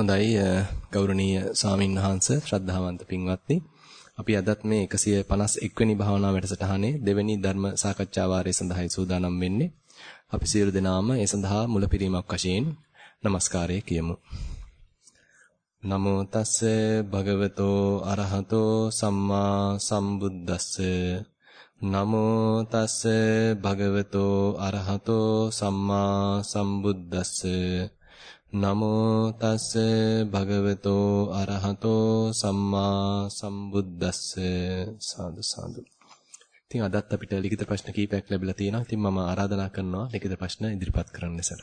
හොඳයි ගෞරවනීය ස්වාමින් වහන්සේ ශ්‍රද්ධාවන්ත පින්වත්නි අපි අදත් මේ 151 වෙනි භාවනා වැඩසටහනේ දෙවෙනි ධර්ම සාකච්ඡා වාරය සඳහායි සූදානම් වෙන්නේ. අපි සියලු දෙනාම ඒ සඳහා මුලපිරීමක් වශයෙන් নমස්කාරය කියමු. නමෝ තස්ස භගවතෝ අරහතෝ සම්මා සම්බුද්දස්ස නමෝ තස්ස භගවතෝ අරහතෝ සම්මා සම්බුද්දස්ස නමෝ තස්ස භගවතෝ අරහතෝ සම්මා සම්බුද්දස්ස සාදු සාදු. ඉතින් අදත් අපිට ලිඛිත ප්‍රශ්න කීපයක් ලැබිලා තියෙනවා. ඉතින් මම ආරාධනා කරනවා ලිඛිත ප්‍රශ්න ඉදිරිපත් කරන්න ඉස්සර.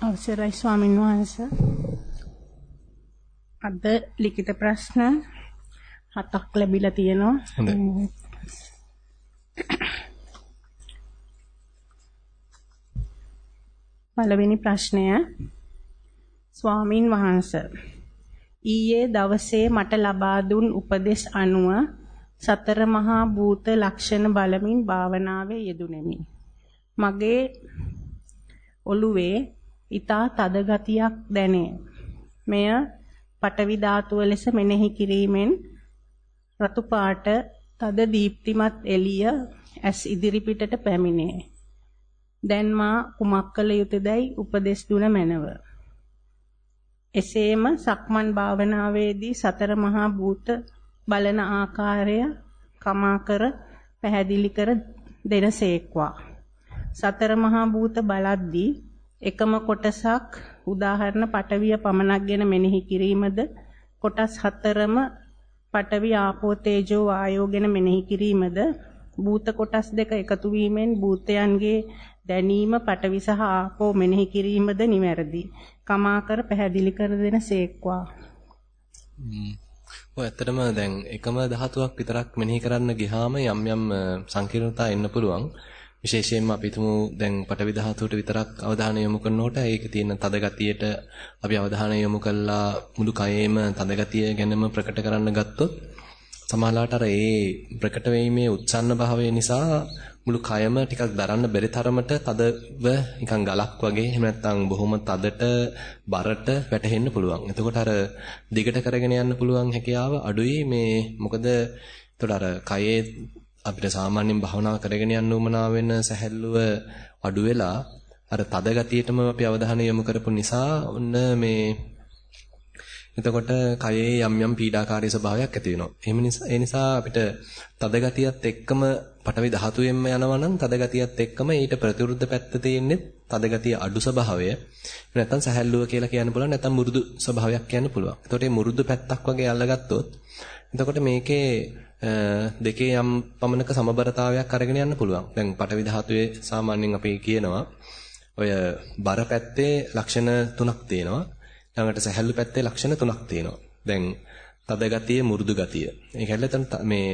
අවසරයි ස්වාමීන් වහන්සේ. අද ලිඛිත ප්‍රශ්න හතක් ලැබිලා තියෙනවා. හොඳයි. පළවෙනි ප්‍රශ්නය ස්වාමින් වහන්ස ඊයේ දවසේ මට ලබා දුන් උපදෙස් අනුව සතර මහා භූත ලක්ෂණ බලමින් භාවනාවේ යෙදුණෙමි. මගේ ඔළුවේ ඊතා තද ගතියක් දැනේ. මෙය පටවි ධාතුව ලෙස මෙනෙහි කිරීමෙන් රතු පාට තද දීප්තිමත් එළිය ඇස් ඉදිරිපිටට පැමිණේ. දැන් මා කුමක් කළ යුතුදයි උපදෙස් දුන මැනව. එසේම සක්මන් භාවනාවේදී සතර මහා භූත බලන ආකාරය කමා කර පැහැදිලි කර දෙනසේක්වා. සතර මහා භූත බලද්දී එකම කොටසක් උදාහරණ පටවිය පමණක්ගෙන මෙනෙහි කිරීමද කොටස් හතරම පටවි ආපෝ තේජෝ වායෝ ගැන මෙනෙහි කිරීමද භූත කොටස් දෙක එකතු වීමෙන් භූතයන්ගේ දැනීම පටවි සහ ආපෝ මෙනෙහි කිරීමද නිවැරදි. කමාකර පැහැදිලි කර දෙන සේක්වා. ඔය ඇත්තටම දැන් එකම ධාතුවක් විතරක් මෙනෙහි කරන්න ගියාම යම් යම් සංකීර්ණතා එන්න පුළුවන්. විශේෂයෙන්ම අපි තුමු දැන් පටවි ධාතුවට විතරක් අවධානය යොමු කරනකොට ඒකේ තියෙන තද ගතියට අපි අවධානය යොමු කළා මුළු කයෙම තද ගතිය ගැනම ප්‍රකට කරන්න ගත්තොත් සමහරලාට අර ඒ ප්‍රකට වීමේ උත්සන්න භාවය නිසා මුළු කයම ටිකක් දරන්න බැරි තරමට තදව නිකන් ගලක් වගේ එහෙම නැත්නම් බොහොම තදට බරට වැටෙන්න පුළුවන්. එතකොට අර දිගට කරගෙන යන්න පුළුවන් හැකියාව අඩුයි මේ මොකද එතකොට අර කයේ අපිට සාමාන්‍යයෙන් භාවනා කරගෙන යන්න උවමනා වෙන සැහැල්ලුව අඩු වෙලා අර තද ගතියටම අපි අවධානය යොමු කරපු නිසා ඔන්න මේ එතකොට කයේ යම් යම් පීඩාකාරී ස්වභාවයක් ඇති වෙනවා. එහෙම නිසා ඒ නිසා අපිට තද ගතියත් එක්කම පටවි ධාතුවෙන්ම යනවා නම් තද ගතියත් එක්කම ඊට ප්‍රතිවිරුද්ධ පැත්ත තියෙන්නේ තද ගතිය අඩු ස්වභාවය. නැත්තම් සැහැල්ලුව කියලා කියන්න පුළුවන් නැත්තම් මුරුදු ස්වභාවයක් කියන්න පුළුවන්. එතකොට මේ මුරුදු පැත්තක් වගේ අල්ලගත්තොත් එතකොට මේකේ දෙකේ යම් පමණක සමබරතාවයක් අරගෙන යන්න පුළුවන්. දැන් පටවි ධාතුවේ සාමාන්‍යයෙන් අපි කියනවා ඔය බර පැත්තේ ලක්ෂණ තුනක් තියෙනවා. ළඟට සැහැල්ලු පැත්තේ ලක්ෂණ තුනක් තියෙනවා. දැන් තද ගතිය, මෘදු ගතිය. ඒ කියන්නේ මේ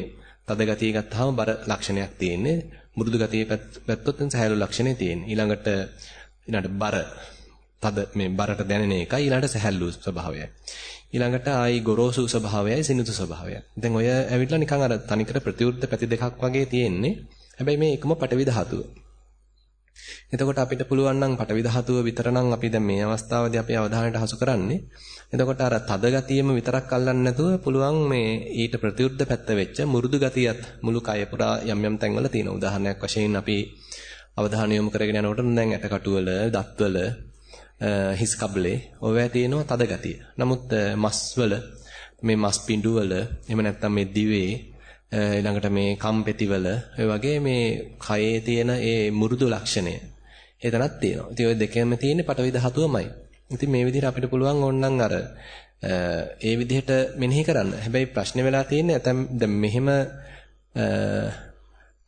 තද ගතිය ගත්තාම බර ලක්ෂණයක් තියෙන්නේ. මෘදු ගතිය පැත්තොත් සැහැල්ලු ලක්ෂණේ තියෙන්නේ. ඊළඟට ඊළඟට බර තද මේ බරට දැනෙන එකයි ඊළඟට සැහැල්ලු ස්වභාවයයි. ඊළඟට ආයි ගොරෝසු ස්වභාවයයි සිනිඳු ස්වභාවයයි. දැන් ඔය ඇවිල්ලා නිකන් අර තනිකර ප්‍රතිවිරුද්ධ පැති දෙකක් වගේ තියෙන්නේ. හැබැයි මේ එකම පටවි ධාතුව. එතකොට අපිට පුළුවන් නම් පටවි ධාතුව විතර නම් අපි දැන් මේ අවස්ථාවේදී අපේ අවධානයට හසු කරන්නේ. එතකොට අර තද ගතියෙම විතරක් අල්ලන්නේ නැතුව පුළුවන් මේ ඊට ප්‍රතිවිරුද්ධ පැත්ත වෙච්ච මුරුදු ගතියත් මුළු කය පුරා යම් යම් තැන්වල තියෙන. උදාහරණයක් වශයෙන් අපි අවධානය යොමු කරගෙන යනකොට දැන් ඇටකටුවල, දත්වල, හිස් කබලේ ඔවැ තියෙනවා තද ගතිය. නමුත් මස්වල මේ මස් පිඬුවල එහෙම නැත්නම් මේ දිවේ ඊළඟට මේ කම්පෙතිවල ඔය වගේ මේ කයේ තියෙන ඒ මුරුදු ලක්ෂණය එතනක් තියෙනවා. ඉතින් ඔය දෙකම තියෙන්නේ පටවි ධාතුවමයි. ඉතින් මේ විදිහට අපිට පුළුවන් ඕනනම් අර ඒ විදිහට මෙනෙහි කරන්න. හැබැයි ප්‍රශ්නේ වෙලා තියෙන්නේ ඇතම් දැන් මෙහෙම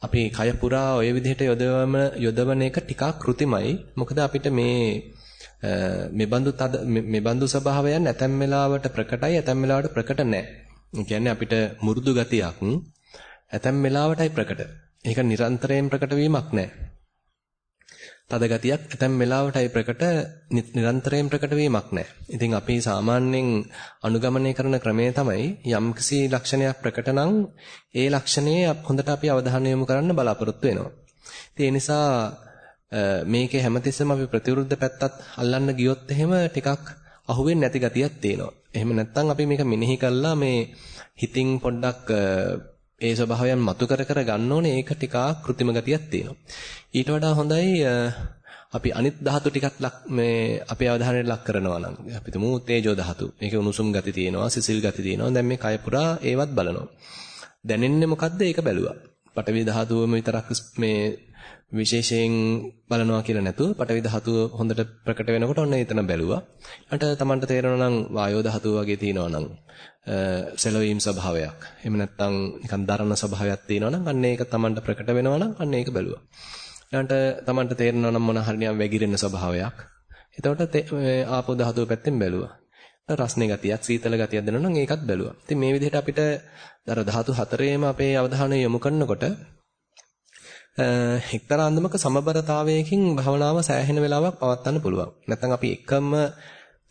අපි කය පුරා ඔය විදිහට යොදවම යොදවන එක ටිකක් કૃතිමයි. මොකද අපිට මේ මේ බඳු තද මේ බඳු ස්වභාවයන් ඇතැම් වෙලාවට ප්‍රකටයි ඇතැම් වෙලාවට ප්‍රකට නැහැ. ඒ කියන්නේ අපිට මුරුදු ගතියක් ඇතැම් වෙලාවටයි ප්‍රකට. ඒක නිරන්තරයෙන් ප්‍රකට වීමක් නැහැ. තද ගතියක් ඇතැම් වෙලාවටයි ප්‍රකට නිරන්තරයෙන් ප්‍රකට වීමක් නැහැ. ඉතින් අපි සාමාන්‍යයෙන් අනුගමනය කරන ක්‍රමය තමයි යම්කිසි ලක්ෂණයක් ප්‍රකට නම් ඒ ලක්ෂණයේ හොඳට අපි අවධානය යොමු කරන්න බලාපොරොත්තු වෙනවා. ඒ නිසා මේකේ හැමතිස්සෙම අපි ප්‍රතිවිරුද්ධ පැත්තත් අල්ලන්න ගියොත් එහෙම ටිකක් අහුවෙන්නේ නැති ගතියක් තියෙනවා. එහෙම නැත්නම් අපි මේක මෙනෙහි කළා මේ හිතින් පොඩ්ඩක් ඒ ස්වභාවයන් මතු කර කර ගන්න ඕනේ ඒක ටිකක් કૃතිම ගතියක් තියෙනවා. ඊට වඩා හොඳයි අපි අනිත් ධාතු ටිකක් මේ අපේ අවධානයට ලක් කරනවා නම් අපි තුමු තේජෝ ධාතු. මේකේ උණුසුම් ගති තියෙනවා, සිසිල් ගති තියෙනවා. දැන් මේ කය පුරා ඒවත් බලනවා. දැනෙන්නේ මොකද්ද? ඒක බැලුවා. පඨවි ධාතුවම විතරක් මේ විශේෂයෙන් බලනවා කියලා නැතුව පඨවි ධාතුව හොඳට ප්‍රකට වෙනකොට ඔන්න එතන බැලුවා. ඊට තමන්ට තේරෙනවා නම් වායෝ ධාතුව වගේ තියෙනවා නම් සෙලවීම් ස්වභාවයක්. එහෙම නැත්නම් නිකන් දරණ ස්වභාවයක් තියෙනවා නම් අන්න ඒක තමන්ට ප්‍රකට වෙනවා නම් අන්න ඒක බැලුවා. ඊළඟට තමන්ට තේරෙනවා නම් මොන හරි නිකන් වැగిරෙන ස්වභාවයක්. එතකොට ආපෝ ධාතුව පැත්තෙන් බැලුවා. රස්නේ ගතියක් සීතල ගතියක් දෙනවා නම් ඒකත් බැලුවා. ඉතින් මේ විදිහට අපිට අර ධාතු හතරේම අපේ අවධානය යොමු කරනකොට එක්තරා අන්දමක සමබරතාවයකින් භවනාව සෑහෙන වෙලාවක් පවත්වන්න පුළුවන්. නැත්නම් අපි එකම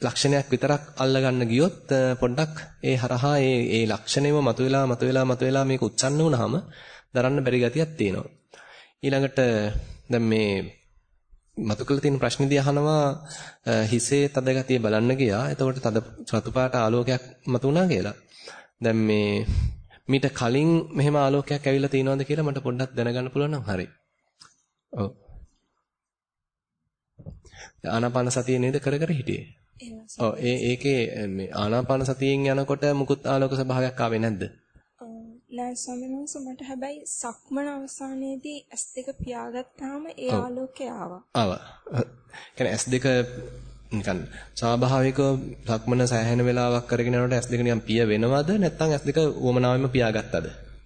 ලක්ෂණයක් විතරක් අල්ලගන්න ගියොත් පොඩ්ඩක් ඒ හරහා ඒ ඒ ලක්ෂණයම මතුවලා මතුවලා මතුවලා මේක උච්චන්න වුනහම දරන්න බැරි ගතියක් තියෙනවා. ඊළඟට දැන් මේ මතු කළ තියෙන ප්‍රශ්නේදී අහනවා හිසේ තද ගතිය බලන්න ගියා. එතකොට තද රතු පාට ආලෝකයක් මතුණා කියලා. දැන් මේ මීට කලින් මෙහෙම ආලෝකයක් ඇවිල්ලා තියෙනවද කියලා මට පොඩ්ඩක් දැනගන්න පුළුවන් නම් හරි. ඔව්. ආනාපාන සතිය නේද කර කර හිටියේ? ඔව් ඒ ඒකේ මේ ආනාපාන සතියෙන් යනකොට මුකුත් ආලෝක ස්වභාවයක් ආවේ නැද්ද? නෑ ස්වාමීන් මට හැබැයි සක්මන අවසානයේදී S2 පියාගත්තාම ඒ ආලෝකය ආවා. ආවා. කියන්නේ S2 නිකන් ස්වාභාවිකව සක්මන සෑහෙන වෙලාවක් කරගෙන යනකොට S2 නිකන් පිය වෙනවද නැත්නම් S2 උවමනාවෙම පියාගත්තද?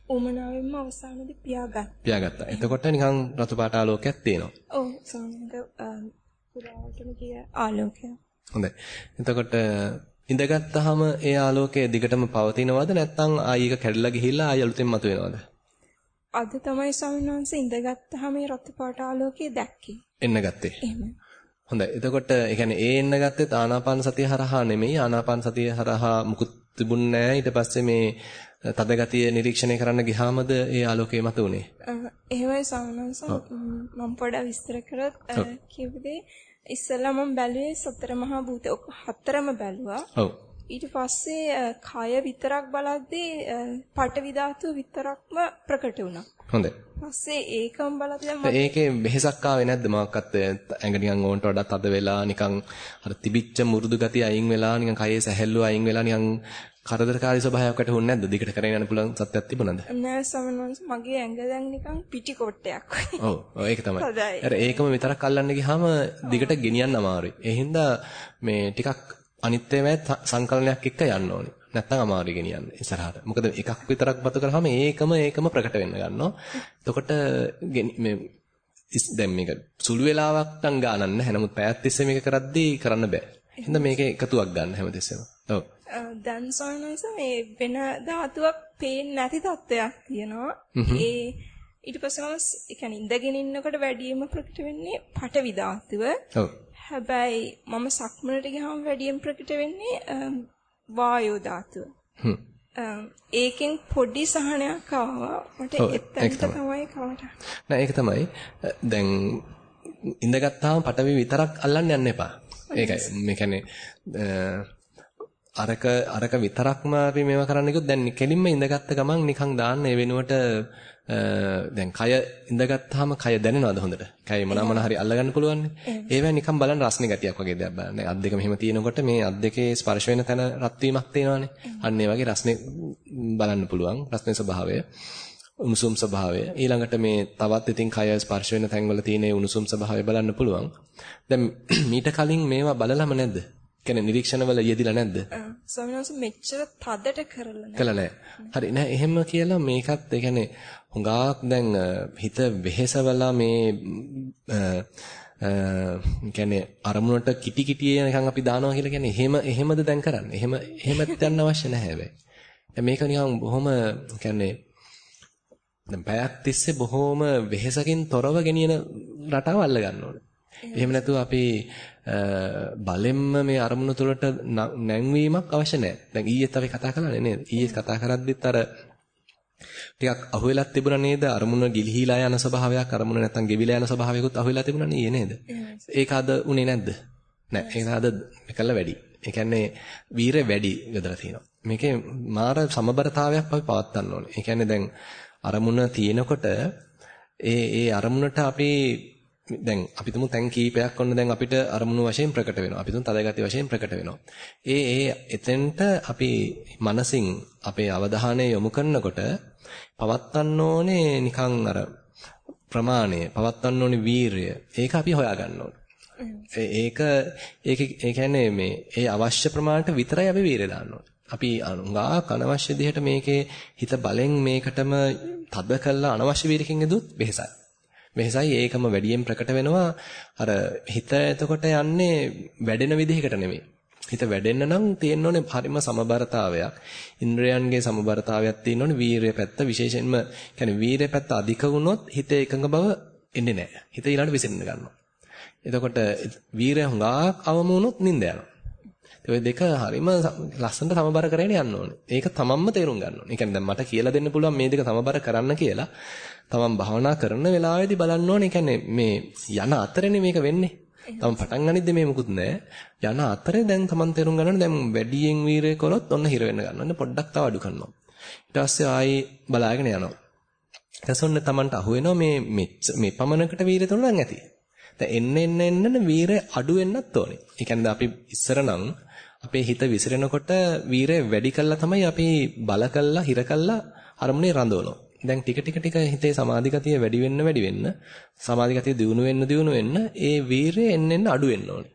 උවමනාවෙන්ම අවසානයේදී පියාගත්තා. පියාගත්තා. එතකොට නිකන් රතු පාට ආලෝකයක් තියෙනවා. ඔව් ස්වාමීන් කිය ආලෝකය. හොඳයි. එතකොට ඉඳගත්tාම ඒ ආලෝකය දිගටම පවතිනවද නැත්නම් ආයෙක කැඩලා ගිහිල්ලා ආයෙ අලුතෙන් මතුවෙනවද? අද තමයි ස්වාමීන් වහන්සේ ඉඳගත්tාම මේ රතු පාට ආලෝකය දැක්කේ. එන්න ගත්තේ. එහෙම. හොඳයි. එතකොට ඒ කියන්නේ ඒ එන්න ගත්තේ ආනාපාන සතිය හරහා නෙමෙයි. ආනාපාන සතිය හරහා මුකුත් තිබුණ නැහැ. ඊට පස්සේ මේ තද ගතිය නිරීක්ෂණය කරන්න ගියාමද ඒ ආලෝකය මතුනේ? එහෙමයි ස්වාමීන් වහන්සේ. මම පොඩ්ඩක් විස්තර කරත් කියපුදේ ඉස්සෙල්ලා මම බැලුවේ සතර මහා භූත හතරම බැලුවා. ඔව්. ඊට පස්සේ කය විතරක් බලද්දී පටවි ධාතුව විතරක්ම ප්‍රකට වුණා. හොඳයි. පස්සේ ඒකම බලද්දී මම ඒකේ වෙහෙසක් ආවේ නැද්ද මොකක්වත් ඇඟ නිකන් ඕන්ට වඩා තද වෙලා නිකන් අර තිබිච්ච මුරුදු ගතිය අයින් වෙලා නිකන් කයේ සැහැල්ලුව අයින් වෙලා නිකන් කරදරකාරී ස්වභාවයක් වැටහුන්නේ නැද්ද? දිගට කරගෙන යන්න පුළුවන් සත්‍යයක් තිබුණාද? නෑ සමනවන්ස මගේ ඇඟ දැන් නිකන් පිටි කොට්ටයක් වගේ. ඔව්. ඔව් ඒක තමයි. අර ඒකම විතරක් අල්ලන්න ගියාම දිගට ගෙනියන්න අමාරුයි. ඒ හින්දා මේ ටිකක් අනිත්‍යමත් සංකලනයක් එක්ක යන්න ඕනේ. නැත්තම් අමාරුයි ගෙනියන්න ඉස්සරහට. මොකද එකක් විතරක් බතු කරාම ඒකම ඒකම ප්‍රකට වෙන්න ගන්නවා. එතකොට මේ දැන් මේක සුළු වෙලාවක් නම් ගානක් නැහැ. නමුත් පැයක් තිස්සේ මේක කරද්දී කරන්න බෑ. එහෙනම් මේකේ එකතුවක් ගන්න හැමතිස්සෙම. ඔව්. දැන් සොයනස මේ වෙන ධාතුවක් පේන්නේ නැති තත්ත්වයක් තියෙනවා. ඒ ඊට පස්සේ මම ඒ කියන්නේ ඉඳගෙන ඉන්නකොට වැඩියෙන්ම ප්‍රකට වෙන්නේ පටවි ධාතුව. ඔව්. හැබැයි මම සක්මනට ගියාම වැඩියෙන් ප්‍රකට වෙන්නේ වායෝ ධාතුව. හ්ම්. ඒකෙන් පොඩි සහනයක් ආවා. මට එතනට තමයි කවට. නෑ ඒක තමයි. දැන් ඉඳගත්තාම පටවි විතරක් අල්ලන්න යන්න එපා. ඒකයි. මේ කියන්නේ අරක අරක විතරක්ම අපි මේවා කරන්න ගියොත් දැන් කෙලින්ම ඉඳගත්ත ගමන් නිකන් දාන්න ඒ වෙනුවට දැන් කය ඉඳගත්තාම කය දැනෙනවද හොඳට? කය මොනවා මොනවා හරි අල්ලගන්න පුළුවන්නේ. ඒවා නිකන් බලන්න රස්නේ ගතියක් වගේ දෙයක් බලන්න. අත් දෙක මෙහෙම තියෙනකොට මේ අත් දෙකේ ස්පර්ශ වෙන තැන රත් වීමක් තියෙනවානේ. අන්න ඒ වගේ රස්නේ බලන්න පුළුවන්. රස්නේ ස්වභාවය. උණුසුම් ස්වභාවය. ඊළඟට මේ තවත් ඉතින් කය ස්පර්ශ වෙන තැන්වල තියෙන උණුසුම් ස්වභාවය බලන්න පුළුවන්. දැන් මීට කලින් මේවා බලලම නැද්ද? කියන්නේ නිරීක්ෂණවල යෙදිලා නැද්ද? ස්වාමීන් වහන්සේ මෙච්චර තදට කරලා නැහැ. කළා නැහැ. හරි නෑ එහෙම කියලා මේකත් ඒ කියන්නේ හුඟක් දැන් හිත වෙහෙසවලා මේ කියන්නේ අරමුණට කිටි කිටියේ නිකන් අපි දානවා කියලා කියන්නේ එහෙම එහෙමද දැන් කරන්නේ? එහෙම එහෙමත් යන්න අවශ්‍ය නැහැ හැබැයි. දැන් මේක නිකන් බොහොම කියන්නේ දැන් පැයක් තිස්සේ බොහොම වෙහෙසකින් තොරව ගෙනියන රටාව අල්ල ගන්න ඕනේ. එහෙම නැතුව අපි බලෙන්ම මේ අරමුණ තුළට නැංවීමක් අවශ්‍ය නැහැ. දැන් ඊයේත් අපි කතා කළානේ නේද? ඊයේ කතා කරද්දිත් අර ටිකක් අහුවෙලක් තිබුණා නේද? අරමුණ ගිලිහිලා යන ස්වභාවයක්, අරමුණ නැත්තම් ගෙවිලා යන ස්වභාවයකුත් අහුවෙලා තිබුණා නේ නේද? ඒක අද උනේ නැද්ද? නෑ ඒක අද කළා වැඩි. ඒ කියන්නේ වීරය වැඩි යොදලා තියෙනවා. මේකේ මාර සමබරතාවයක් අපි පවත්වන්න ඕනේ. ඒ කියන්නේ දැන් අරමුණ තියෙනකොට ඒ ඒ අරමුණට අපි දැන් අපි තුමු තැන් කීපයක් ඔන්න දැන් අපිට අරමුණු වශයෙන් ප්‍රකට වෙනවා. අපි තුමු තදගති වශයෙන් ප්‍රකට වෙනවා. ඒ ඒ එතෙන්ට අපි මනසින් අපේ අවධානය යොමු කරනකොට පවත්වන්න ඕනේ නිකන් අර ප්‍රමාණය, පවත්වන්න ඕනේ වීරය. ඒක අපි හොයාගන්න ඕනේ. ඒක ඒක ඒ කියන්නේ මේ ඒ අවශ්‍ය ප්‍රමාණයට විතරයි අපි වීරය දාන්න ඕනේ. අපි අනුගා අනවශ්‍ය දෙයට මේකේ හිත බලෙන් මේකටම තද කළා අනවශ්‍ය වීරකින් යදුත් වෙහසයි. වෙහසයි ඒකම වැඩියෙන් ප්‍රකට වෙනවා අර හිත එතකොට යන්නේ වැඩෙන විදිහකට නෙමෙයි. හිත වැඩෙන්න නම් තියෙන්න ඕනේ හරිම සමබරතාවයක්. ඉන්ද්‍රයන්ගේ සමබරතාවයක් තියෙන්න ඕනේ වීරය පැත්ත විශේෂයෙන්ම කියන්නේ වීරය පැත්ත අධික වුණොත් හිත එකඟ බව එන්නේ නැහැ. හිත ඊළඟට විසින්න ගන්නවා. එතකොට වීරය හුඟක් අවම වුණොත් නිින්ද යනවා. ඔය දෙක හරිම ලස්සනට සමබර කරගෙන යන්න ඕනේ. ඒක තමන්ම තේරුම් ගන්න ඕනේ. ඒ කියන්නේ දැන් මට කියලා දෙන්න පුළුවන් මේ දෙක සමබර කරන්න කියලා. තමන් භාවනා කරන වෙලාවේදී බලන්න ඕනේ. ඒ කියන්නේ මේ යන අතරනේ මේක වෙන්නේ. තමන් පටන් ගනිද්දි මේ මුකුත් නැහැ. යන අතරේ දැන් තමන් තේරුම් ගන්න දැන් වැඩියෙන් වීරය කළොත් ඔන්න හිර වෙන්න ගන්නවා. ඔන්න පොඩ්ඩක් තව අඩු කරනවා. ඊට පස්සේ ආයි බලාගෙන යනවා. ඊට පස්සේ ඔන්න තමන්ට අහු වෙනවා මේ මේ පමණකට වීරය තුන නම් ඇති. දැන් එන්න එන්න එන්න වීරය අඩු වෙන්නත් ඕනේ. ඒ කියන්නේ අපි ඉස්සර නම් අපේ හිත විසිරෙනකොට වීරය වැඩි කළා තමයි අපි බල කළා හිර කළා අරමුණේ රඳවනවා. දැන් ටික ටික ටික හිතේ සමාධි ගතිය වැඩි වෙන්න වැඩි වෙන්න සමාධි ගතිය දියුණු වෙන්න දියුණු වෙන්න ඒ වීරය එන්න එන්න අඩු වෙන්න ඕනේ.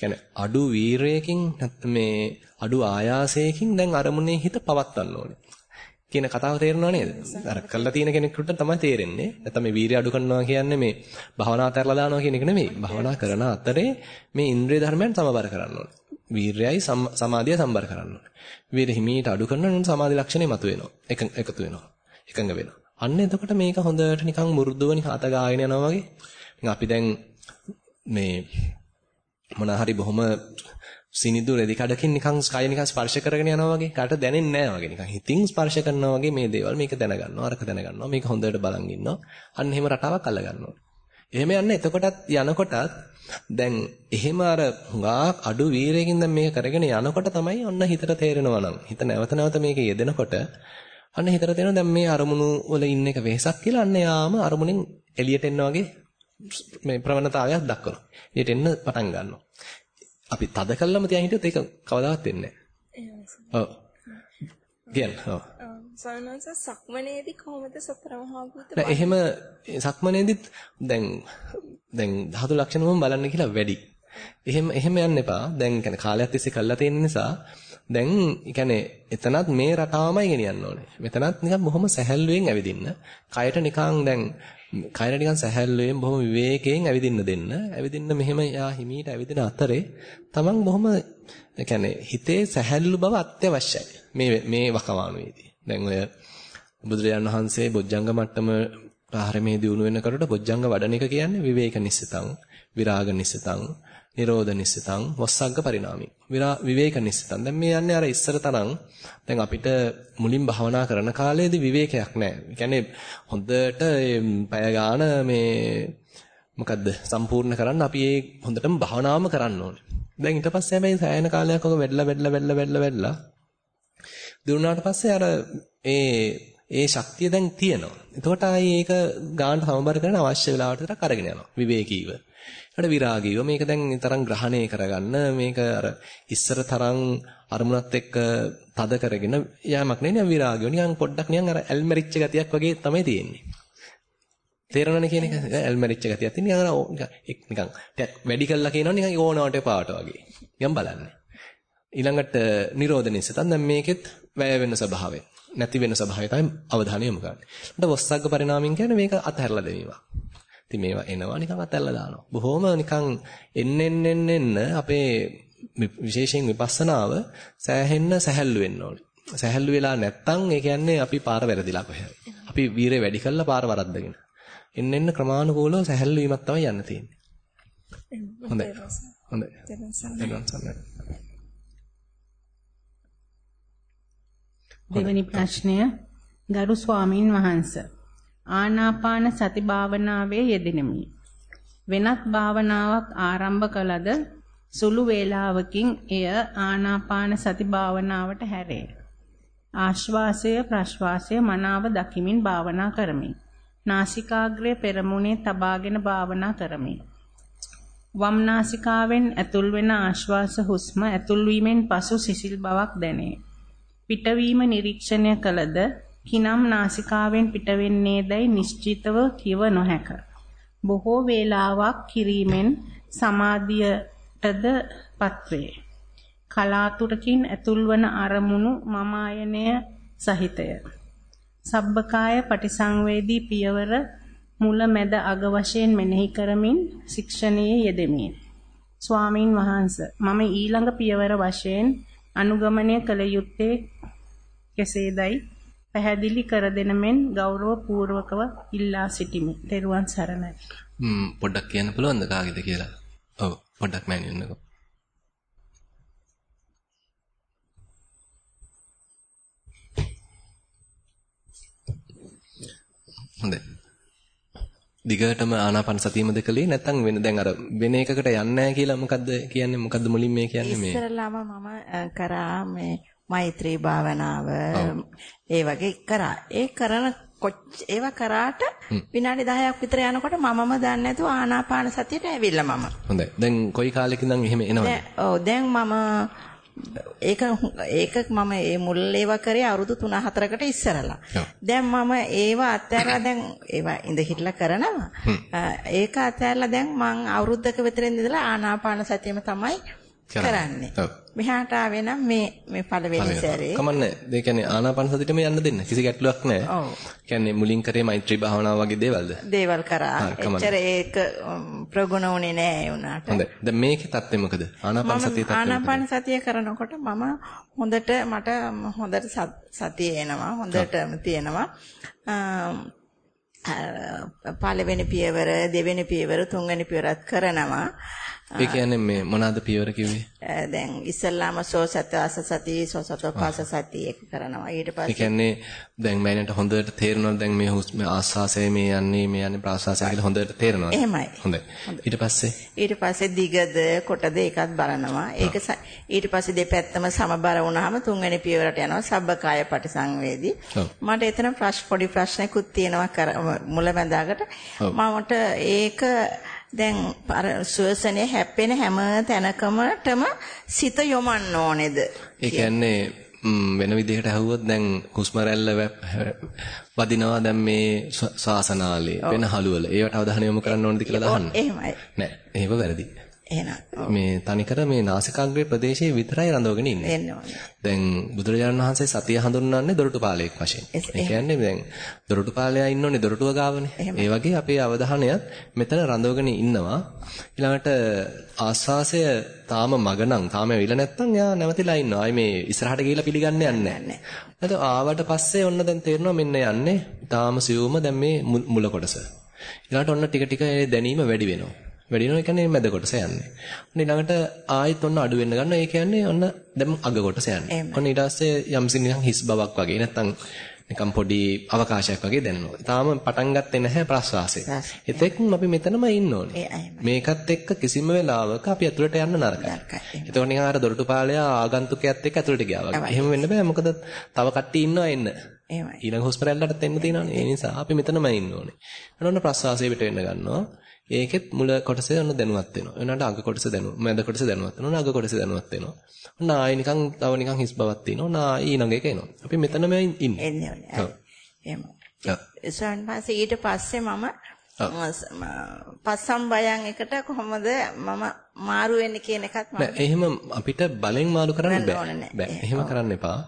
කියන්නේ අඩු වීරයකින් නැත්නම් මේ අඩු ආයාසයකින් දැන් අරමුණේ හිත පවත්වන්න ඕනේ. කියන කතාව තේරෙනව නේද? අර කළා තියෙන කෙනෙකුට තමයි තේරෙන්නේ. නැත්නම් මේ වීරිය අඩු කරනවා කියන්නේ මේ භවනා අතරලා දානවා කියන එක නෙමෙයි. භවනා කරන අතරේ මේ ඉන්ද්‍රිය ධර්මයන් සමබර කරන්න ඕනේ. වීරයයි සමාධිය සම්බර කරන්න ඕනේ. වීර හිමීට අඩු කරනනම් සමාධි ලක්ෂණය මතුවෙනවා. එක එකතු වෙනවා. එකඟ වෙනවා. අන්න එතකොට මේක හොඳට නිකන් මුරුදුව නිකන් අත ගාගෙන යනවා වගේ. නිකන් අපි දැන් මේ මොන හරි බොහොම සිනිදු රෙදි කඩකින් නිකන් ස්කය නිකන් ස්පර්ශ කරගෙන යනවා වගේ කාට දැනෙන්නේ නැහැ වගේ නිකන් හිතින් ස්පර්ශ කරනවා වගේ මේ දේවල් මේක දැනගන්නවා අරක දැනගන්නවා මේක හොඳට බලන් ඉන්නවා අන්න එහෙම රටාවක් අල්ල ගන්නවා එහෙම යන්න එතකොටත් යනකොටත් දැන් එහෙම අර හුඟක් අඩු වීරයකින් දැන් මේක කරගෙන යනකොට තමයි ඔන්න හිතට තේරෙනවා නම් හිත නැවත නැවත මේක යෙදෙනකොට අන්න හිතට තේරෙනවා දැන් මේ අරමුණු වල ඉන්න එක වෙහසක් කියලා අන්න යාම අරමුණෙන් එළියට එන්න වගේ මේ ප්‍රවණතාවයක් දක්වනවා. එළියට එන්න පටන් ගන්නවා. අපි තද කළාම තියන් හිටියොත් ඒක කවදාවත් වෙන්නේ නැහැ. ඔව්. කියන්න. ඔව්. සනන්ස සක්මනේදී කොහොමද සතර මහා භූත නෑ එහෙම සක්මනේදීත් දැන් දැන් ධාතු ලක්ෂණවම බලන්න කියලා වැඩි. එහෙම එහෙම යන්න එපා. දැන් කියන්නේ කාලයක් තිස්සේ කළා තියෙන නිසා දැන් කියන්නේ එතනත් මේ රටාවමයි ගෙනියන්න ඕනේ. මෙතනත් නිකන් බොහොම සැහැල්ලුවෙන් ඇවිදින්න. කයට නිකන් දැන් කයර නිකන් සැහැල්ලුවෙන් බොහොම විවේකයෙන් ඇවිදින්න දෙන්න. ඇවිදින්න මෙහෙම යා හිමීට ඇවිදින අතරේ තමන් බොහොම කියන්නේ හිතේ සැහැල්ලු බව අත්‍යවශ්‍යයි. මේ මේ වකවානුවේදී. දැන් ඔය බුදුරජාණන් වහන්සේ බොජ්ජංග මට්ටම ආහාරමේ දිනු වෙනකොට බොජ්ජංග වඩන එක කියන්නේ විවේක නිසිතං, විරාග නිසිතං, නිරෝධ නිසිතං වස්සග්ග පරිණාමී විවේක නිසිතං දැන් මේ යන්නේ අර ඉස්සර තරම් දැන් අපිට මුලින් භාවනා කරන කාලේදී විවේකයක් නැහැ. ඒ කියන්නේ හොඳට පැය ගාන මේ මොකද්ද සම්පූර්ණ කරන්න අපි ඒ හොඳටම භාවනාවම කරන්න ඕනේ. දැන් ඊට පස්සේ හැබැයි සෑහෙන කාලයක් ඔක වැඩිලා වැඩිලා වැඩිලා වැඩිලා වැඩිලා දිනුනාට පස්සේ අර ඒ ඒ ශක්තිය දැන් තියෙනවා. එතකොට ආයේ ඒක ගානට සමබර කරන අවශ්‍ය වෙලාවට විතර අරගෙන යනවා. විවේකීව. ඊට විරාගීව මේක දැන් තරම් ග්‍රහණය කරගන්න මේක අර ඉස්සර තරම් අරමුණත් එක්ක තද කරගෙන යෑමක් නෙවෙයි විරාගිය. නිකන් පොඩ්ඩක් නිකන් අර ඇල්මරිච්ච ගතියක් වගේ තමයි තියෙන්නේ. තේරෙනවනේ කියන එක ඇල්මරිච්ච ගතියක් තියෙන නිකන් අර නිකන් වැඩි කළා කියනවා නිකන් ඕනවට පාට වගේ. නිකන් බලන්නේ. ඊළඟට නිරෝධ නිසතන් දැන් මේකෙත් වැය වෙන ස්වභාවය. නැති වෙන ස්වභාවය තමයි අවධානය යොමු කරන්නේ. ඊට වස්සග්ග පරිණාමයෙන් කියන්නේ මේක අතහැරලා දැමීමක්. ඉතින් මේවා එනවා නිකන් අතැල්ලා දානවා. බොහොම නිකන් එන්න එන්න එන්න අපේ විශේෂයෙන් විපස්සනාව සෑහෙන්න සැහැල්ලු වෙන්න ඕනේ. සැහැල්ලු වෙලා නැත්තම් ඒ කියන්නේ අපි පාර වැරදිලා කොහෙද. අපි වීරය වැඩි කළා පාර වරද්දගෙන. එන්න එන්න ක්‍රමානුකූලව සැහැල්ලු වීමක් තමයි යන්න තියෙන්නේ. හොඳයි. හොඳයි. දෙවැනි ප්‍රශ්නය ගරු ස්වාමින් වහන්සේ ආනාපාන සති භාවනාවේ යෙදෙනමි. වෙනත් භාවනාවක් ආරම්භ කළද සුළු වේලාවකින් එය ආනාපාන සති භාවනාවට හැරේ. ආශ්වාසය ප්‍රශ්වාසය මනාව දකිමින් භාවනා කරමි. නාසිකාග්‍රය පෙරමුණේ තබාගෙන භාවනා කරමි. වම් නාසිකාවෙන් ඇතුල් වෙන ආශ්වාස හුස්ම ඇතුල් වීමෙන් පසු සිසිල් බවක් දැනේ. පිටවීම නිරීක්ෂණය කළද කිනම් නාසිකාවෙන් පිටවෙන්නේදයි නිශ්චිතව කිව නොහැක. බොහෝ වේලාවක් කිරීමෙන් සමාධියටද පත්වේ. කලාතුරකින් ඇතුල්වන අරමුණු මම ආයනය සහිතය. සබ්බකාය පටිසංවේදී පියවර මුල මැද අග වශයෙන් මෙනෙහි කරමින් ශික්ෂණයේ යෙදෙමි. ස්වාමින් වහන්සේ මම ඊළඟ පියවර වශයෙන් අනුගමනය කළ යුත්තේ කෙසේදයි පැහැදිලි කර දෙන මෙන් ගෞරව පූර්වකව ඉල්ලා සිටිමි. ත්වන් සරණයි. ම්ම් පොඩ්ඩක් කියන්න පුළුවන්ද කාගෙද කියලා? ඔව් පොඩ්ඩක් මෑනියන්නකෝ. හොඳයි. දිගටම ආනාපාන සතියමද කළේ නැත්නම් වෙන දැන් අර වෙන එකකට යන්නේ නැහැ කියලා මොකද්ද කියන්නේ මොකද්ද මුලින් මේ කියන්නේ මේ ඉස්සරලාම මම කරා මේ මෛත්‍රී භාවනාව ඒ වගේ කරා. ඒ කරන ඒවා කරාට විනාඩි 10ක් විතර යනකොට මමම දන්නේ නැතුව ආනාපාන සතියට ඇවිල්ලා මම. හොඳයි. දැන් කොයි කාලෙක ඉඳන් එහෙම එනවද? ඔව්. දැන් මම ඒක ඒක මම ඒ මුල් ඒවා කරේ අවුරුදු 3-4කට ඉස්සරලා. දැන් මම ඒවා අත්හැරලා දැන් ඒවා ඉඳ හිටලා කරනවා. ඒක අත්හැරලා දැන් මං අවුරුද්දක විතර ඉඳලා ආනාපාන සතියම තමයි කරන්නේ. මෙහාට ආවේ නම් මේ මේ පළවෙනි සැරේ. කමන්නේ. ඒ කියන්නේ ආනාපාන සතියටම යන්න දෙන්න. කිසි ගැටලුවක් නැහැ. ඔව්. කියන්නේ මුලින් කරේ මෛත්‍රී භාවනාව වගේ දේවල්ද? දේවල් කරා. එච්චර ඒක ප්‍රගුණ වුණේ නැහැ උනාට. හොඳයි. දැන් මේකේ தත්ත්වය මොකද? ආනාපාන සතිය தත්ත්වය. ආනාපාන සතිය කරනකොට මම හොඳට මට හොඳට සතිය එනවා. හොඳටම තියෙනවා. පළවෙනි පියවර, දෙවෙනි පියවර, තුන්වෙනි පියවරත් කරනවා. ඒ කියන්නේ මේ මොනවාද පියවර කිව්වේ? දැන් ඉස්සල්ලාම සෝසත ආසසති සෝසත පාසසති එක කරනවා. ඊට පස්සේ ඒ කියන්නේ දැන් මෑනට හොඳට තේරෙනවද දැන් මේ හුස්ම ආස්වාසය මේ යන්නේ මේ යන්නේ ප්‍රාස්වාසය කියලා හොඳට තේරෙනවද? එහෙමයි. හොඳයි. ඊට පස්සේ ඊට පස්සේ දිගද කොටද ඒකත් බලනවා. ඒක ඊට පස්සේ දෙපැත්තම සමබර වුණාම තුන්වෙනි පියවරට යනවා සබ්බකාය පටිසංවේදී. මට එතන ප්‍රශ්න පොඩි ප්‍රශ්නකුත් තියෙනවා මුලැඳාකට. මමට ඒක දැන් අර ශ්වසනය හැප්පෙන හැම තැනකමටම සිත යොමන්න ඕනේද? ඒ කියන්නේ වෙන විදිහකට අහුවොත් දැන් හුස්ම රැල්ල වදිනවා දැන් මේ ශාසනාලේ වෙන හලුවල ඒවට අවධානය යොමු කරන්න ඕනද කියලා අහන්න. එහෙමයි. නෑ එහෙම වැරදි. එහෙනම් මේ තනිකර මේ නාසිකාග්‍රේ ප්‍රදේශයේ විතරයි රඳවගෙන ඉන්නේ. දැන් බුදුරජාණන් වහන්සේ සතිය හඳුන්වන්නේ දොරටුපාලයක් වශයෙන්. ඒ කියන්නේ දැන් දොරටුපාලයා ඉන්නෝනේ දොරටුව ගාවනේ. ඒ වගේ අපේ අවධානයත් මෙතන රඳවගෙන ඉන්නවා. ඊළඟට ආස්වාසය තාම මග නම් තාම ඇවිල්ලා නැත්නම් එයා නැවතිලා ඉන්නවා. ආයි මේ ඉස්සරහට ගිහිල්ලා පිළිගන්නේ නැහැ. නැත්නම් ආවට පස්සේ ඔන්න දැන් තේරෙනවා මෙන්න යන්නේ. තාම සියුම දැන් මේ මුල කොටස. ඊළඟට ඔන්න ටික ටික දැනීම වැඩි වෙනවා. වැඩි වෙනවා. ඒ කියන්නේ මැද කොටස යන්නේ. ඔන්න ඊළඟට ආයෙත් ඔන්න අඩු වෙන්න ගන්නවා. ඒ කියන්නේ ඔන්න දැන් අග කොටස යන්නේ. ඔන්න ඊට පස්සේ යම්සි නිකන් හිස් බවක් වගේ නැත්තම් නිකන් පොඩි අවකාශයක් වගේ දැනෙනවා. තාම පටන් ගත්තේ නැහැ ප්‍රස්වාසය. එතෙක් අපි මෙතනම ඉන්න ඕනේ. මේකත් එක්ක කිසිම වෙලාවක අපි ඇතුළට යන්න නරකයි. එතකොට නිකන් අර දොරටුපාලයා ආගන්තුකයාත් එක්ක ඇතුළට ගියා වගේ. එහෙම වෙන්න බෑ. මොකද තව කට්ටිය ඉන්නවා එන්න. ඊළඟ හොස්පිටල්ලටත් එන්න තියෙනවානේ. ඒ නිසා අපි මෙතනම ඉන්න ඕනේ. අනොන්න ප්‍රස්වාසය පිට වෙන්න ගන්නවා. ඒකෙත් මුල කොටසේ ඔන්න දැනුවත් වෙනවා. එනකට අග කොටස දැනුව. මැද කොටස දැනුවත් වෙනවා. අග කොටස දැනුවත් වෙනවා. ඔන්න ආයි නිකන් තව නිකන් හිස් බවක් තියෙනවා. ආයි ඊළඟ එක එනවා. අපි මෙතනම ඉන්නේ. එන්නේ. ඔව්. එහෙම. සෝන් පස්සේ ඊට පස්සේ මම පස්සම් බයන් එකට කොහොමද මම මාරු වෙන්නේ කියන එකත් මම නෑ එහෙම අපිට බලෙන් මාරු කරන්න බෑ. බෑ. එහෙම කරන්න එපා.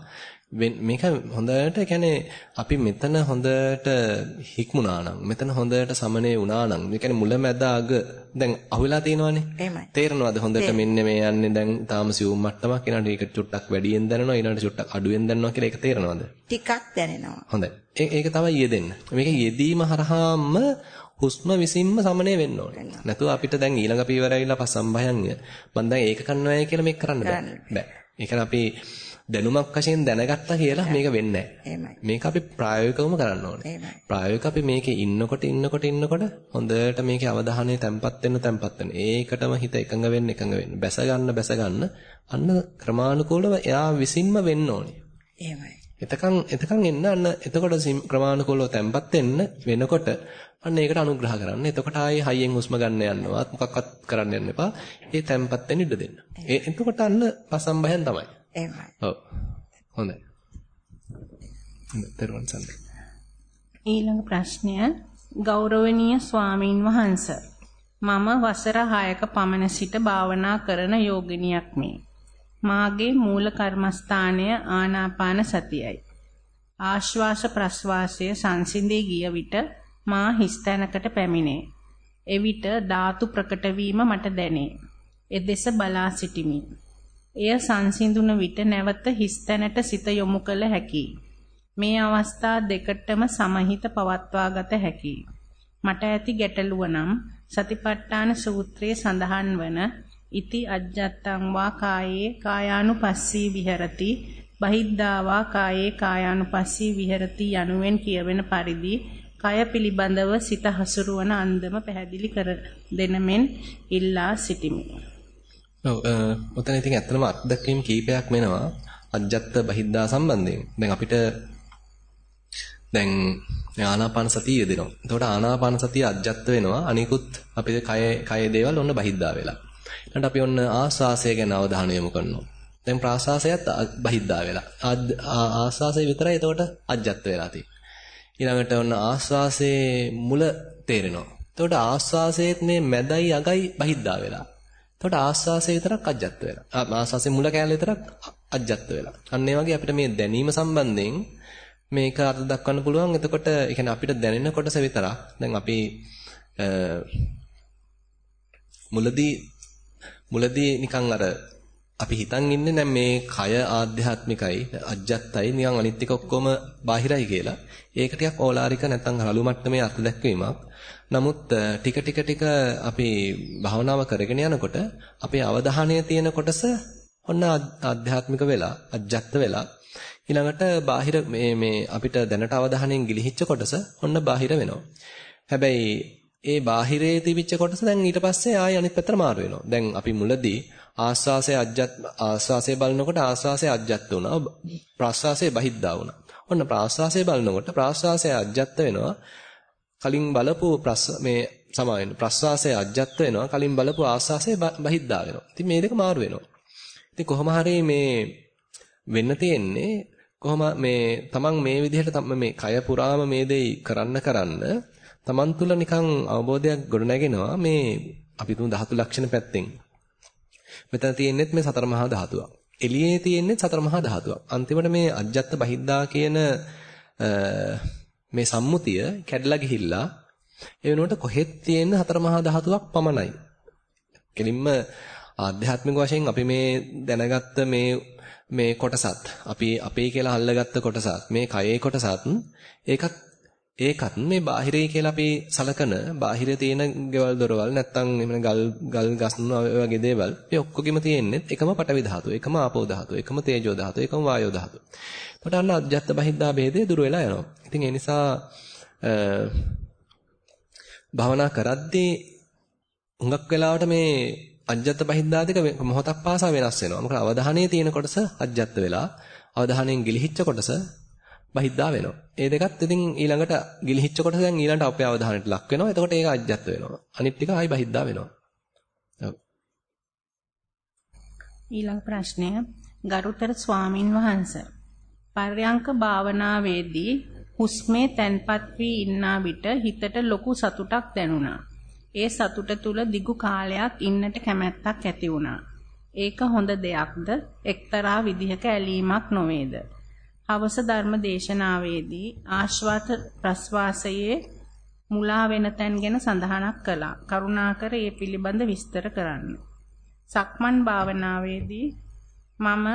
මේක හොඳට කියන්නේ අපි මෙතන හොඳට හික්මුණා නම් මෙතන හොඳට සමනේ වුණා නම් මේ කියන්නේ මුලැමැද අග දැන් අහුවෙලා තියෙනවනේ තේරෙනවද හොඳට මෙන්න මේ යන්නේ දැන් තාම සිවුම් මට්ටමක් ඊළඟට ඒක චුට්ටක් වැඩියෙන් දැනෙනවා ඊළඟට චුට්ටක් අඩුවෙන් දැනෙනවා කියලා ඒක තේරෙනවද ටිකක් දැනෙනවා හොඳයි ඒක තමයි යෙදෙන්න මේක යෙදීම හරහාම හුස්ම විසින්ම සමනය වෙන්න ඕනේ. නැතුව අපිට දැන් ඊළඟ පීවර ඇවිල්ලා පස්සම්භයන්ය. මම දැන් ඒක කරනවායි කියලා මේක කරන්න බෑ. බෑ. ඒක අපි දැනුමක් වශයෙන් දැනගත්තා කියලා මේක වෙන්නේ නැහැ. මේක අපි ප්‍රායෝගිකවම කරන්න ඕනේ. ප්‍රායෝගික අපි මේකේ ඉන්නකොට ඉන්නකොට ඉන්නකොට හොඳට මේකේ අවධානය තැම්පත් වෙන්න තැම්පත් වෙන්න. ඒකටම හිත එකඟ වෙන්න එකඟ වෙන්න. බැස ගන්න බැස ගන්න. අන්න ක්‍රමානුකූලව එයා විසින්ම වෙන්න ඕනේ. එහෙමයි. එතකන් එතකන් එන්න අන්න එතකොට ක්‍රමානුකූලව තැම්පත් වෙන්න වෙනකොට අන්න ඒකට අනුග්‍රහ කරන්න. එතකොට ආයේ හයියෙන් හුස්ම ගන්න යන්නවත් මොකක්වත් කරන්න යන්න එපා. ඒ තැම්පත් වෙන්න ඉඩ දෙන්න. ඒ එතකොට අන්න පසම්බයන් තමයි. එහෙමයි. ඔව්. හොඳයි. දරුවන් සම්ද. ඊළඟ ප්‍රශ්නය ගෞරවනීය ස්වාමින් වහන්සේ මම වසර 6ක පමණ සිට භාවනා කරන යෝගිනියක් මේ. මාගේ මූල කර්මස්ථානය ආනාපාන සතියයි. ආශ්වාස ප්‍රශ්වාසය සංසිඳී ගිය විට මා හිස්තැනකට පැමිණේ. එවිට ධාතු ප්‍රකට මට දැනේ. එදෙස බලා සිටිමි. එය සංසිඳුන විට නැවත හිස්තැනට සිත යොමු කළ හැකියි. මේ අවස්ථා දෙකටම සමහිත පවත්වාගත හැකියි. මට ඇති ගැටලුව නම් සතිපට්ඨාන සූත්‍රයේ සඳහන් වන ඉති අජ්ජත්තං වා කායේ කායානුපස්සී විහෙරති බහිද්ධා වා කායේ කායානුපස්සී විහෙරති යනුවෙන් කියවෙන පරිදි කය පිළිබඳව සිත හසුරුවන අන්දම පැහැදිලි කර දෙනමෙන් ඉල්ලා සිටිමි. ඔව් ඔතන ඉතින් ඇත්තටම අත්දැකීම් කීපයක් වෙනවා අජ්ජත් බහිද්දා සම්බන්ධයෙන්. දැන් අපිට දැන් ආනාපාන සතිය යෙදෙනවා. එතකොට ආනාපාන සතිය අජ්ජත් වෙනවා. අනිකුත් අපේ කය කය දේවල් ඔන්න බහිද්දා වෙලා. ඊට අපි ඔන්න ආස්වාසය ගැන අවධානය යොමු කරනවා. දැන් ප්‍රාසාසයත් බහිද්දා වෙලා. ආස්වාසය විතරයි එතකොට අජ්ජත් වෙලා තියෙන්නේ. ඊළඟට ඔන්න ආස්වාසයේ මුල තේරෙනවා. එතකොට ආස්වාසයේත් මේ මැදයි අගයි බහිද්දා වෙලා. එතකොට ආස්වාසය විතරක් අජ්ජත් වෙලා. ආස්වාසයේ මුල කැලේ විතරක් අජ්ජත් වෙලා. අන්න ඒ වගේ අපිට මේ දැනීම සම්බන්ධයෙන් මේක අර්ථ දක්වන්න පුළුවන්. එතකොට ඒ කියන්නේ අපිට දැනෙන කොටස විතරක්. දැන් අපි මුලදී මුලදී නිකන් අර අපි හිතන් ඉන්නේ දැන් මේ කය ආධ්‍යාත්මිකයි අජ්ජත්තයි නිකන් අනිත් ටික ඔක්කොම බාහිරයි කියලා. ඒක ටිකක් ඕලාරික නැත්නම් රළු මට්ටමේ අර්ථ දැක්වීමක්. නමුත් ටික ටික ටික අපි භාවනාව කරගෙන යනකොට අපේ අවධානය තියෙන කොටස ඔන්න ආධ්‍යාත්මික වෙලා අජ්ජත්ත වෙලා ඊළඟට බාහිර මේ මේ අපිට දැනට අවධානයෙන් ගිලිහිච්ච කොටස ඔන්න බාහිර වෙනවා. හැබැයි ඒ බාහිරේ තිබිච්ච කොටස දැන් ඊට පස්සේ ආයෙ අනිත් පැත්තට මාරු වෙනවා. දැන් අපි මුලදී ආස්වාසය අජ්ජත් ආස්වාසය බලනකොට ආස්වාසය අජ්ජත් වුණා. ප්‍රාස්වාසය බහිද්දා වුණා. ඔන්න ප්‍රාස්වාසය බලනකොට ප්‍රාස්වාසය අජ්ජත් වෙනවා. කලින් බලපු ප්‍රස් මේ සමාවෙන්න ප්‍රස්වාසය අජ්ජත් වෙනවා. කලින් බලපු ආස්වාසය බහිද්දා වෙනවා. ඉතින් මේ දෙක මාරු වෙනවා. ඉතින් කොහොම හරි මේ වෙන්න තියෙන්නේ කොහොම මේ තමන් මේ විදිහට මේ කය පුරාම මේ දෙයි කරන්න කරන්න තමන් තුළ නිකන් අවබෝධයක් ගොඩනගෙනවා මේ අපි තුන් ධාතු ලක්ෂණ පැත්තෙන්. මෙතන තියෙන්නේත් මේ සතර මහා ධාතුවක්. එළියේ තියෙන්නේත් සතර මහා ධාතුවක්. අන්තිමට මේ අජ්ජත් බහිද්දා කියන මේ සම්මුතිය කැඩලා ගිහිල්ලා ඒ වෙනුවට කොහෙත් තියෙන හතර මහා ධාතුවක් පමණයි. කෙලින්ම ආධ්‍යාත්මික වශයෙන් අපි මේ දැනගත්ත මේ මේ කොටසත් අපි අපේ කියලා අල්ලගත්ත කොටසත් මේ කයේ කොටසත් ඒකත් ඒකත් මේ බාහිරේ කියලා අපි සලකන බාහිරේ තියෙන ගෙවල් දොරවල් නැත්තම් එමන ගල් ගල් ගස්න වගේ දේවල් මේ ඔක්කොගෙම තියෙන්නේ එකම පටවි ධාතුව, එකම ආපෝ ධාතුව, එකම තේජෝ ධාතුව, එකම වායෝ ධාතුව. එතකොට අන්න අජ්ජත් බහිද්දා ભેදේ දුර වෙලා යනවා. ඉතින් ඒ නිසා භවනා කරද්දී හුඟක් වෙලාවට මේ අජ්ජත් බහිද්දා දෙක මොහොතක් පාසා වෙනස් වෙනවා. මොකද අවධානයේ තියෙන කොටස අජ්ජත් වෙලා අවධානයෙන් ගිලිහිච්ච කොටස බහිද්දා වෙනවා. ඒ දෙකත් ඉතින් ඊළඟට ගිලිහිච්ච කොටස දැන් ඊළඟට අපේ අවධානයට ලක් වෙනවා. එතකොට ඒක අජ්ජත් වෙනවා. අනිත් ටික ආයි බහිද්දා වෙනවා. ඔව්. ඊළඟ ප්‍රශ්නය ගරුතර ස්වාමින් වහන්සේ පර්යංක භාවනාවේදී හුස්මේ තැන්පත් වී ඉන්නා විට හිතට ලොකු සතුටක් දැනුණා. ඒ සතුට තුල දිගු කාලයක් ඉන්නට කැමැත්තක් ඇති වුණා. ඒක හොඳ දෙයක්ද එක්තරා විදිහක ඇලීමක් නොවේද? හවස ධර්ම දේශනාවේදී ආශ්වාස ප්‍රස්වාසයේ මුලා වෙන තැන් ගැන සඳහනක් කළා. කරුණාකර ඒ පිළිබඳ විස්තර කරන්න. සක්මන් භාවනාවේදී මම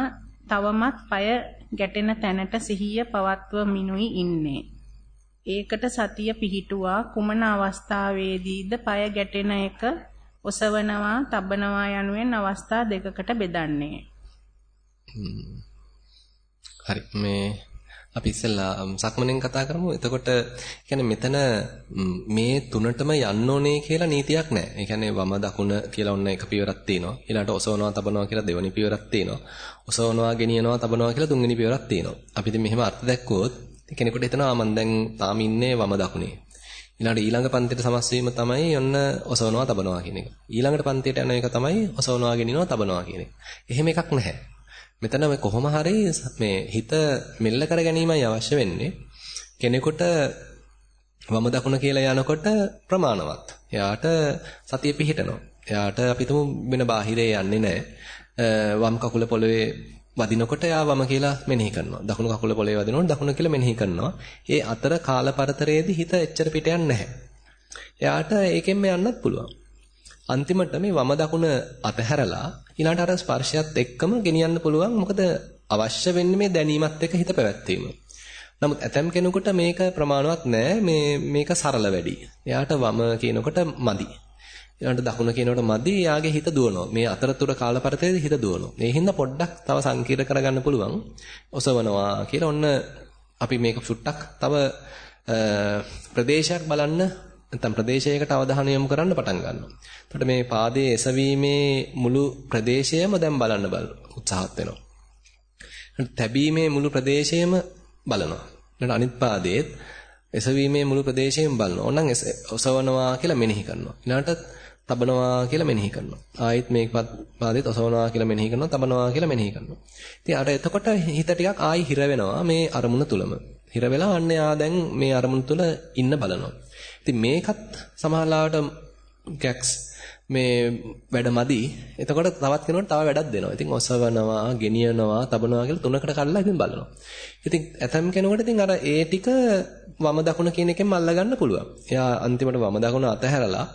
තවමත් পায় ගැටෙන තැනට සිහිය පවත්වමිනුයි ඉන්නේ. ඒකට සතිය පිහිටුවා කුමන අවස්ථාවේදීද পায় ගැටෙන එක ඔසවනවා, තබනවා යනුවෙන් අවස්ථා දෙකකට බෙදන්නේ. හරි. මේ අපි ඉස්සෙල්ලා සක්මණෙන් කතා කරමු. එතකොට කියන්නේ මෙතන මේ තුනටම යන්න ඕනේ කියලා නීතියක් නැහැ. ඒ කියන්නේ වම දකුණ කියලා ඔන්න එක පියවරක් තියෙනවා. ඊළඟට ඔසවනවා තබනවා කියලා දෙවෙනි පියවරක් තියෙනවා. ඔසවනවා ගෙනියනවා තබනවා කියලා තුන්වෙනි පියවරක් තියෙනවා. අපි ඉතින් මෙහෙම අර්ථ දැක්කොත් කෙනෙකුට හිතනවා මම දැන් තාම ඉන්නේ වම දකුණේ. ඊළඟට ඊළඟ පන්තියට සමස් වීම තමයි ඔන්න ඔසවනවා තබනවා කියන එක. ඊළඟට පන්තියට යන එක තමයි ඔසවනවා ගෙනියනවා තබනවා කියන එක. එහෙම එකක් නැහැ. මෙතන මේ කොහොම හරි මේ හිත මෙල්ල කර ගැනීමයි අවශ්‍ය වෙන්නේ. කෙනෙකුට වම දකුණ කියලා යනකොට ප්‍රමාණවත්. එයාට සතිය පිහිටනවා. එයාට අපි තුමු වෙන බාහිරේ යන්නේ නැහැ. වම් කකුල පොළවේ වදිනකොට එයා වම කියලා මෙනෙහි කරනවා. දකුණු කකුල පොළවේ වදිනකොට දකුණ කියලා මෙනෙහි කරනවා. ඒ අතර කාල පරතරයේදී හිත එච්චර පිට යන්නේ නැහැ. එයාට ඒකෙන්ම යන්නත් පුළුවන්. අන්තිමට මේ වම දකුණ අතහැරලා ඊළඟට අර ස්පර්ශයත් එක්කම ගෙනියන්න පුළුවන්. මොකද අවශ්‍ය වෙන්නේ මේ දැනීමත් එක්ක හිත පැවැත්වීම. නමුත් ඇතම් කෙනෙකුට මේක ප්‍රමාණවත් නෑ මේ මේක සරල වැඩි. එයාට වම කියනකොට මදි. ඊළඟට දකුණ කියනකොට මදි. එයාගේ හිත දුවනවා. මේ අතරතුර කාලපරතේදී හිත දුවනවා. මේ හින්දා පොඩ්ඩක් තව සංකීර්ණ කරගන්න පුළුවන්. ඔසවනවා කියලා ඔන්න අපි මේක චුට්ටක් තව ප්‍රදේශයක් බලන්න නැත්නම් ප්‍රදේශයකට අවධානය යොමු කරන්න පටන් ගන්නවා. එතකොට මේ පාදයේ එසවීමේ මුළු ප්‍රදේශයම දැන් බලන්න බල උත්සාහත් වෙනවා. තැබීමේ මුළු ප්‍රදේශයම බලනවා. ඊට අනිත් පාදයේත් එසවීමේ මුළු ප්‍රදේශයම බලනවා. ඕනනම් ඔසවනවා කියලා මෙනෙහි කරනවා. ඊළඟට තබනවා කියලා මෙනෙහි කරනවා. ආයෙත් මේ පාදෙත් ඔසවනවා කියලා මෙනෙහි කරනවා, තබනවා කියලා මෙනෙහි කරනවා. ඉතින් අර එතකොට හිත ටිකක් ආයි හිර වෙනවා මේ අරමුණ තුලම. හිර වෙලා අන්න යා දැන් මේ අරමුණ තුල ඉන්න බලනවා. ඉතින් මේකත් සමහරලාවට ගැක්ස් මේ වැඩමදි. එතකොට තවත් කෙනෙකුට තව වැඩක් දෙනවා. ඉතින් ඔසවනවා, ගෙනියනවා, තබනවා කියලා තුනකට කඩලා ඉතින් බලනවා. ඉතින් ඇතම් කෙනෙකුට ඉතින් අර ඒ ටික වම දකුණ කියන එකෙන් අල්ලා ගන්න පුළුවන්. එයා අන්තිමට වම දකුණ අතහැරලා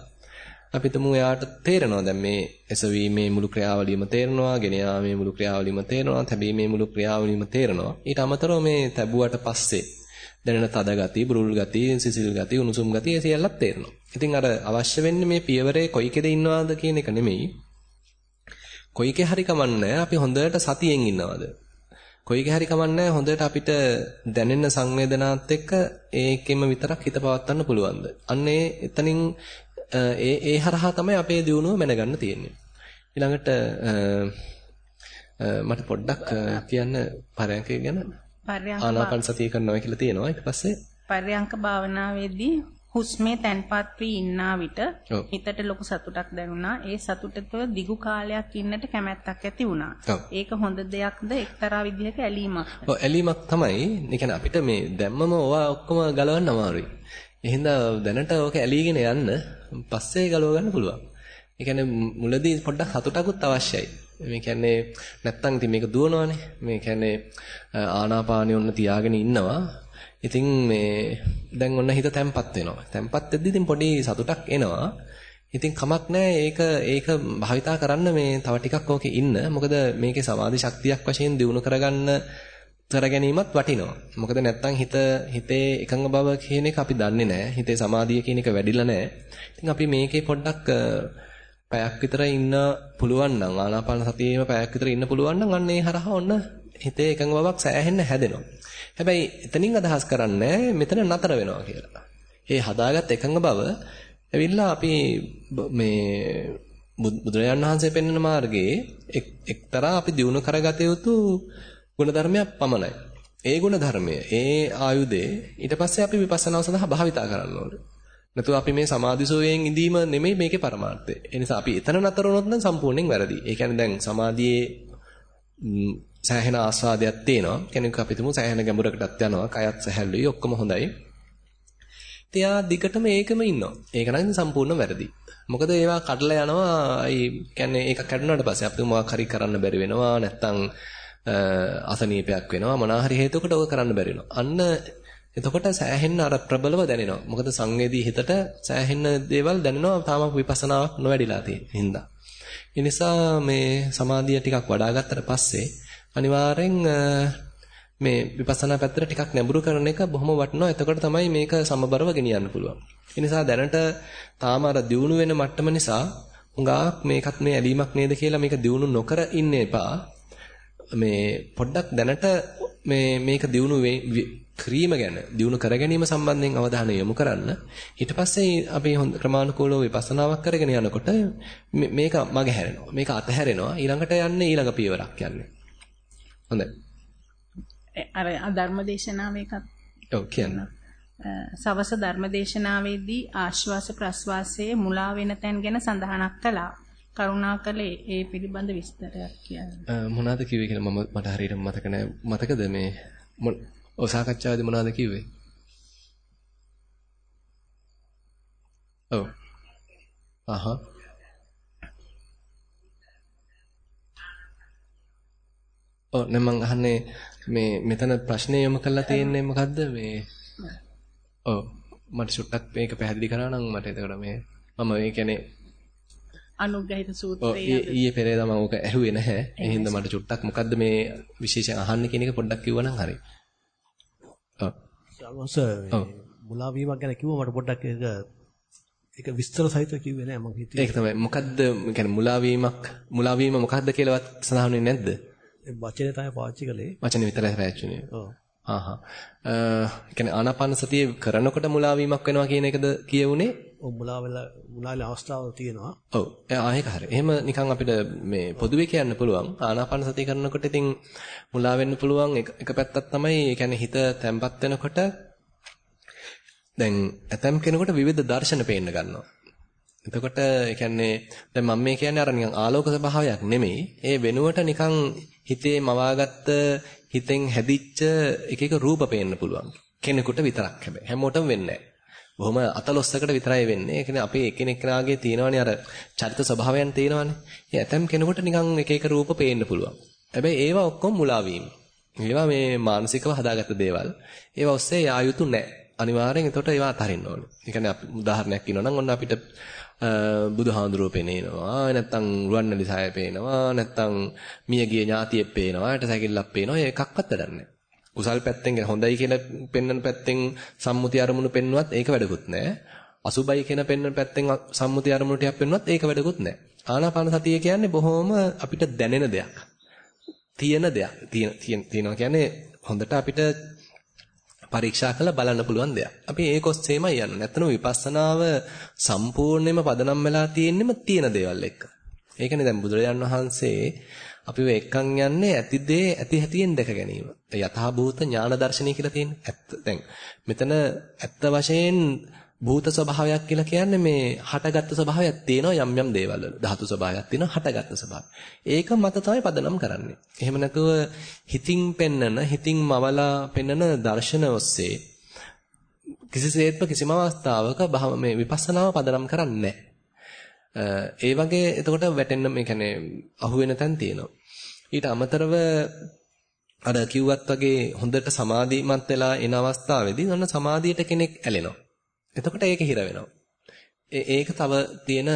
අපි තුමු එයාට තේරෙනවා දැන් මේ එසවීමේ මුළු ක්‍රියාවලියම තේරෙනවා, ගෙන යාමේ මුළු ක්‍රියාවලියම තේරෙනවා, තැබීමේ මුළු ක්‍රියාවලියම තේරෙනවා. ඊට අමතරව මේ තැබුවට පස්සේ දැනෙන තද ගතිය, බුරුල් ගතිය, සිසිල් ගතිය, උණුසුම් ගතිය ඒ සියල්ලක් තේරෙනවා. ඉතින් අර අවශ්‍ය වෙන්නේ මේ පියවරේ කොයිකෙද ඉන්නවද කියන එක නෙමෙයි. කොයිකේ හරි කමන්නේ අපි හොඳට සතියෙන් ඉන්නවද? කොයිකේ හරි කමන්නේ හොඳට අපිට දැනෙන සංවේදනාත් එක්ක ඒකෙම විතරක් හිත පවත්වන්න පුළුවන්ද? අන්න ඒ එතනින් ඒ ඒ හරහා තමයි අපේ දියුණුව මැනගන්න තියෙන්නේ. ඊළඟට මට පොඩ්ඩක් කියන්න පරයන්කය ගැන පර්යංක ආනාපාන සතිය කරනවා කියලා තියෙනවා. ඊට පස්සේ පර්යංක භාවනාවේදී හුස්මේ තැන්පත් වී ඉන්නා විට හිතට ලොකු සතුටක් දැනුණා. ඒ සතුට තුළ දිගු කාලයක් ඉන්නට කැමැත්තක් ඇති වුණා. ඒක හොඳ දෙයක්ද එක්තරා විදිහක ඇලීමක්ද? ඔව් ඇලීමක් තමයි. ඒ අපිට මේ දැම්මම ඕවා ඔක්කොම ගලවන්න අමාරුයි. එහෙනම් දැනට ඕක ඇලීගෙන යන්න පස්සේ ගලව ගන්න පුළුවන්. ඒ කියන්නේ මුලදී පොඩ්ඩක් සතුටකුත් අවශ්‍යයි. මේ කියන්නේ නැත්තම් ඉතින් මේක දුවනවානේ. මේ කියන්නේ ආනාපානිය ඔන්න තියාගෙන ඉන්නවා. ඉතින් මේ දැන් ඔන්න හිත තැම්පත් වෙනවා. තැම්පත් වෙද්දි ඉතින් පොඩි සතුටක් එනවා. ඉතින් කමක් නැහැ ඒක ඒක භාවිතා කරන්න මේ තව ටිකක් ඕකේ ඉන්න. මොකද මේකේ සමාධි ශක්තියක් වශයෙන් දිනු කරගන්න කර ගැනීමත් වටිනවා. මොකද නැත්තම් හිත හිතේ එකඟ බව කියන එක අපි දන්නේ නැහැ. හිතේ සමාධිය කියන එක වැඩිලා නැහැ. ඉතින් අපි මේකේ පොඩ්ඩක් පැයක් විතර ඉන්න පුළුවන් නම් ආනාපාන සතියේම පැයක් විතර ඉන්න පුළුවන් නම් අන්න ඒ හරහා ඔන්න හිතේ එකඟ බවක් සෑහෙන්න හැදෙනවා. හැබැයි එතනින් අදහස් කරන්නේ මෙතන නතර වෙනවා කියලා. ඒ හදාගත් එකඟ බව ඇවිල්ලා අපි මේ බුදුරජාණන් වහන්සේ පෙන්වන මාර්ගයේ එක්තරා අපි දිනු කරගත යුතු ගුණධර්මයක් පමණයි. ඒ ගුණධර්මය, ඒ ආයුධය ඊට පස්සේ අපි විපස්සනාව සඳහා භාවිතා කරන්න ඕනේ. නැතුව අපි මේ සමාධිසෝයෙන් ඉඳීම නෙමෙයි මේකේ පරමාර්ථය. ඒ නිසා අපි එතන නතර වුණොත් නම් සම්පූර්ණයෙන් වැරදි. ඒ කියන්නේ දැන් සමාධියේ සෑහෙන ආස්වාදයක් තියෙනවා. කෙනෙක් අපි තුමු සෑහෙන ගැඹුරකටත් යනවා. කයත් සැහැල්ලුයි, ඔක්කොම හොඳයි. තියා දිගටම ඒකම ඉන්නවා. ඒක නම් සම්පූර්ණ වැරදි. මොකද ඒවා කඩලා යනවා. ඒ කියන්නේ ඒක කැඩුණාට පස්සේ අපි මොකක් හරි කරන්න බැරි වෙනවා. නැත්තම් අසනීපයක් වෙනවා. මොනවා හරි හේතුවකට ඔක කරන්න බැරි වෙනවා. අන්න එතකොට සෑහෙන්න අර ප්‍රබලව දැනෙනවා. මොකද සංවේදී හිතට සෑහෙන්න දේවල් දැනෙනවා තාම විපස්සනාවක් නොවැඩිලා තියෙන හින්දා. ඒ නිසා මේ සමාධිය ටිකක් වඩා ගත්තට පස්සේ අනිවාර්යෙන් මේ විපස්සනා පැත්තට ටිකක් නැඹුරු කරන එක බොහොම වටිනවා. එතකොට තමයි මේක සමබරව ගෙනියන්න පුළුවන්. ඒ නිසා දැනට තාම අර දියුණු වෙන මට්ටම නිසා හුඟක් මේකත් මේ ඇලීමක් නේද කියලා මේක දියුණු නොකර ඉන්න එපා. මේ පොඩ්ඩක් දැනට මේ මේක දියුණු ක්‍රීම ගැන දියුණු කර ගැනීම සම්බන්ධයෙන් අවධානය යොමු කරන්න. ඊට පස්සේ අපි හොඳ ක්‍රමානුකූලව විපස්සනාවක් කරගෙන යනකොට මේක මගේ හැරෙනවා. මේක අතහැරෙනවා. ඊළඟට යන්නේ ඊළඟ පියවරක් යන්නේ. හොඳයි. අර ධර්මදේශනාවේ එකක් ඔව් කියන්න. සවස ධර්මදේශනාවේදී ආශ්වාස ප්‍රශ්වාසයේ මුලා වෙන තැන් ගැන සඳහනක් කළා. කරුණාකරලා ඒ පිළිබඳ විස්තරයක් කියන්න. මොනවද කිව්වේ කියලා මම මට හරියට මතක නැහැ. මතකද මේ ඔය සාකච්ඡාවේදී මොනවද කිව්වේ? ඔව්. අහහ. ඔව් නම් මං අහන්නේ මේ මෙතන ප්‍රශ්නේ යොමු කරලා තියෙන්නේ මොකද්ද මේ ඔව් මට චුට්ටක් මේක පැහැදිලි කරා නම් මට එතකොට මේ මම ඒ කියන්නේ අනුග්‍රහිත සූත්‍රයේ ඊයේ පෙරේදා මම ඕක ඇහුවේ නැහැ. ඒ හින්දා මට චුට්ටක් මොකද්ද මේ විශේෂයෙන් අහන්නේ කියන එක පොඩ්ඩක් කිව්වනම් හරි. සල්වස මුලා වීමක් ගැන කිව්ව මට පොඩ්ඩක් ඒක ඒක විස්තර සහිතව කිව්වේ නෑ මම හිතුවේ. ඒක තමයි. මොකද්ද කියන්නේ මුලා වීමක් මුලා වීම මොකද්ද කියලාවත් සඳහන් වෙන්නේ නැද්ද? වචනේ තමයි පාවිච්චි කළේ. වචනේ විතරයි පාවිච්චිනේ. ඔව්. ආහා. අ කියන්නේ ආනාපාන සතිය කරනකොට මුලා වීමක් වෙනවා කියන එකද කියුනේ? ඔව් මුලා වෙලා මුලාවේ අවස්ථාව තියෙනවා. ඔව්. ආ ඒක හරිය. එහෙම නිකන් අපිට මේ පොදුවේ කියන්න පුළුවන්. ආනාපාන සතිය කරනකොට ඉතින් මුලා වෙන්න පුළුවන් එක පැත්තක් තමයි ඒ කියන්නේ හිත තැම්පත් වෙනකොට දැන් ඇතම් කෙනෙකුට විවිධ දර්ශන පේන්න ගන්නවා. එතකොට ඒ කියන්නේ දැන් මම මේ කියන්නේ අර නිකන් ආලෝක ස්වභාවයක් නෙමෙයි. ඒ වෙනුවට නිකන් හිතේ මවාගත්ත හිතෙන් හැදිච්ච එක එක රූප පේන්න පුළුවන්. කෙනෙකුට විතරක් හැබැයි හැමෝටම වෙන්නේ නැහැ. බොහොම අතලොස්සකට විතරයි වෙන්නේ. ඒ කියන්නේ අපේ එකිනෙකනාගේ තියෙනවනේ අර චරිත ස්වභාවයන් තියෙනවනේ. ඒ ඇතම් කෙනෙකුට නිකන් එක එක රූප පේන්න පුළුවන්. හැබැයි ඒවා ඔක්කොම මුලා ඒවා මේ මානසිකව හදාගත්ත දේවල්. ඒවා ඔස්සේ යා යුතු නැහැ. අනිවාර්යෙන් එතකොට ඒවා අතහරින්න ඕනේ. ඒ කියන්නේ උදාහරණයක් කියනවා නම් ඔන්න අපිට බුදුහාඳුරුව පේනේනවා නැත්තම් රුවන්වැලි සාය පේනවා නැත්තම් මියගිය ඥාතියෙක් පේනවා ඊට සැකිල්ලක් පේනවා ඒ එකක්වත් වැඩක් නැහැ. කුසල් පැත්තෙන් හොඳයි කියලා පෙන්වන පැත්තෙන් සම්මුති අරමුණු පෙන්වුවත් ඒක වැඩකුත් නැහැ. අසුබයි කියන පෙන්වන පැත්තෙන් සම්මුති අරමුණු ටිකක් පෙන්වුවත් ඒක වැඩකුත් නැහැ. ආනාපාන සතිය කියන්නේ බොහොම අපිට දැනෙන දෙයක්. තියෙන දෙයක්. තියෙන තියෙනවා කියන්නේ හොඳට අපිට පරීක්ෂා කරලා බලන්න පුළුවන් දෙයක්. අපි ඒක ඔස්සේමයි යන්නේ. නැත්නම් විපස්සනාව සම්පූර්ණයෙන්ම පදනම් වෙලා තියෙන්නෙම තියෙන දේවල් එක්ක. ඒකනේ දැන් බුදුරජාන් වහන්සේ අපිව එක්කන් යන්නේ ඇති දේ ඇති හැටියෙන් දැක ගැනීම. යථා භූත ඥාන දර්ශනය කියලා තියෙන්නේ. ඇත්ත දැන් මෙතන ඇත්ත වශයෙන් භූත ස්වභාවයක් කියලා කියන්නේ මේ හටගත්තු ස්වභාවයක් තියෙනවා යම් යම් දේවල් වල. ධාතු ස්වභාවයක් තියෙනවා හටගත්තු ස්වභාවය. ඒක මත තමයි පදනම් කරන්නේ. එහෙම නැතුව හිතින් පෙන්නන, හිතින් මවලා පෙන්නන දර්ශන ඔස්සේ කිසිසේත්ම කිසිම අවස්ථාවක මේ විපස්සනාව පදනම් කරන්නේ ඒ වගේ එතකොට වැටෙන්න මේ කියන්නේ අහුවෙන තැන් තියෙනවා. ඊට අමතරව අර කිව්වත් වගේ හොඳට සමාධිමත් වෙලා එන අවස්ථාවේදී ඔන්න සමාධියට කෙනෙක් ඇලෙනවා. එතකොට ඒක හිර වෙනවා. ඒක තව තියෙන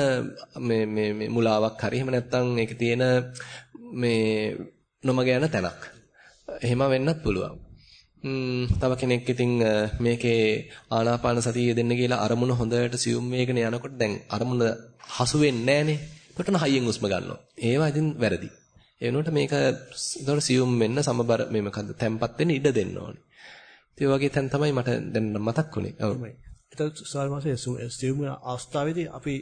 මේ මේ මේ මුලාවක් හරි එහෙම නැත්නම් ඒකේ තියෙන මේ නොමග යන තැනක්. එහෙම වෙන්නත් පුළුවන්. තව කෙනෙක් ඉතින් මේකේ ආනාපාන සතිය දෙන්න කියලා අරමුණ හොඳට සියුම් වේගන යනකොට දැන් අරමුණ හසු වෙන්නේ නැහනේ. ඒකට හයියෙන් උස්ම ගන්නවා. ඒවා ඉතින් වැරදි. ඒ වෙනුවට මේක ඒතකොට සියුම් වෙන්න සමබර මේ මොකද්ද තැම්පත් වෙන්න ඉඩ දෙන්න ඕනේ. ඒ වගේ තැන් තමයි මට දැන් මතක් වුනේ. ඔව්. එතකොට ස්වාමීන් සියුම් අවස්ථාවේදී අපි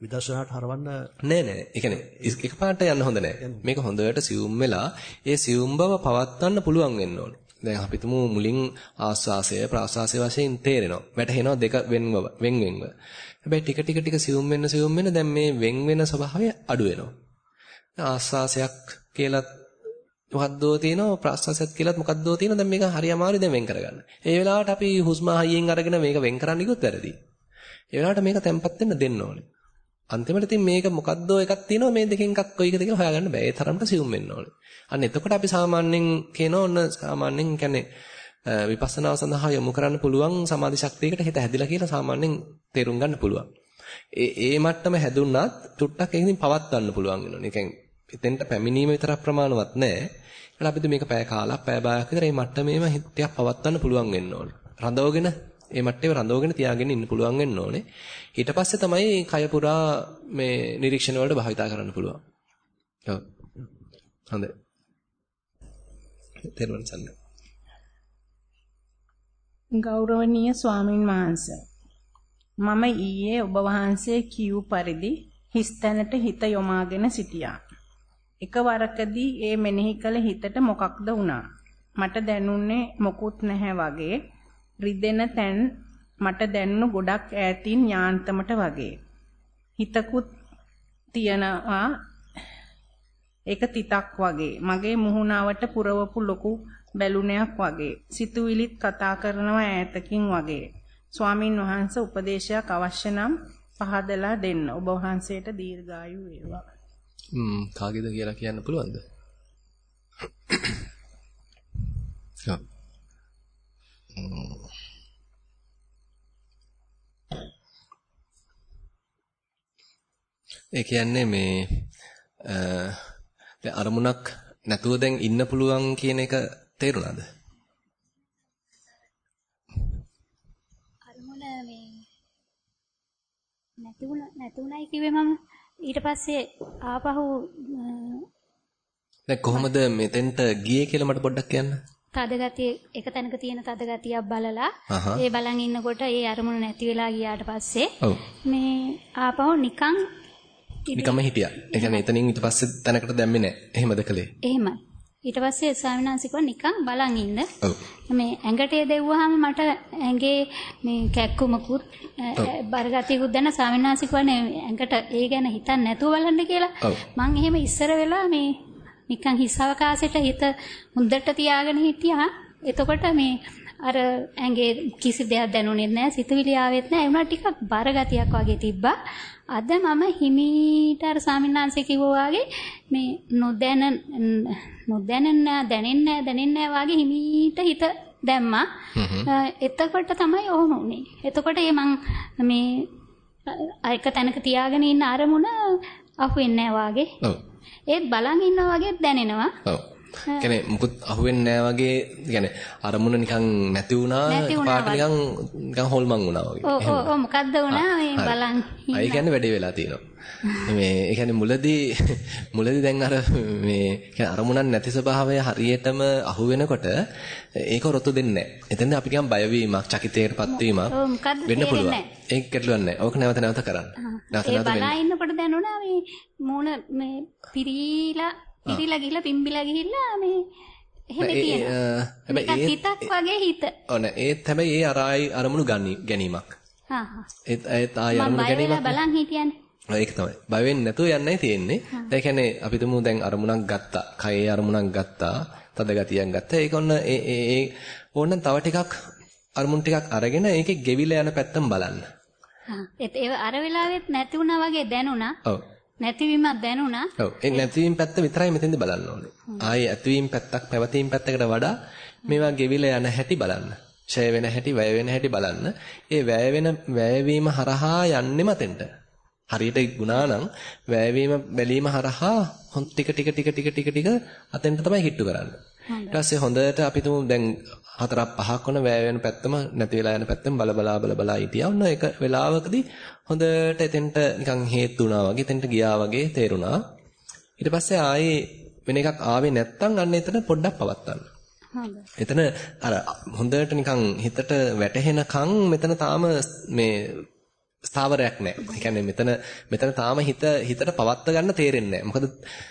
විදර්ශනාට හරවන්න නෑ නෑ. ඒ කියන්නේ එකපාරට යන්න හොඳ නෑ. මේක හොඳට සියුම් වෙලා ඒ සියුම් බව පවත්වන්න පුළුවන් වෙන්න ඕනේ. දැන් අපි තුමු මුලින් ආස්වාසය ප්‍රාස්වාසය වශයෙන් තේරෙනවා. වැටහෙනවා දෙක වෙන්ව වෙන් වෙන්ව. හැබැයි ටික ටික ටික සියුම් වෙන්න සියුම් වෙන්න දැන් මේ වෙන් වෙන ස්වභාවය අඩු වෙනවා. ආස්වාසයක් කියලා මොකද්දෝ තියෙනවා ප්‍රාස්වාසයක් කියලාත් මොකද්දෝ තියෙනවා දැන් මේක හරි අමාරුයි දැන් වෙන් කරගන්න. ඒ වෙලාවට අපි හුස්ම හයියෙන් අරගෙන මේක වෙන් කරන්න ගියොත් වැරදි. ඒ වෙලාවට මේක තැම්පත් වෙන්න දෙන්න ඕනේ. අන්තිමට ඉතින් මේක මොකද්දෝ එකක් තියෙනවා මේ දෙකෙන් එකක් කොයි එකද කියලා හොයාගන්න බෑ. ඒ තරමට සියුම් වෙන්න ඕනේ. අන්න එතකොට අපි සාමාන්‍යයෙන් කියනවා ඔන්න සාමාන්‍යයෙන් කියන්නේ විපස්සනාව සඳහා යොමු කරන්න පුළුවන් සමාධි ශක්තියකට හිත හැදිලා කියලා සාමාන්‍යයෙන් තේරුම් ගන්න පුළුවන්. ඒ ඒ මට්ටම හැදුනත් චුට්ටක් එකකින් පවත්වන්න පුළුවන් වෙනවා. ඒ කියන්නේ එතෙන්ට පැමිණීම විතරක් ප්‍රමාණවත් නැහැ. ඒකට අපිට මේක පැය කාලක් පැය භාගයක් විතර මේ මට්ටමේම ටිකක් පවත්වන්න පුළුවන් වෙන්න ඕනේ. රඳවගෙන මේ මට්ටමේ රඳවගෙන තියාගෙන ඉන්න පුළුවන් වෙන්න ඕනේ. ඊට පස්සේ තමයි කය පුරා මේ නිරීක්ෂණ වලට භාවිතා කරන්න පුළුවන්. ඔව්. හොඳයි. තෙරුවන් සරණයි. ගෞරවනීය ස්වාමින් වහන්සේ මම ඊයේ ඔබ වහන්සේ කියූ පරිදි හිස්තැනට හිත යොමාගෙන සිටියා. එකවරකදී ඒ මෙනෙහි කළ හිතට මොකක්ද වුණා. මට දැනුන්නේ මොකුත් නැහැ වගේ. රිදෙන තැන් මට දැනුණු ගොඩක් ඈතින් යාන්තමට වගේ. හිතකුත් තියනවා ඒක තිතක් වගේ. මගේ මුහුණාවට පුරවපු ලොකු බැලුණයක් වගේ. සිතුවිලිත් කතා කරනවා ඈතකින් වගේ. ස්වාමින් වහන්සේ උපදේශයක් අවශ්‍ය නම් පහදලා දෙන්න. ඔබ වහන්සේට දීර්ඝායු වේවා. ම්ම් කාගේද කියලා කියන්න පුළුවන්ද? ඒ කියන්නේ මේ දැන් අරමුණක් නැතුව දැන් ඉන්න පුළුවන් කියන එක තේරුණාද? අරමුණ මේ නැතුණ නැතුණයි කිව්වේ මම ඊට පස්සේ ආපහු දැන් කොහොමද මෙතෙන්ට ගියේ කියලා මට පොඩ්ඩක් කියන්න. තද ගතිය එක තැනක තියෙන තද ගතියක් බලලා ඒ බලන් ඉන්නකොට ඒ අරමුණ නැති වෙලා ගියාට පස්සේ මේ ආපහු නිකන් නිකම්ම හිටියා. ඒ කියන්නේ එතනින් ඊට පස්සේ තැනකට දැම්මේ නැහැ. එහෙමද කළේ? එහෙමයි. ඊට පස්සේ ස්වාමීන් වහන්සේ කිව්වා නිකන් බලන් ඉන්න. ඔව්. මේ ඇඟට දෙව්වහම මට ඇඟේ මේ කැක්කුමකුත් බරගතියකුත් දැන ස්වාමීන් වහන්සේ කිව්වනේ ඇඟට ඒ ගැන හිතන්න නැතුව බලන්න කියලා. මං එහෙම ඉස්සර වෙලා මේ නිකන් හිස් අවකාශයට හිත හොඳට තියාගෙන හිටියා. එතකොට මේ අර ඇඟේ කිසි දෙයක් දැනුනේ නැහැ. සිතුවිලි ආවෙත් නැහැ. ඒ වුණා ටිකක් බරගතියක් වගේ තිබ්බා. අද මම හිමීට අර ස්වාමින්වහන්සේ කිව්වා වගේ මේ නොදැන නොදැනෙන්න දැනෙන්න දැනෙන්න වගේ හිමීට හිත දැම්මා. එතකොට තමයි ඔහොම උනේ. එතකොට මං මේ එක තැනක තියාගෙන ඉන්න අරමුණ අහු වෙන්නේ නැහැ වාගේ. ඔව්. ඒත් බලන් ඉන්නවා වගේ දැනෙනවා. ඔව්. කියන්නේ මුකුත් අහුවෙන්නේ නැහැ වගේ කියන්නේ අරමුණ නිකන් නැති වුණා පාට නිකන් නිකන් හොල්මන් වුණා වගේ. ඔව් ඔව් මොකද්ද වුණා මේ බලන්. අය කියන්නේ වැඩේ වෙලා තියෙනවා. මේ ඒ කියන්නේ මුලදී මුලදී දැන් අර මේ කියන්නේ අරමුණක් නැති ස්වභාවය හරියටම අහු වෙනකොට ඒක රොතු දෙන්නේ නැහැ. එතෙන්ද අපි නිකන් බය වීමක්, චකිතයකටපත් වීමක් වෙන්න පුළුවන්. ඒක ගැටලුවක් නැහැ. ඕක නැවත නැවත කරන්න. නැවත නැවත වෙන්න. ඒ බලා ඉන්නකොට දැනුණා මේ මූණ මේ පිරීලා පිරීලා ගිහිල්ලා පිම්බිලා ගිහිල්ලා මේ එහෙම තියෙනවා. හැබැයි හිතක් වගේ හිත. ඔන්න ඒත් හැබැයි ඒ අරයි අරමුණු ගැනීමක්. හා හා. ඒත් ඒත් ආය අරමුණු ගැනීමක්. බලන් හිටියන්නේ. ඒක තමයි. බය වෙන්නේ නැතුව යන්නයි තියෙන්නේ. ඒ කියන්නේ අපි තුමු දැන් අරමුණක් ගත්තා. කයේ අරමුණක් ගත්තා. තද ගතියක් ගත්තා. ඒක ඔන්න ඒ ඒ ඕනනම් තව ටිකක් අරමුණු ටිකක් අරගෙන ඒකේ ගෙවිලා යන පැත්තම බලන්න. හා. ඒ අර වෙලාවෙත් නැති වුණා වගේ දැනුණා. ඔව්. නැතිවීමක් දැනුණා. ඔව්. ඒ නැතිවීම පැත්ත විතරයි මෙතෙන්ද බලන්න ඕනේ. ආයේ ඇතිවීම පැත්තක් පැවතීම පැත්තකට වඩා මේවා ගෙවිලා යන හැටි බලන්න. ඡය වෙන හැටි, වැය වෙන හැටි බලන්න. ඒ වැය වෙන වැයවීම හරහා යන්නේ මතෙන්ට. හරියට ගුණා නම් වැයවීම බැලීම හරහා ටික ටික ටික ටික ටික ටික අතෙන්ට තමයි හිටු කරන්නේ. ඊට පස්සේ හොඳට අපි තුමු දැන් හතරක් පහක් වන වැය වෙන පැත්තම නැති වෙලා යන පැත්තම බල බලා බල බලා හිටියා. ඔන්න ඒක වෙලාවකදී හොඳට එතෙන්ට නිකන් හේතු වුණා වගේ එතෙන්ට ගියා වගේ තේරුණා. ඊට පස්සේ ආයේ වෙන එකක් ආවේ නැත්තම් අන්න එතන පොඩ්ඩක් පවත්තන්න. එතන අර හොඳට නිකන් හිතට වැටහෙනකන් මෙතන තාම මේ ස්ථාවරයක් නැහැ. ඒ කියන්නේ මෙතන මෙතන තාම හිත හිතට පවත්ත ගන්න තේරෙන්නේ නැහැ. මොකද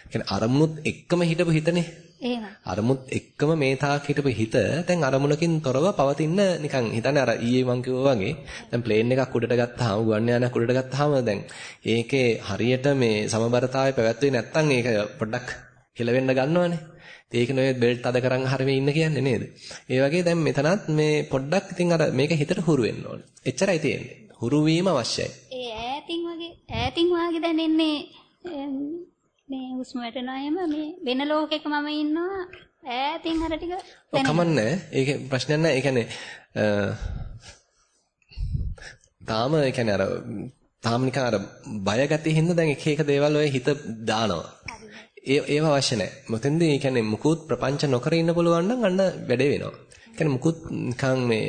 කියන්නේ අරමුණුත් එක්කම හිටපු හිතනේ. එහෙමයි. අරමුත් එක්කම මේ තාක් හිටපු හිත දැන් අරමුණකින් තොරව පවතින නිකන් හිතන්නේ අර ඊයේ මං කිව්වා වගේ දැන් ප්ලේන් එකක් උඩට ගත්තාම ගුවන් යානයක් උඩට ගත්තාම දැන් ඒකේ හරියට මේ සමබරතාවය පැවැත්වෙන්නේ නැත්නම් ඒක පොඩ්ඩක් හෙලවෙන්න ගන්නවනේ. ඒක නෙවෙයි බෙල්ට් අද කරන් හරිය ඉන්න කියන්නේ නේද? ඒ වගේ දැන් මෙතනත් මේ පොඩ්ඩක් ඉතින් අර මේක හිතට හුරු වෙන්න ඕනේ. එච්චරයි තියෙන්නේ. හුරු වීම අවශ්‍යයි. ඒ ඈතින් වගේ ඈතින් වාගේ දැනෙන්නේ මේ හුස්ම වැටෙනායම මේ වෙන ලෝකයක මම ඉන්නවා ඈතින් හර ටික. කමන්නේ. ඒක ප්‍රශ්නයක් නැහැ. ඒ කියන්නේ තාම ඒ කියන්නේ අර තාම නිකන් අර බය ගැතිය හින්දා දැන් එක එක දේවල් ඔය හිත දානවා. ඒ ඒව අවශ්‍ය නැහැ. මොතෙන්ද ඒ කියන්නේ මුකුත් ප්‍රපංච නොකර ඉන්න පුළුවන් නම් අන්න වැඩේ වෙනවා. ඒ කියන්නේ මුකුත් නිකන් මේ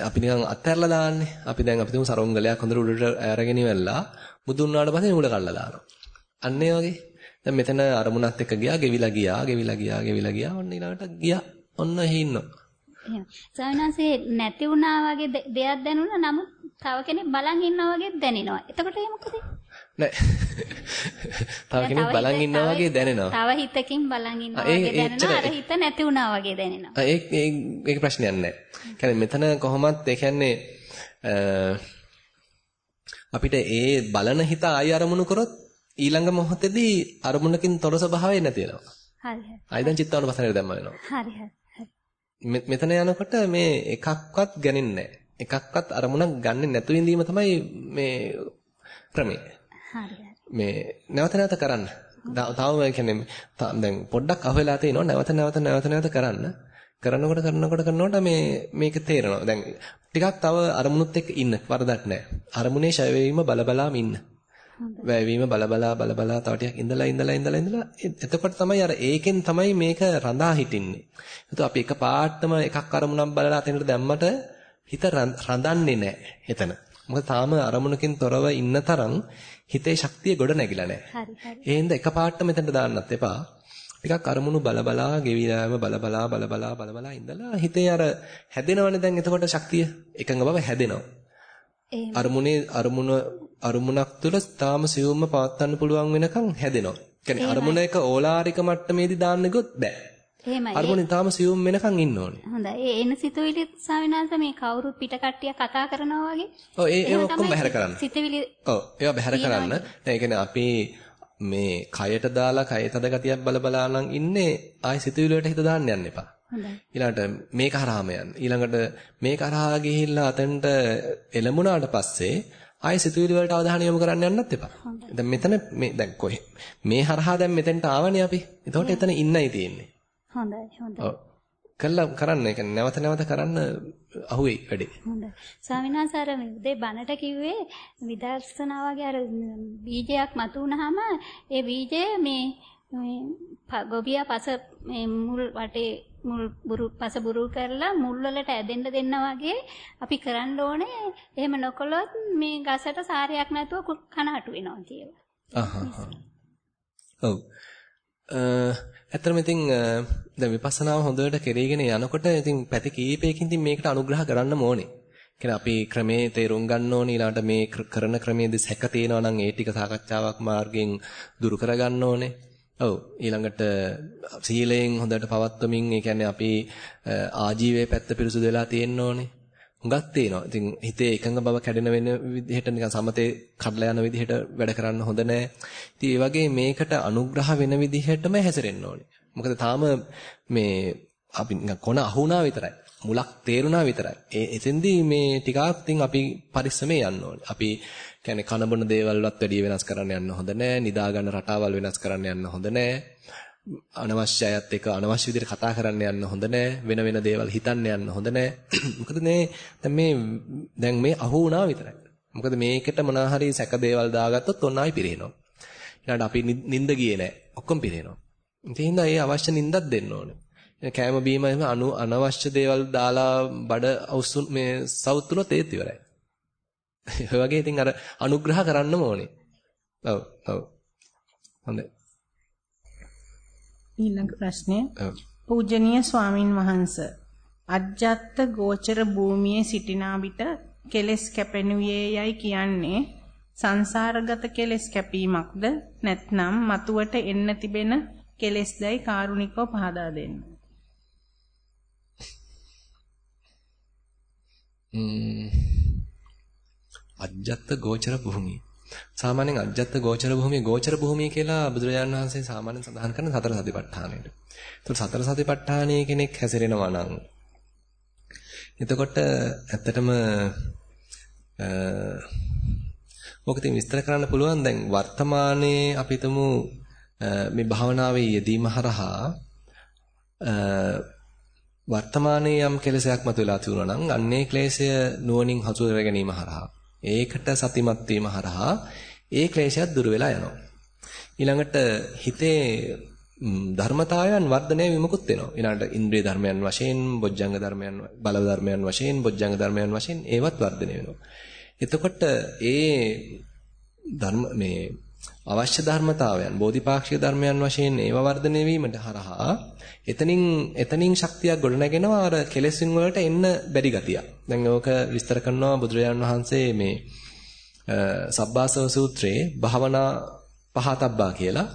අපි නිකන් අත්හැරලා දාන්නේ. අපි දැන් අපි තුමු සරොංගලයක් හොඳට උඩට අරගෙන ඉවරලා මුදුන් වුණාට පස්සේ නූල කල්ලා දානවා. අන්න ඒ වගේ. දැන් මෙතන අරමුණත් එක්ක ගියා, ගෙවිලා ගියා, ගෙවිලා ගියා, ගෙවිලා ගියා. ඔන්න ඊළඟට ගියා. ඔන්න එහි ඉන්නවා. එහෙනම් සවිනාසේ නැති වුණා වගේ දෙයක් දැනුණා නමුත් තව කෙනෙක් බලන් ඉන්නවා වගේ දැනෙනවා. එතකොට ඒ මොකද? නෑ. තව කෙනෙක් බලන් ඉන්නවා වගේ දැනෙනවා. තව හිතකින් බලන් ඉන්නවා වගේ දැනෙනවා. අර හිත නැති වුණා වගේ දැනෙනවා. ඒක ඒක ප්‍රශ්නයක් නෑ. කියන්නේ මෙතන කොහොමත් ඒ කියන්නේ අපිට ඒ බලන හිත ආය අරමුණු කරොත් ඊළඟ මොහොතේදී අරමුණකින් තොර ස්වභාවය නැති වෙනවා. හරි හරි. ආයි දැන් චිත්තානුපසනාවේ දැම්ම වෙනවා. හරි හරි. මෙතන යනකොට මේ එකක්වත් ගන්නේ එකක්වත් අරමුණක් ගන්නෙ නැතු ඉඳීම තමයි මේ ක්‍රමය. හරි මේ නැවත නැවත කරන්න. තවම කියන්නේ දැන් පොඩ්ඩක් අහුවෙලා තිනවා නැවත නැවත නැවත නැවත කරන්න. කරනකොට කරනකොට කරනකොට මේ මේක තේරෙනවා. දැන් ටිකක් තව අරමුණුත් එක්ක ඉන්න වරදක් නැහැ. අරමුණේ ෂය වේවීම බලබලාම ඉන්න. වැයවීම බලබලා බලබලා තව ටිකක් ඉඳලා ඉඳලා ඉඳලා ඉඳලා එතකොට තමයි අර ඒකෙන් තමයි මේක රඳා හිටින්නේ. ඒත් අපි එක පාටම එකක් අරමුණක් බලලා අතෙන්ට දැම්මට හිත රඳන්නේ නැහැ එතන. මොකද තාම අරමුණකින් තොරව ඉන්න තරම් හිතේ ශක්තිය ගොඩ නැගිලා නැහැ. හරි හින්දා එකපාරට මෙතනට දාන්නත් එපා. ටිකක් අරමුණු බලබලා ගෙවිලාම බලබලා බලබලා බලබලා ඉඳලා හිතේ අර හැදෙනවනේ දැන් එතකොට ශක්තිය එකඟ බව හැදෙනවා. අරමුණේ අරමුණ අරමුණක් තුළ තාම සියුම්ම පවත්වන්න පුළුවන් වෙනකන් හැදෙනවා. කියන්නේ අරමුණ එක ඕලාරික මට්ටමේදී දාන්න ගොත් බෑ. එහෙමයි. අරමුණේ තාම සියුම් වෙනකන් ඉන්න ඕනේ. හොඳයි. ඒ එන සිතුවිලි ස්වාමිනාංශ මේ කවුරුත් පිට කට්ටිය කතා කරනවා වගේ. ඔව් ඒ ඒ ඔක්කොම බැහැර කරන්න. සිතුවිලි ඔව් ඒවා බැහැර කරන්න. දැන් ඒ කියන්නේ අපි මේ කයට දාලා කය තද ගතියක් බල බලා නම් ඉන්නේ ආයි සිතුවිලි වලට හිත දාන්න යන්න එපා. හොඳයි. ඊළඟට මේක හරහාම යන්න. ඊළඟට මේක හරහා ගිහිල්ලා අතෙන්ට එළඹුණාට පස්සේ ආයෙ සිතුවිලි වලට අවධානය යොමු කරන්න යන්නත් එපා. දැන් මෙතන මේ දැන් කොහෙ මේ හරහා දැන් මෙතෙන්ට ආවනේ අපි. එතකොට එතන ඉන්නයි තියෙන්නේ. හොඳයි හොඳයි. ඔව්. කළා කරන්න ඒ කියන්නේ නැවත නැවත කරන්න අහුවෙයි වැඩේ. හොඳයි. ස්වාමිනාස අර උදේ බණට කිව්වේ විදර්ශනා වගේ අර බීජයක් මතු වුනහම ඒ බීජය මේ මේ ගොබියා පස මේ මුල් වටේ මුල් බුරු පස බුරු කරලා මුල් වලට ඇදෙන්න දෙන්න වගේ අපි කරන්න ඕනේ. එහෙම නොකළොත් මේ ගසට සාරයක් නැතුව කනහටු වෙනවා කියලා. අහහ. ඔව්. ඇත්තටම ඉතින් දැන් විපස්සනාව හොඳට කෙරීගෙන යනකොට ඉතින් පැති කීපයකින් ඉතින් මේකට අනුග්‍රහ කරන්න ඕනේ. කියන්නේ අපි ක්‍රමේ තේරුම් ගන්න ඕනේ ඊළඟට මේ කරන ක්‍රමයේදී සැක තියෙනවා නම් ඒ ටික සාකච්ඡාවක් මාර්ගයෙන් දුරු කරගන්න ඕනේ. ඔව් ඊළඟට සීලයෙන් හොඳට පවත්වමින් ඒ කියන්නේ අපි ආජීවයේ පැත්ත පිරිසුදු වෙලා තියෙන්න ඕනේ. හුඟක් තියෙනවා. ඉතින් හිතේ එකඟ බව කැඩෙන වෙන විදිහට නිකන් සමතේ කඩලා යන විදිහට වැඩ කරන්න හොඳ නැහැ. ඉතින් ඒ වගේ මේකට අනුග්‍රහ වෙන විදිහටම හැසිරෙන්න ඕනේ. මොකද තාම මේ අපි කොන අහුණා විතරයි. මුලක් තේරුණා විතරයි. ඒ එතෙන්දී මේ ටිකක් ඉතින් අපි පරිස්සමේ යන්න ඕනේ. අපි කියන්නේ කන බොන දේවල්වත් වැඩි වෙනස් කරන්න යන්න හොඳ නැහැ. නිදා ගන්න රටාවල් වෙනස් කරන්න යන්න හොඳ නැහැ. අනවශ්‍ය අයත් එක්ක අනවශ්‍ය විදිහට කතා කරන්න යන්න හොඳ නැහැ. වෙන වෙන දේවල් හිතන්න යන්න හොඳ නැහැ. මොකද මේ දැන් මේ දැන් මේ අහු වුණා විතරයි. මොකද මේකට මොනවා හරි සැක දේවල් දාගත්තොත් ඔන්න ආයි පිරෙනවා. ඊළඟට අපි නිින්ද ගියේ නැහැ. ඔක්කොම පිරෙනවා. ඉතින් ඒ අවශ්‍ය නිින්දක් දෙන්න ඕනේ. කෑම බීම එහෙම අනු අනවශ්‍ය දේවල් දාලා බඩ අවුස්සු මේ සවුත්තුනොත් ඒත් ඉවරයි. ඒ වගේ ඉතින් අර අනුග්‍රහ කරන්නම ඕනේ. ඔව් ඔව්. හොඳයි. ඊළඟ ප්‍රශ්නය. පූජනීය ස්වාමින් වහන්සේ අජ්ජත් ගෝචර භූමියේ සිටිනා විට කෙලස් කැපෙනුයේ යයි කියන්නේ සංසාරගත කෙලස් කැපීමක්ද නැත්නම් මතුවට එන්න තිබෙන කෙලස්දයි කාරුණිකව පහදා දෙන්න. අජ්ජත් ගෝචර භූමිය. සාමාන්‍යයෙන් අජ්ජත් ගෝචර භූමිය ගෝචර භූමිය කියලා බුදුරජාණන් වහන්සේ සාමාන්‍යයෙන් සඳහන් කරන සතර සතිපට්ඨානයට. ඒතකොට සතර සතිපට්ඨානයේ කෙනෙක් හැසිරෙනවා නම් එතකොට ඇත්තටම ඔක ඉතින් විස්තර කරන්න පුළුවන් දැන් වර්තමානයේ අපි මේ භාවනාවේ යෙදීම හරහා වර්තමානයේ යම් කෙලෙසයක් මතුවලා තියුණා නම් අන්නේ ක්ලේශය නුවණින් හසුර ගැනීම හරහා ඒකට සතිමත් වීම හරහා ඒ ක්ලේශයත් දුර වෙලා යනවා. ඊළඟට හිතේ ධර්මතාවයන් වර්ධනය විමුකුත් වෙනවා. ඊළඟට ඉන්ද්‍රිය ධර්මයන් වශයෙන් බොජ්ජංග ධර්මයන් බල ධර්මයන් වශයෙන් බොජ්ජංග ධර්මයන් වශයෙන් ඒවත් වර්ධනය වෙනවා. එතකොට ඒ ධර්ම මේ අවශ්‍ය ධර්මතාවයන් බෝධිපාක්ෂික ධර්මයන් වශයෙන් ඒව වර්ධනය වීමට හරහා එතනින් එතනින් ශක්තියක් ගොඩනගෙනවා අර කෙලෙසින් වලට එන්න බැරි ගතිය. දැන් ඕක විස්තර කරනවා බුදුරජාණන් වහන්සේ මේ සබ්බාසව සූත්‍රයේ භාවනා පහතබ්බා කියලා.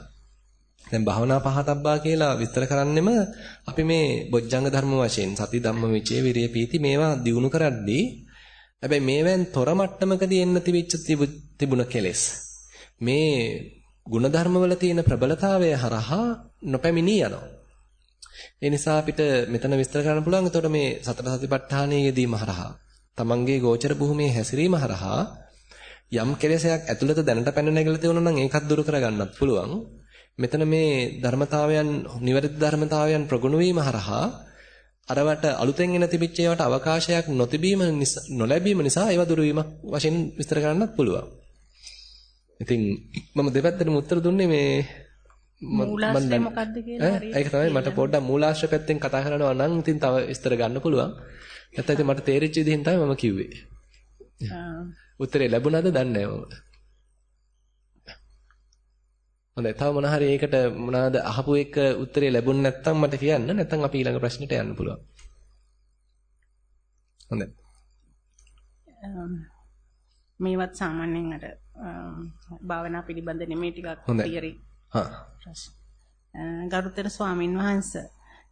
දැන් භාවනා පහතබ්බා කියලා විස්තර කරන්නෙම අපි මේ බොජ්ජංග ධර්ම වශයෙන් සති ධම්ම විචේ විරිය පීති මේවා දිනු කරද්දී හැබැයි මේවෙන් තොර මට්ටමකදී එන්න තිබිච්ච තිබුණ කෙලෙස් මේ ಗುಣධර්මවල තියෙන ප්‍රබලතාවය හරහා නොපැමිණී යනවා. ඒ නිසා අපිට මෙතන විස්තර කරන්න පුළුවන් එතකොට මේ සතර සතිපට්ඨානයේදී මහරහා තමන්ගේ ගෝචර භූමියේ හැසිරීම හරහා යම් කෙලෙසයක් ඇතුළත දැනට පැන නැගලා තියෙනවා නම් ඒකත් දුරු කරගන්නත් පුළුවන්. මෙතන මේ ධර්මතාවයන් නිවැරදි ධර්මතාවයන් ප්‍රගුණ වීම හරහා අරවට අලුතෙන් එන තිබිච්ච ඒවාට අවකාශයක් නොතිබීම නිසා නොලැබීම නිසා ඒවා දුරු වීමක් වශයෙන් විස්තර කරන්නත් පුළුවන්. ඉතින් මම දෙපැත්තටම උත්තර දුන්නේ මේ මූලාශ්‍රය මොකද්ද කියලා හරියට ඒක තමයි මට පොඩ්ඩක් මූලාශ්‍රය පැත්තෙන් කතා කරනවා නම් ඉතින් තව විස්තර ගන්න පුළුවන්. නැත්නම් ඉතින් මට තේරිච්ච විදිහෙන් තමයි මම කිව්වේ. උත්තරේ ලැබුණාද දන්නේ නැහැ මම. හොඳයි තව මොන හරි ඒකට මොනවාද අහපු එක උත්තරේ ලැබුණ නැත්නම් මට කියන්න නැත්නම් අපි ඊළඟ ප්‍රශ්නෙට යන්න පුළුවන්. හොඳයි. මේවත් සාමාන්‍යයෙන් අර භාවනා පිළිබඳ නෙමෙයි ටිකක් තියරි. හා. ගරුතර ස්වාමින් වහන්සේ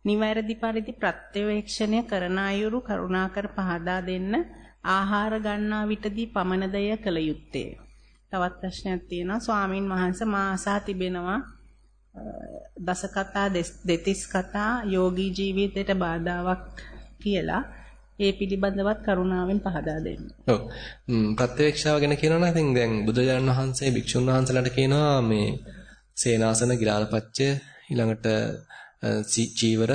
නිවැරදි පරිදි ප්‍රත්‍යවේක්ෂණය කරන අයුරු කරුණාකර පහදා දෙන්න ආහාර ගන්නා විටදී පමණදය කළ යුත්තේ. තවත් ප්‍රශ්නයක් තියෙනවා ස්වාමින් වහන්සේ මා අසා තිබෙනවා දස කතා දෙතිස් කතා යෝගී ජීවිතයට බාධාවක් කියලා ඒ පිළිබඳවත් කරුණාවෙන් පහදා දෙන්න. ඔව්. ප්‍රත්‍යක්ෂාව ගැන කියනවා නම් ඉතින් දැන් බුදුරජාණන් වහන්සේ භික්ෂුන් වහන්සේලාට කියනවා මේ සේනාසන ගිලාලපච්චය ඊළඟට චීවර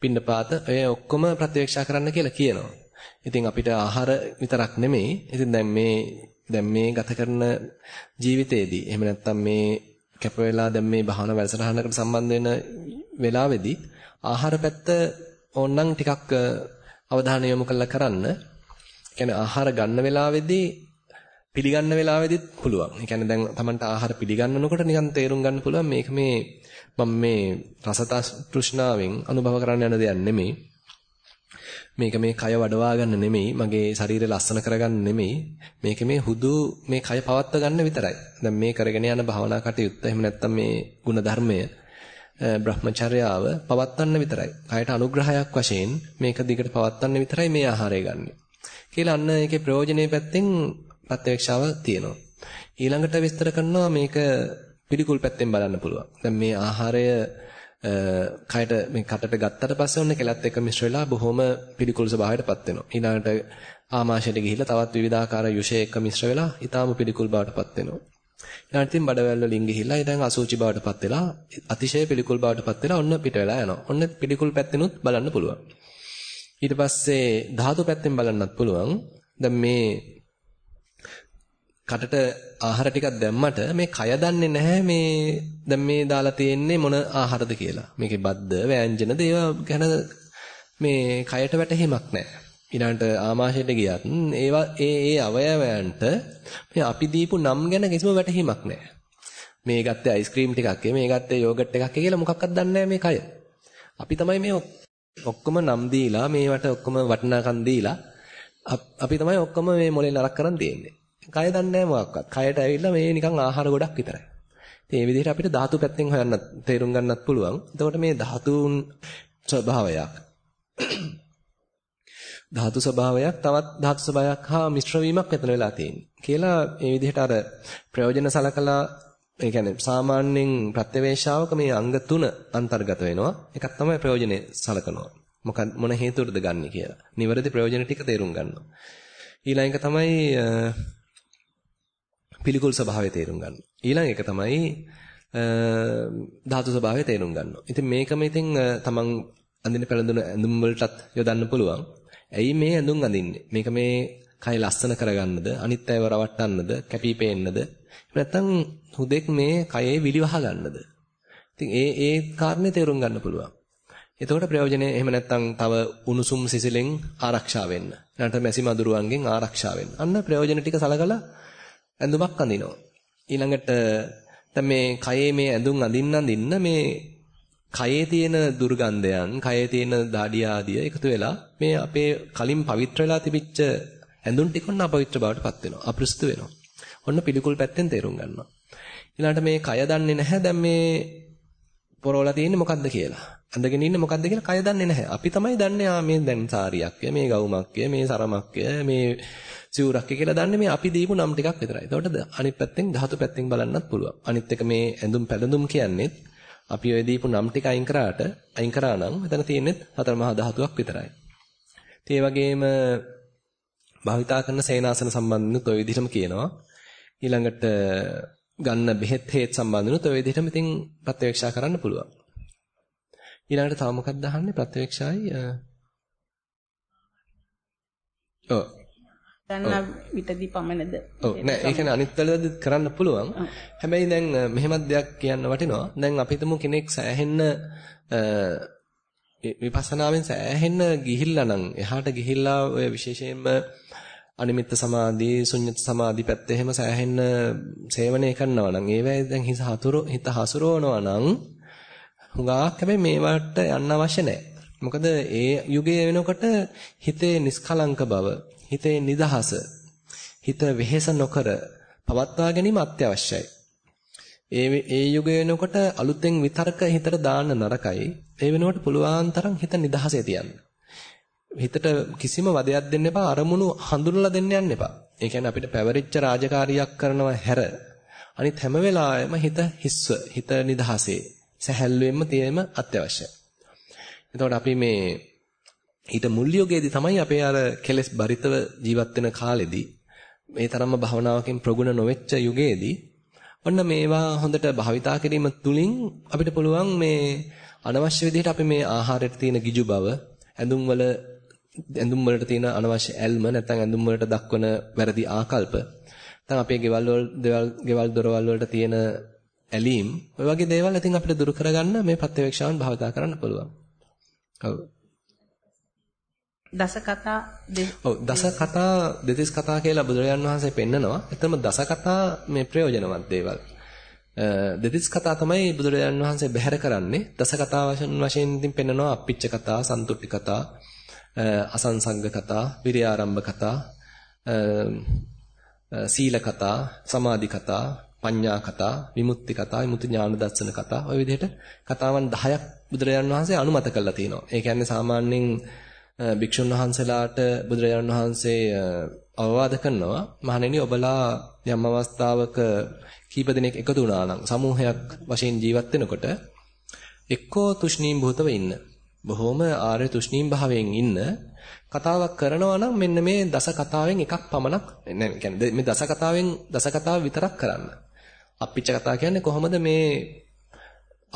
පින්නපාත ඔය ඔක්කොම ප්‍රත්‍යක්ෂා කරන්න කියලා කියනවා. ඉතින් අපිට ආහාර විතරක් නෙමෙයි. ඉතින් දැන් මේ දැන් මේ ගත කරන ජීවිතේදී එහෙම නැත්නම් මේ කැප වෙලා දැන් මේ භාවනා වැඩසටහනකට සම්බන්ධ වෙන වෙලාවේදී ආහාර පැත්ත ඕනනම් ටිකක් අවධානය යොමු කරලා කරන්න. කියන්නේ ආහාර ගන්න වෙලාවේදී පිළිගන්න වෙලාවෙදිත් පුළුවන්. ඒ කියන්නේ දැන් Tamanට ආහාර පිළිගන්නනකොට නිකන් තේරුම් ගන්න පුළුවන් මේක මේ මම මේ රසතස් තෘෂ්ණාවෙන් අනුභව කරන්න යන දෙයක් නෙමෙයි. මේක මේ කය වඩවා ගන්න නෙමෙයි, මගේ ශරීරය ලස්සන කරගන්න නෙමෙයි. මේක මේ හුදු මේ කය පවත්වා ගන්න විතරයි. දැන් මේ කරගෙන යන භාවනා කටයුත්ත එහෙම නැත්නම් මේ ගුණ ධර්මය බ්‍රහ්මචර්යාව පවත්වන්න විතරයි. කයට අනුග්‍රහයක් වශයෙන් මේක දිගට පවත්වන්න විතරයි මේ ආහාරය ගන්න. කියලා අන්න ඒකේ ප්‍රයෝජනේ පැත්තෙන් ප්‍රත්‍යක්ෂාව තියෙනවා. ඊළඟට විස්තර කරනවා මේක පිළිකුල් පැත්තෙන් බලන්න පුළුවන්. දැන් මේ ආහාරය කයට මේ කටට ගත්තට පස්සේ ඔන්න කෙලත් එක්ක මිශ්‍ර වෙලා බොහොම පිළිකුල් ස්වභාවයටපත් වෙනවා. ඊළඟට ආමාශයට ගිහිල්ලා තවත් විවිධාකාර යුෂය එක්ක මිශ්‍ර වෙලා ඊටාම පිළිකුල් බවටපත් වෙනවා. ඊළඟට ඉතින් බඩවැල් වලින් ගිහිල්ලා දැන් අසුචි බවටපත් වෙලා අතිශය පිළිකුල් බවටපත් වෙලා ඔන්න පිට වෙලා යනවා. ඔන්න පිළිකුල් පැත්තෙනුත් බලන්න පුළුවන්. ඊට පස්සේ ධාතු පැත්තෙන් බලන්නත් පුළුවන්. දැන් මේ කටට ආහාර ටිකක් දැම්මට මේ කය දන්නේ නැහැ මේ දැන් මේ දාලා තියෙන්නේ මොන ආහාරද කියලා. මේකේ බද්ද, වෑංජනද ඒවා ගැන මේ කයට වැටහිමක් නැහැ. ඊළඟට ආමාශයට ගියත් ඒවා ඒ ඒ අවයවයන්ට මේ අපි දීපු නම් ගැන කිසිම වැටහීමක් නැහැ. මේ ගත්තේ අයිස්ක්‍රීම් ටිකක් මේ ගත්තේ යෝගට් එකක් කියලා මොකක්වත් දන්නේ මේ කය. අපි තමයි මේ ඔක්කොම නම් දීලා මේවට ඔක්කොම වටිනාකම් දීලා අපි තමයි ඔක්කොම මේ මොලේ නරක කරන් තියෙන්නේ. කය දන්නේ නැහැ මොකක්වත්. කයට ඇවිල්ලා මේ නිකන් ආහාර ගොඩක් විතරයි. ඉතින් මේ විදිහට අපිට ධාතු පැත්තෙන් හොයන්න තේරුම් ගන්නත් පුළුවන්. එතකොට මේ ධාතුන් ස්වභාවයක් ධාතු ස්වභාවයක් තවත් ධාතු ස්වභාවයක් හා මිශ්‍ර වීමක් මෙතන වෙලා තියෙන්නේ. කියලා මේ විදිහට අර ප්‍රයෝජන සලකලා ඒ කියන්නේ සාමාන්‍යයෙන් ප්‍රත්‍යවේශාවක මේ අංග තුන අන්තර්ගත වෙනවා. එකක් තමයි ප්‍රයෝජනේ සලකනවා. මොකක් මොන හේතුවටද ගන්නෙ කියලා. නිවැරදි ප්‍රයෝජන ටික තේරුම් ගන්නවා. ඊළඟ එක තමයි පිළිකුල් ස්වභාවය තේරුම් ගන්න. ඊළඟ එක තමයි ධාතු ස්වභාවය තේරුම් ගන්නවා. ඉතින් මේකම ඉතින් තමන් අඳින පැළඳුන ඇඳුම් වලටත් යොදන්න පුළුවන්. ඇයි මේ ඇඳුම් අඳින්නේ? මේක මේ කය ලස්සන කරගන්නද, අනිත් අයව රවට්ටන්නද, කැපී පේන්නද? නැත්නම් හුදෙක් මේ කයේ විලිවහ ගන්නද? ඉතින් ඒ ඒ කාරණේ තේරුම් ගන්න පුළුවන්. එතකොට ප්‍රයෝජනේ එහෙම නැත්නම් තව උණුසුම් සිසිලෙන් ආරක්ෂා වෙන්න. නැත්නම් මැසි මදුරුවන්ගෙන් ආරක්ෂා වෙන්න. අන්න ප්‍රයෝජන ටික සලකලා ඇඳුමක් අඳිනවා. ඊළඟට දැන් මේ කයේ මේ ඇඳුම් අඳින්න අඳින්න මේ කයේ තියෙන දුර්ගන්ධයන්, කයේ තියෙන දාඩිය ආදිය එකතු වෙලා මේ අපේ කලින් පවිත්‍ර වෙලා තිබිච්ච ඇඳුම් ටික ඔන්න අපවිත්‍ර බවට පත් වෙනවා. අප්‍රස්තු වෙනවා. ඔන්න පිළිකුල් පැත්තෙන් තේරුම් ගන්නවා. ඊළඟට මේ කය දන්නේ නැහැ දැන් මේ පොරවලා තියෙන්නේ මොකද්ද කියලා. ඇඳගෙන ඉන්නේ මොකද්ද කියලා කය දන්නේ නැහැ. අපි තමයි දන්නේ ආ මේ දැන් සාරියක්ය, මේ ගවුමක්ය, මේ සරමක්ය, මේ සිවුරක්ය කියලා දන්නේ මේ අපි දීපු නම් ටිකක් විතරයි. ඒතකොට අනිත් පැත්තෙන් ධාතු පැත්තෙන් බලන්නත් පුළුවන්. අනිත් එක මේ ඇඳුම් පැළඳුම් කියන්නේත් අපි ඔය දීපු නම් ටික අයින් කරාට අයින් කරා නම් එතන තියෙන්නේ හතර මහා ධාතුවක් විතරයි. ඒ වගේම භාවිතා කරන සේනාසන සම්බන්ධනුත් ඔය විදිහටම කියනවා. ඊළඟට ගන්න බෙහෙත් හේත් සම්බන්ධනුත් ඔය විදිහටම ඉතින් ප්‍රත්‍යක්ෂා කරන්න පුළුවන්. ඊළඟට තව මොකක්ද අහන්නේ ප්‍රත්‍යක්ෂයි ඔව්. ගන්න විටදී පමණද? ඔව්. නෑ ඒ කියන්නේ අනිත් වලද කරන්න පුළුවන්. හැබැයි දැන් මෙහෙමත් දෙයක් කියන්න වටිනවා. දැන් අපි හිතමු කෙනෙක් සෑහෙන්න විපස්සනාවෙන් සෑහෙන්න ගිහිල්ලා නම් එහාට ගිහිල්ලා ඔය විශේෂයෙන්ම අනිමිත්ත සමාධි, ශුන්්‍යත සමාධි පැත්ත එහෙම සෑහෙන්න සේවනය කරනවා නම් ඒවැයි දැන් හිත හතුරු හිත හසුරවනවා නම් හුඟක් හැබැයි මේවට යන්න අවශ්‍ය නැහැ. මොකද ඒ යුගයේ වෙනකොට හිතේ නිස්කලංක බව, හිතේ නිදහස, හිත වෙහෙස නොකර පවත්වා ගැනීම අත්‍යවශ්‍යයි. ඒ ඒ යුගය වෙනකොට අලුතෙන් විතර්ක හිතට දාන්න නරකයි. ඒ වෙනකොට පුළුවන් තරම් හිත නිදහසේ තියන්න. හිතට කිසිම වදයක් දෙන්න එපා අරමුණු හඳුනලා දෙන්න යන්න එපා. ඒ කියන්නේ අපිට පැවරිච්ච රාජකාරියක් කරනව හැර අනිත් හැම වෙලාවෙම හිත හිස්ව හිත නිදහසේ සැහැල්ලුවෙන්ම තියෙම අත්‍යවශ්‍යයි. එතකොට අපි මේ ඊට මුල් යෝගයේදී තමයි අපේ අර කෙලස් බරිතව ජීවත් වෙන කාලෙදී මේ තරම්ම භවනාවකින් ප්‍රගුණ නොවෙච්ච යුගයේදී ඔන්න මේවා හොඳට භාවිතා කිරීම තුලින් අපිට පුළුවන් මේ අනවශ්‍ය විදිහට අපි මේ ආහාරයට තියෙන ගිජු බව ඇඳුම් වල ඇඳුම් වලට තියෙන අනවශ්‍ය ඇල්ම නැත්නම් ඇඳුම් වලට දක්වන වැරදි ආකල්ප නැත්නම් අපේ ගෙවල් වල ගෙවල් දොරවල් වලට තියෙන ඇලීම් ඔය වගේ දේවල් ඉතින් අපිට දුරු කරගන්න මේ ප්‍රත්‍යවේක්ෂාවන් භාවිතා කරන්න පුළුවන්. ඔව්. දස කතා ඔව් දස කතා දෙතිස් කතා කියලා බුදුරජාන් වහන්සේ පෙන්නනවා. එතනම දස කතා මේ ප්‍රයෝජනවත් දේවල්. දෙතිස් කතා තමයි බුදුරජාන් වහන්සේ බැහැර කරන්නේ. දස කතා වශයෙන් ඉතින් පෙන්නනවා අප්පිච්ච කතා, සන්තුට්ටි කතා, අසංසංග කතා, විරියාරම්භ කතා, සීල කතා, සමාධි කතා, පඤ්ඤා කතා, විමුක්ති කතා, විමුක්ති ඥාන දර්ශන කතා ඔය විදිහට කතාවන් 10ක් බුදුරජාණන් වහන්සේ අනුමත කරලා තිනවා. ඒ කියන්නේ සාමාන්‍යයෙන් භික්ෂුන් වහන්සේලාට බුදුරජාණන් වහන්සේ අවවාද කරනවා මහණෙනි ඔබලා යම් අවස්ථාවක කීප දෙනෙක් එකතු වුණා නම් සමූහයක් වශයෙන් ජීවත් වෙනකොට එක්කෝ තුෂ්ණීම් භූතව ඉන්න. බොහොම ආර්ය තුෂ්ණීම් භාවයෙන් ඉන්න කතාවක් කරනවා නම් මෙන්න මේ දස කතාවෙන් එකක් පමණක් නෑ මේ දස කතාවෙන් දස කතාව විතරක් කරන්න. අප්පිච්ච කතා කියන්නේ කොහොමද මේ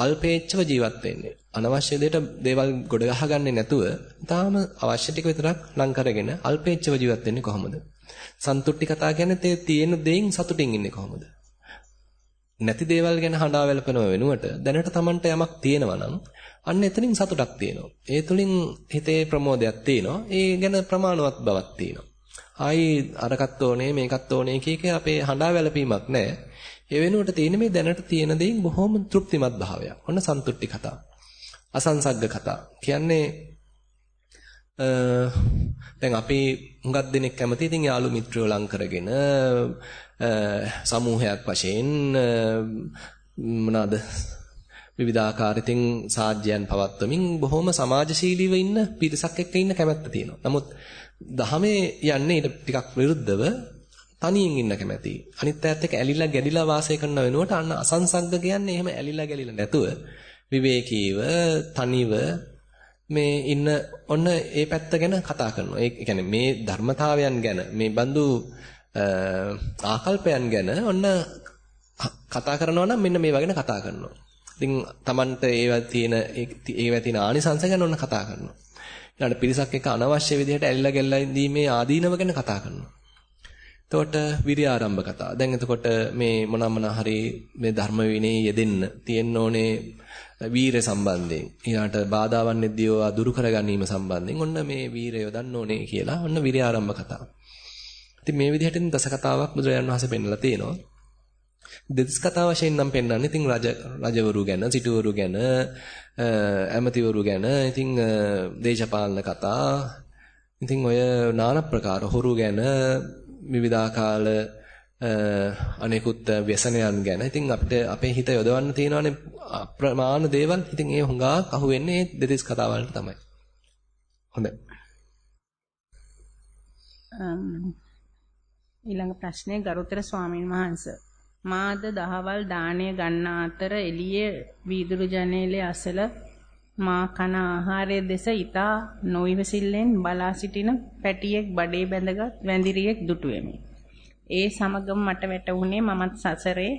අල්පේච්ඡව ජීවත් වෙන්නේ. අනවශ්‍ය දෙයට දේවල් ගොඩ ගහගන්නේ නැතුව තාම අවශ්‍ය ටික විතරක් ලං කරගෙන අල්පේච්ඡව ජීවත් වෙන්නේ කොහොමද? සන්තුට්ටි කතා කියන්නේ තේ තියෙන දෙයින් සතුටින් ඉන්නේ කොහොමද? නැති දේවල් ගැන හඬා වැළපෙනව වෙනුවට දැනට Tamanට යමක් තියෙනවා නම් අන්න එතනින් සතුටක් තියෙනවා. ඒ තුලින් හිතේ ප්‍රමෝදයක් තියෙනවා. ඒ ගැන ප්‍රමාණවත් බවක් තියෙනවා. ආයි අරකට ඕනේ මේකත් ඕනේ කීක අපේ හඬා වැළපීමක් නැහැ. ඒ වෙනුවට තියෙන මේ දැනට තියෙන දෙයින් බොහොම තෘප්තිමත් භාවයක්. ඔන්න සන්තුට්ටි කතා. අසංසග්ග කතා. කියන්නේ දැන් අපි හුඟක් දෙනෙක් කැමති ඉතින් යාළු මිත්‍රයෝ ලං කරගෙන සමූහයක් වශයෙන් මොනවාද විවිධාකාර ඉතින් සාජ්‍යයන් පවත්වමින් බොහොම සමාජශීලීව ඉන්න පිරිසක් එක්ක ඉන්න කැමැත්ත තියෙනවා. නමුත් දහමේ යන්නේ ඊට ටිකක් විරුද්ධව තනියෙන් ඉන්න කැමැති. අනිත් පැත්ත එක්ක ඇලිලා ගැලිලා වාසය කරන වෙනුවට අන්න අසංසග්ග කියන්නේ එහෙම ඇලිලා ගැලිලා නැතුව විවේකීව තනිව මේ ඉන්න ඔන්න ඒ පැත්ත ගැන කතා කරනවා. ඒ කියන්නේ මේ ධර්මතාවයන් ගැන මේ බඳු ආකල්පයන් ගැන ඔන්න කතා කරනවා නම් මෙන්න මේවා ගැන කතා කරනවා. ඉතින් Tamanට ඒවා තියෙන ඒවා තියෙන ආනිසංස ගැන ඔන්න කතා කරනවා. ඊළඟ පිරිසක් එක්ක අනවශ්‍ය විදිහට ඇලිලා ගැල්ලා ඉඳීමේ ආදීනව ගැන කතා කරනවා. එතකොට විරිය ආරම්භ කතා. දැන් එතකොට මේ මොනවා මොනවා හරි මේ ධර්ම විනේ යෙදෙන්න තියෙන්න ඕනේ වීරය සම්බන්ධයෙන්. ඊළාට බාධාවන් නෙද්දියෝ දුරු කර ගැනීම සම්බන්ධයෙන් ඔන්න මේ වීරය යොදන්න ඕනේ කියලා ඔන්න විරිය ආරම්භ කතා. ඉතින් මේ විදිහට ඉතින් දස කතාවක් බුදුරජාණන් වහන්සේ පෙන්නලා තියෙනවා. දෙතිස් කතා වශයෙන් නම් පෙන්වන්නේ ඉතින් රජ රජවරු ගැන, සිටුවරු ගැන, ඇමතිවරු ගැන, ඉතින් දේශපාලන කතා, ඉතින් ඔය নানা ප්‍රකාර හොරු ගැන විවිධාකාර අනෙකුත් ව්‍යසනයන් ගැන ඉතින් අපිට අපේ හිත යොදවන්න තියෙනවානේ අප්‍රමාණ දේවල්. ඉතින් ඒ හුඟා අහුවෙන්නේ දෙතිස් කතා වලට තමයි. හොඳයි. ඊළඟ ප්‍රශ්නේ ගරුතර ස්වාමින් වහන්සේ මාද දහවල් දාණය ගන්න අතර එළියේ වීදුරු ජනේලයේ අසල මා කන ආහාරයේ දෙස ඊතා නොයිවසිල්ලෙන් බලා සිටින පැටියෙක් බඩේ බැඳගත් වැඳිරියෙක් දුටුවෙමි. ඒ සමගම මට වැටහුණේ මමත් සසරේ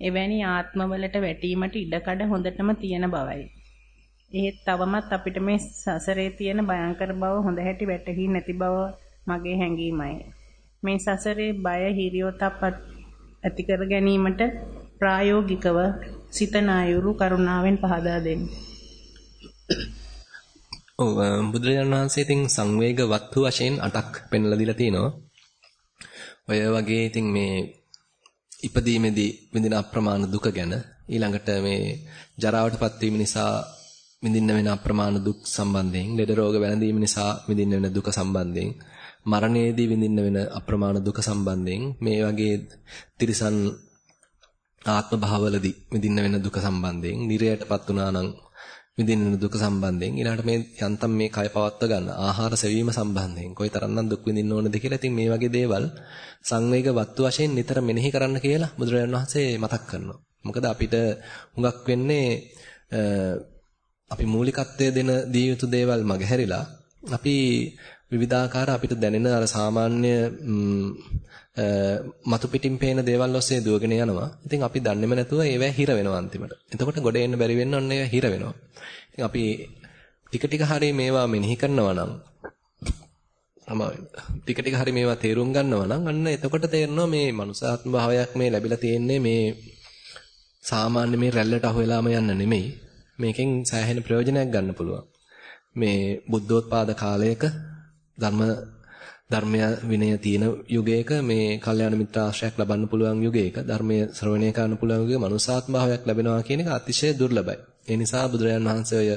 එවැනි ආත්මවලට වැටීමට ඉඩකඩ හොඳටම තියෙන බවයි. එහෙත් තවමත් අපිට මේ සසරේ තියෙන භයංකර බව හොඳ හැටි වැටහි නැති බව මගේ හැඟීමයි. මේ සසරේ බය හිරියොතපත් ඇති කර ගැනීමට ප්‍රායෝගිකව සිතන අයුරු කරුණාවෙන් පහදා දෙන්න. ඔව් බුදුරජාණන් වහන්සේ ඉතින් සංවේග වත්තු වශයෙන් 8ක් පෙන්වලා දීලා තිනවා. ඔය වගේ ඉතින් මේ ඉපදීමේදී විඳින අප්‍රමාණ දුක ගැන ඊළඟට මේ ජරාවටපත් වීම නිසා විඳින්න වෙන අප්‍රමාණ දුක් සම්බන්ධයෙන්, ලෙඩ රෝග වැළඳීම නිසා විඳින්න වෙන දුක සම්බන්ධයෙන්, මරණයේදී විඳින්න වෙන අප්‍රමාණ දුක සම්බන්ධයෙන් මේ වගේ තිරිසන් ආත්ම භාවවලදී විඳින්න වෙන දුක සම්බන්ධයෙන්, නිරයටපත් වුණා නම් විඳින්න දුක සම්බන්ධයෙන් ඊළඟට මේ යන්තම් මේ කය පවත්ව ගන්න ආහාර සෙවීම සම්බන්ධයෙන් කොයිතරම්නම් දුක් විඳින්න ඕනද කියලා ඉතින් මේ වගේ දේවල් සංවේග වත්තු වශයෙන් නිතර මෙනෙහි කරන්න කියලා බුදුරජාණන් වහන්සේ මතක් කරනවා. මොකද අපිට හුඟක් වෙන්නේ අපි මූලිකත්වය දෙන දී යුතු දේවල් මගහැරිලා අපි විවිධාකාර අපිට දැනෙන අර සාමාන්‍ය මතු පිටින් පේන දේවල් ඔස්සේ දුවගෙන යනවා. ඉතින් අපි දන්නේම නැතුව ඒවැ හිර වෙනවා අන්තිමට. එතකොට ගොඩ එන්න බැරි වෙන්න ඔන්න ඒවා හිර වෙනවා. ඉතින් අපි ටික ටික හරිය මේවා මෙනෙහි කරනවා නම් ටික ටික හරි මේවා තේරුම් ගන්නවා නම් අන්න එතකොට තේරෙනවා මේ මනුසාත්ම භාවයක් මේ ලැබිලා තියෙන්නේ මේ සාමාන්‍ය මේ රැල්ලට අහු වෙලාම යන්න නෙමෙයි. මේකෙන් සෑහෙන ප්‍රයෝජනයක් ගන්න පුළුවන්. මේ බුද්ධෝත්පාද කාලයක ධර්ම ධර්මය විනය තියෙන යුගයක මේ කල්යාණ මිත්‍ර ආශ්‍රයක් ලබන්න පුළුවන් යුගයක ධර්මයේ ශ්‍රවණය කරන්න පුළුවන් යුගයක මනුසාත්ම භාවයක් ලැබෙනවා කියන එක අතිශය දුර්ලභයි. ඒ නිසා බුදුරජාන් වහන්සේ ඔය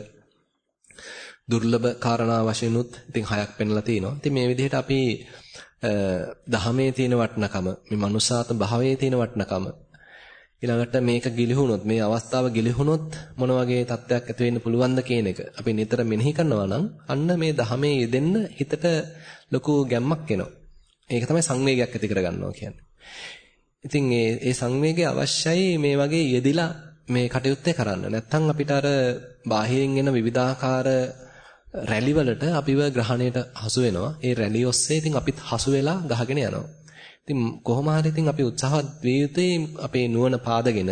දුර්ලභ කාරණා වශයෙන් උත් ඉතින් හයක් පෙන්ලා තිනවා. ඉතින් මේ විදිහට අපි දහමේ තියෙන වටිනකම, මේ මනුසාත්ම භාවයේ තියෙන වටිනකම ඊළඟට මේක ගිලිහුණොත් මේ අවස්ථාව ගිලිහුණොත් මොන වගේ තත්ත්වයක් ඇති වෙන්න පුළුවන්ද කියන එක අපි නිතර මෙනෙහි කරනවා නම් අන්න මේ දහමේ යෙදෙන්න හිතට ලොකු ගැම්මක් එනවා. ඒක තමයි සංවේගයක් ඇති කරගන්නවා කියන්නේ. ඉතින් ඒ ඒ සංවේගය අවශ්‍යයි මේ වගේ යෙදිලා මේ කටයුත්තේ කරන්න. නැත්නම් අපිට අර බාහිරින් එන විවිධාකාර රැලි වලට අපිව ග්‍රහණයට හසු වෙනවා. ඒ රැලි ඔස්සේ ඉතින් අපිත් හසු වෙලා ගහගෙන යනවා. ඉතින් කොහොම හරි ඉතින් අපි උත්සාහවත් විය යුතුයි අපේ නුවණ පාදගෙන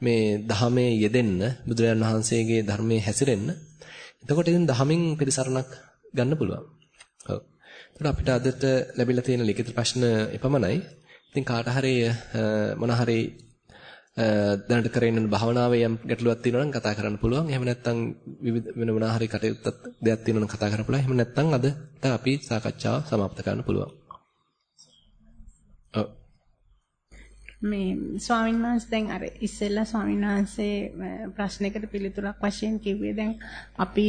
මේ ධහමේ යෙදෙන්න බුදුරජාණන් වහන්සේගේ ධර්මයේ හැසිරෙන්න. එතකොට ඉතින් ධහමින් පිළිසරණක් ගන්න පුළුවන්. ඔව්. එතකොට අපිට අදට ලැබිලා තියෙන ලිඛිත ප්‍රශ්න එපමණයි. ඉතින් කාට හරි මොන හරි දැනට කරගෙන යන භාවනාවේ යම් ගැටලුවක් තියෙනවා නම් කතා කරන්න පුළුවන්. එහෙම නැත්නම් විවිධ වෙන මොන හරි කටයුත්තක් දෙයක් තියෙනවා නම් කතා කරන්න පුළුවන්. එහෙම නැත්නම් අද අපි සාකච්ඡාව સમાප්ත කරන්න පුළුවන්. මේ ස්වාමීන් වහන්සේ දැන් අර ඉස්සෙල්ලා ස්වාමීන් වහන්සේ ප්‍රශ්නයකට පිළිතුරක් වශයෙන් කිව්වේ දැන් අපි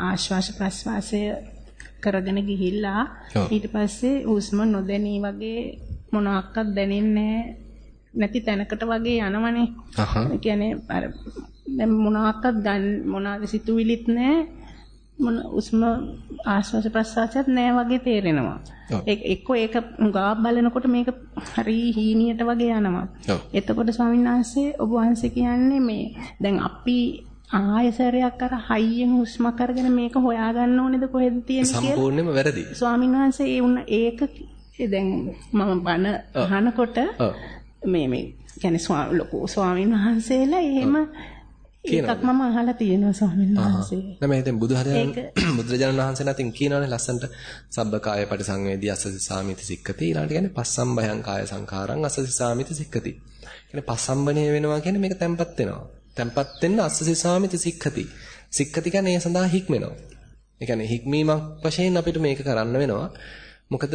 ආශ්වාස ප්‍රශ්වාසය කරගෙන ගිහිල්ලා ඊට පස්සේ හුස්ම නොදැනී වගේ මොනවාක්වත් දැනෙන්නේ නැති තැනකට වගේ යනවනේ. ඒ කියන්නේ අර දැන් මොනවාක්වත් ගන්න මොනවාද සිතුවිලිත් නැහැ. මොන උස්ම ආශ්වාස ප්‍රශ්වාසයත් නැහැ වගේ තේරෙනවා. එක්කෝ ඒක ගා බලනකොට මේක හරි හීනියට වගේ යනවා. එතකොට ස්වාමීන් වහන්සේ ඔබ වහන්සේ කියන්නේ මේ දැන් අපි ආයසරයක් අර හයියෙන් හුස්මක් අරගෙන මේක හොයාගන්න ඕනේද කොහෙද තියෙන්නේ කියලා සම්පූර්ණයෙන්ම වැරදි. ස්වාමීන් වහන්සේ ඒ උන ඒක දැන් මම බන අහනකොට මේ මේ කියන්නේ ලොකු ස්වාමීන් වහන්සේලා එහෙම ඒකක් මම අහලා තියෙනවා ස්වාමීන් වහන්සේ. නෑ මම හිතන්නේ බුදුහරයන් බුදුරජාණන් වහන්සේ නැතින් කියනවානේ ලස්සන්ට සබ්බකාය පරිසංවේදී අස්සසි සාමිති සික්කති ඊළඟට කියන්නේ පස්සම්බයං කාය සංඛාරං අස්සසි සාමිති සික්කති. කියන්නේ පස්සම්බණය වෙනවා කියන්නේ මේක තැම්පත් වෙනවා. තැම්පත් වෙන්න අස්සසි සාමිති සික්කති. සික්කති කියන්නේ ඒ සඳහා හික්මෙනවා. ඒ කියන්නේ හික්මීමක් වශයෙන් අපිට මේක කරන්න වෙනවා. මොකද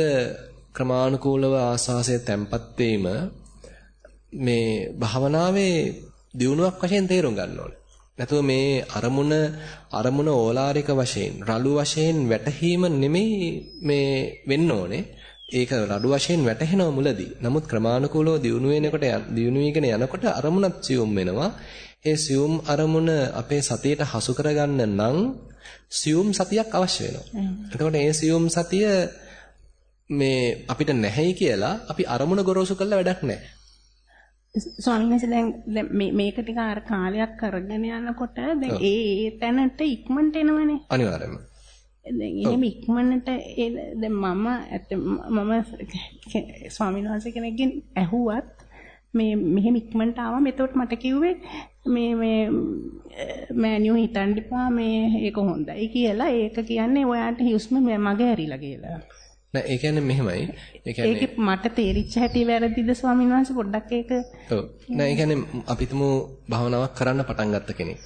ක්‍රමානුකූලව ආස්වාසය තැම්පත් වීම මේ භාවනාවේ දියුණුවක් වශයෙන් තේරුම් ගන්න ඕනේ. නැතුව මේ අරමුණ අරමුණ ඕලාරික වශයෙන් රළු වශයෙන් වැටහීම නෙමෙයි මේ වෙන්න ඕනේ. ඒක රළු වශයෙන් වැටහෙනව මුලදී. නමුත් ක්‍රමානුකූලව දියුණු වෙනකොට දියුණු වීගෙන යනකොට අරමුණත් සියුම් වෙනවා. ඒ සියුම් අරමුණ අපේ සතියට හසු කරගන්න නම් සියුම් සතියක් අවශ්‍ය වෙනවා. එතකොට ඒ සියුම් සතිය මේ අපිට නැහැයි කියලා අපි අරමුණ ගොරෝසු කරලා වැඩක් නැහැ. ස්වාමීන් දැන් මේක ටික අර කාලයක් කරගෙන යනකොට දැන් ඒ ඒ තැනට ඉක්මනට එනවනේ. අනිවාර්යයෙන්ම. දැන් එහෙම ඉක්මනට දැන් මම මම ස්වාමීන් වහන්සේ කෙනෙක්ගෙන් ඇහුවත් මේ මෙහෙම ඉක්මනට ආවම එතකොට මට කිව්වේ මේ මේ මෑනියු හිතන්න එපා මේ ඒක හොඳයි කියලා ඒක කියන්නේ ඔයාට හුස්ම මගේ ඇරිලා කියලා. නෑ ඒ කියන්නේ මෙහෙමයි. ඒ කියන්නේ ඒක මට තේරිච්ච හැටි වැරදිද ස්වාමීන් වහන්සේ පොඩ්ඩක් ඒක ඔව්. නෑ ඒ කියන්නේ අපි තුමු භාවනාවක් කරන්න පටන් ගත්ත කෙනෙක්.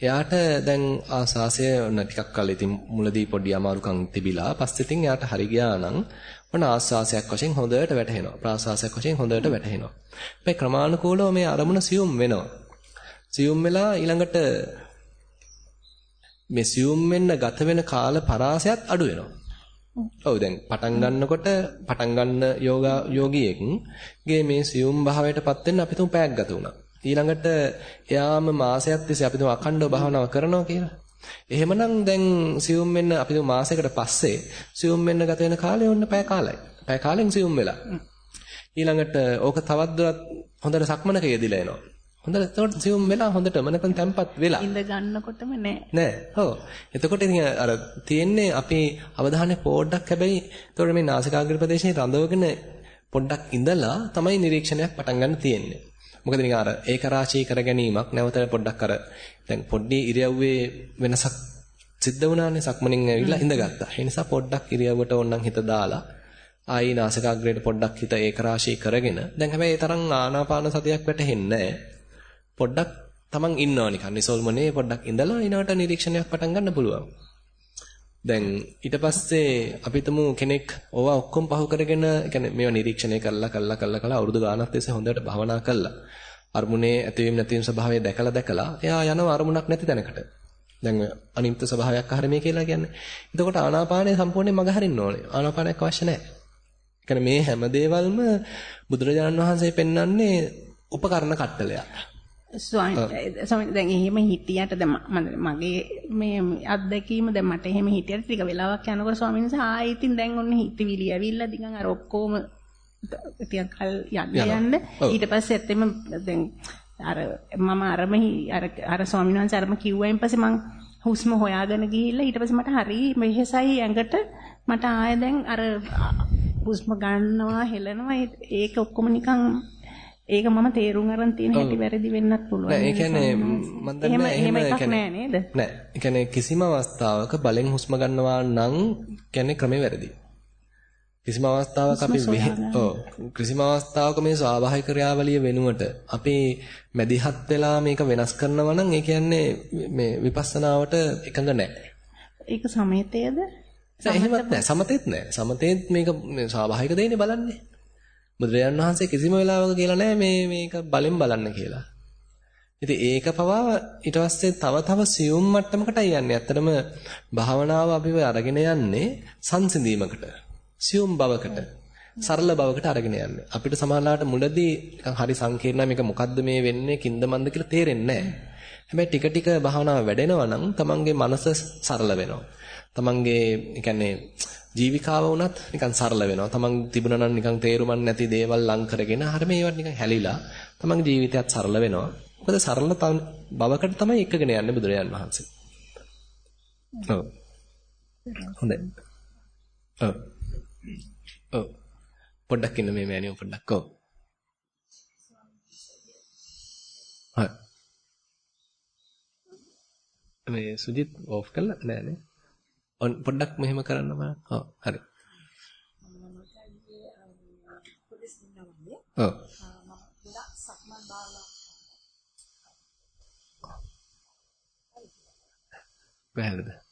එයාට දැන් ආසාසය ඔන්න ටිකක් කල් ඉතින් මුලදී පොඩි අමාරුකම් තිබිලා පස්සේ ඉතින් එයාට හරි ගියා නම් ඔන්න ආස්වාසයක් වශයෙන් හොඳට වැටහෙනවා. ප්‍රාසාසයක් වශයෙන් හොඳට වැටහෙනවා. මේ ක්‍රමානුකූලව මේ අරමුණ සියුම් වෙනවා. සියුම් වෙලා ඊළඟට මේ සියුම් වෙන්න ගත වෙන කාල පරාසයත් අඩු වෙනවා. ඔව් දැන් පටන් ගන්නකොට පටන් ගන්න යෝගා යෝගියෙක්ගේ මේ සියුම් භාවයටපත් වෙන්න අපි තුන් පැයක් ගත වුණා. ඊළඟට එයාම මාසයක් තිස්සේ අපි තුන් අඛණ්ඩව භාවනාව කරනවා කියලා. එහෙමනම් දැන් සියුම් වෙන්න අපි තුන් මාසයකට පස්සේ සියුම් වෙන්න ගත වෙන කාලය ඔන්න පැය කාලයි. පැය කාලෙන් සියුම් වෙලා. ඊළඟට ඕක තවත් දුරට හොඳට සක්මනක යෙදිලා එනවා. හොඳට එතකොට සියුම් වෙලා හොඳටම නැත්නම් තැම්පත් වෙලා. ඉඳ ගන්නකොටම නෑ. නෑ. ඔව්. එතකොට ඉතින් අර තියෙන්නේ අපි අවධානය පොඩ්ඩක් හැබැයි එතකොට මේ නාසිකාග්‍ර ප්‍රදේශයේ රඳවගෙන පොඩ්ඩක් ඉඳලා තමයි නිරීක්ෂණයක් පටන් ගන්න තියෙන්නේ. මොකද නිකන් අර ඒක රාශී කර ගැනීමක් නැවත පොඩ්ඩක් අර දැන් පොඩ්ඩි ඉරියව්වේ වෙනසක් සිද්ධ වුණානේ සක්මනින් ඇවිල්ලා ඉඳගත්තා. ඒ නිසා පොඩ්ඩක් ඉරියව්වට ඕනනම් හිත දාලා ආයි නාසිකාග්‍රේට පොඩ්ඩක් හිත ඒක රාශී කරගෙන දැන් හැබැයි ඒ තරම් ආනාපාන සතියක් වැටෙන්නේ නැහැ. පොඩ්ඩක් තමන් ඉන්නවා නිකන් නිසල්මනේ පොඩ්ඩක් ඉඳලා ඊනවට නිරීක්ෂණයක් පටන් ගන්න පුළුවන්. දැන් ඊට පස්සේ අපි තුමු කෙනෙක් ඕවා ඔක්කොම පහු කරගෙන يعني මේවා නිරීක්ෂණය කරලා කරලා කරලා කරලා අවුරුදු ගාණක් තිස්සේ හොඳට භවනා කළා. අරමුණේ ඇතිවීම නැතිවීම ස්වභාවය දැකලා දැකලා එයා යනවා අරමුණක් නැති තැනකට. දැන් අනිත්‍ය ස්වභාවයක් අහරමේ කියලා කියන්නේ. එතකොට ආනාපානය සම්පූර්ණයෙන් මග හරින්න ඕනේ. ආනාපානයක් අවශ්‍ය නැහැ. මේ හැම දේවල්ම බුදුරජාණන් වහන්සේ පෙන්වන්නේ උපකරණ කට්ටලයක්. ස්වාමීන් දැන් එහෙම හිටියට දැන් මගේ මේ අත්දැකීම දැන් මට එහෙම හිටියට ටික වෙලාවක් යනකොට ස්වාමීන් වහන්සේ ආයෙ ඉතින් දැන් ඔන්න හිතවිලි ඇවිල්ලා නිකන් අර ඔක්කොම ටිකක් කල් යන්න යන්න. ඊට පස්සේ ඇත්තෙම දැන් අර මම අරම අර අර ස්වාමීන් වහන්සේ අරම කිව්වයින් පස්සේ මං හුස්ම හොයාගෙන ගිහිල්ලා ඊට පස්සේ මට හරි මෙහෙසයි ඇඟට. මට ආයෙ දැන් අර හුස්ම ගන්නවා හෙලනවා ඒක ඔක්කොම නිකන් ඒක මම තේරුම් අරන් තියෙන හැටි වැරදි වෙන්නත් පුළුවන්. නෑ ඒ කියන්නේ මම දන්නේ එහෙම එකක් නෑ නේද? නෑ. ඒ කියන්නේ කිසිම අවස්ථාවක බලෙන් හුස්ම ගන්නවා නම් කියන්නේ ක්‍රමේ වැරදි. කිසිම අවස්ථාවක අපි ඔව් කිසිම අවස්ථාවක මේ ස්වාභාවික ක්‍රියාවලිය වෙනුවට අපි මැදිහත් වෙලා මේක වෙනස් කරනවා නම් ඒ කියන්නේ මේ විපස්සනාවට එකඟ නැහැ. ඒක සමතේද? එහෙමත් නැහැ. සමතේත් නැහැ. සමතේත් මේක ස්වාභාවික දෙන්නේ බලන්නේ. බුදුරජාණන් වහන්සේ කිසිම වෙලාවක කියලා නැහැ මේ මේක බලෙන් බලන්න කියලා. ඉතින් ඒක පවා ඊට පස්සේ තව තව සියුම් මට්ටමකටයි යන්නේ. ඇත්තටම භාවනාව අපිව අරගෙන යන්නේ සංසිඳීමකට. සියුම් බවකට. සරල බවකට අරගෙන යන්නේ. අපිට සමානලාට මුලදී හරි සංකීර්ණයි මේක මොකද්ද මේ වෙන්නේ කින්ද මන්ද කියලා තේරෙන්නේ නැහැ. හැබැයි ටික ටික භාවනාව වැඩෙනවා නම් තමන්ගේ මනස සරල වෙනවා. තමන්ගේ කියන්නේ ජීවිකාව වුණත් නිකන් සරල වෙනවා. තමන් තිබුණා නම් නිකන් තේරුමක් නැති දේවල් ලං කරගෙන හරිය මේවට නිකන් හැලිලා තමන්ගේ ජීවිතයත් සරල වෙනවා. මොකද සරල බවකට තමයි එකගෙන යන්නේ බුදුරජාන් වහන්සේ. ඔව්. හොඳයි. ඔව්. ඔව්. පොඩ්ඩක් ඉන්න මේ මෑණියෝ පොඩ්ඩක් ඔව්. හරි. මේ සුජිත් ඕෆ් කළා නෑ නේ. පොඩ්ඩක් මෙහෙම කරන්න බලන්න. ඔව් හරි. ඔව්. පැහැදිලිද?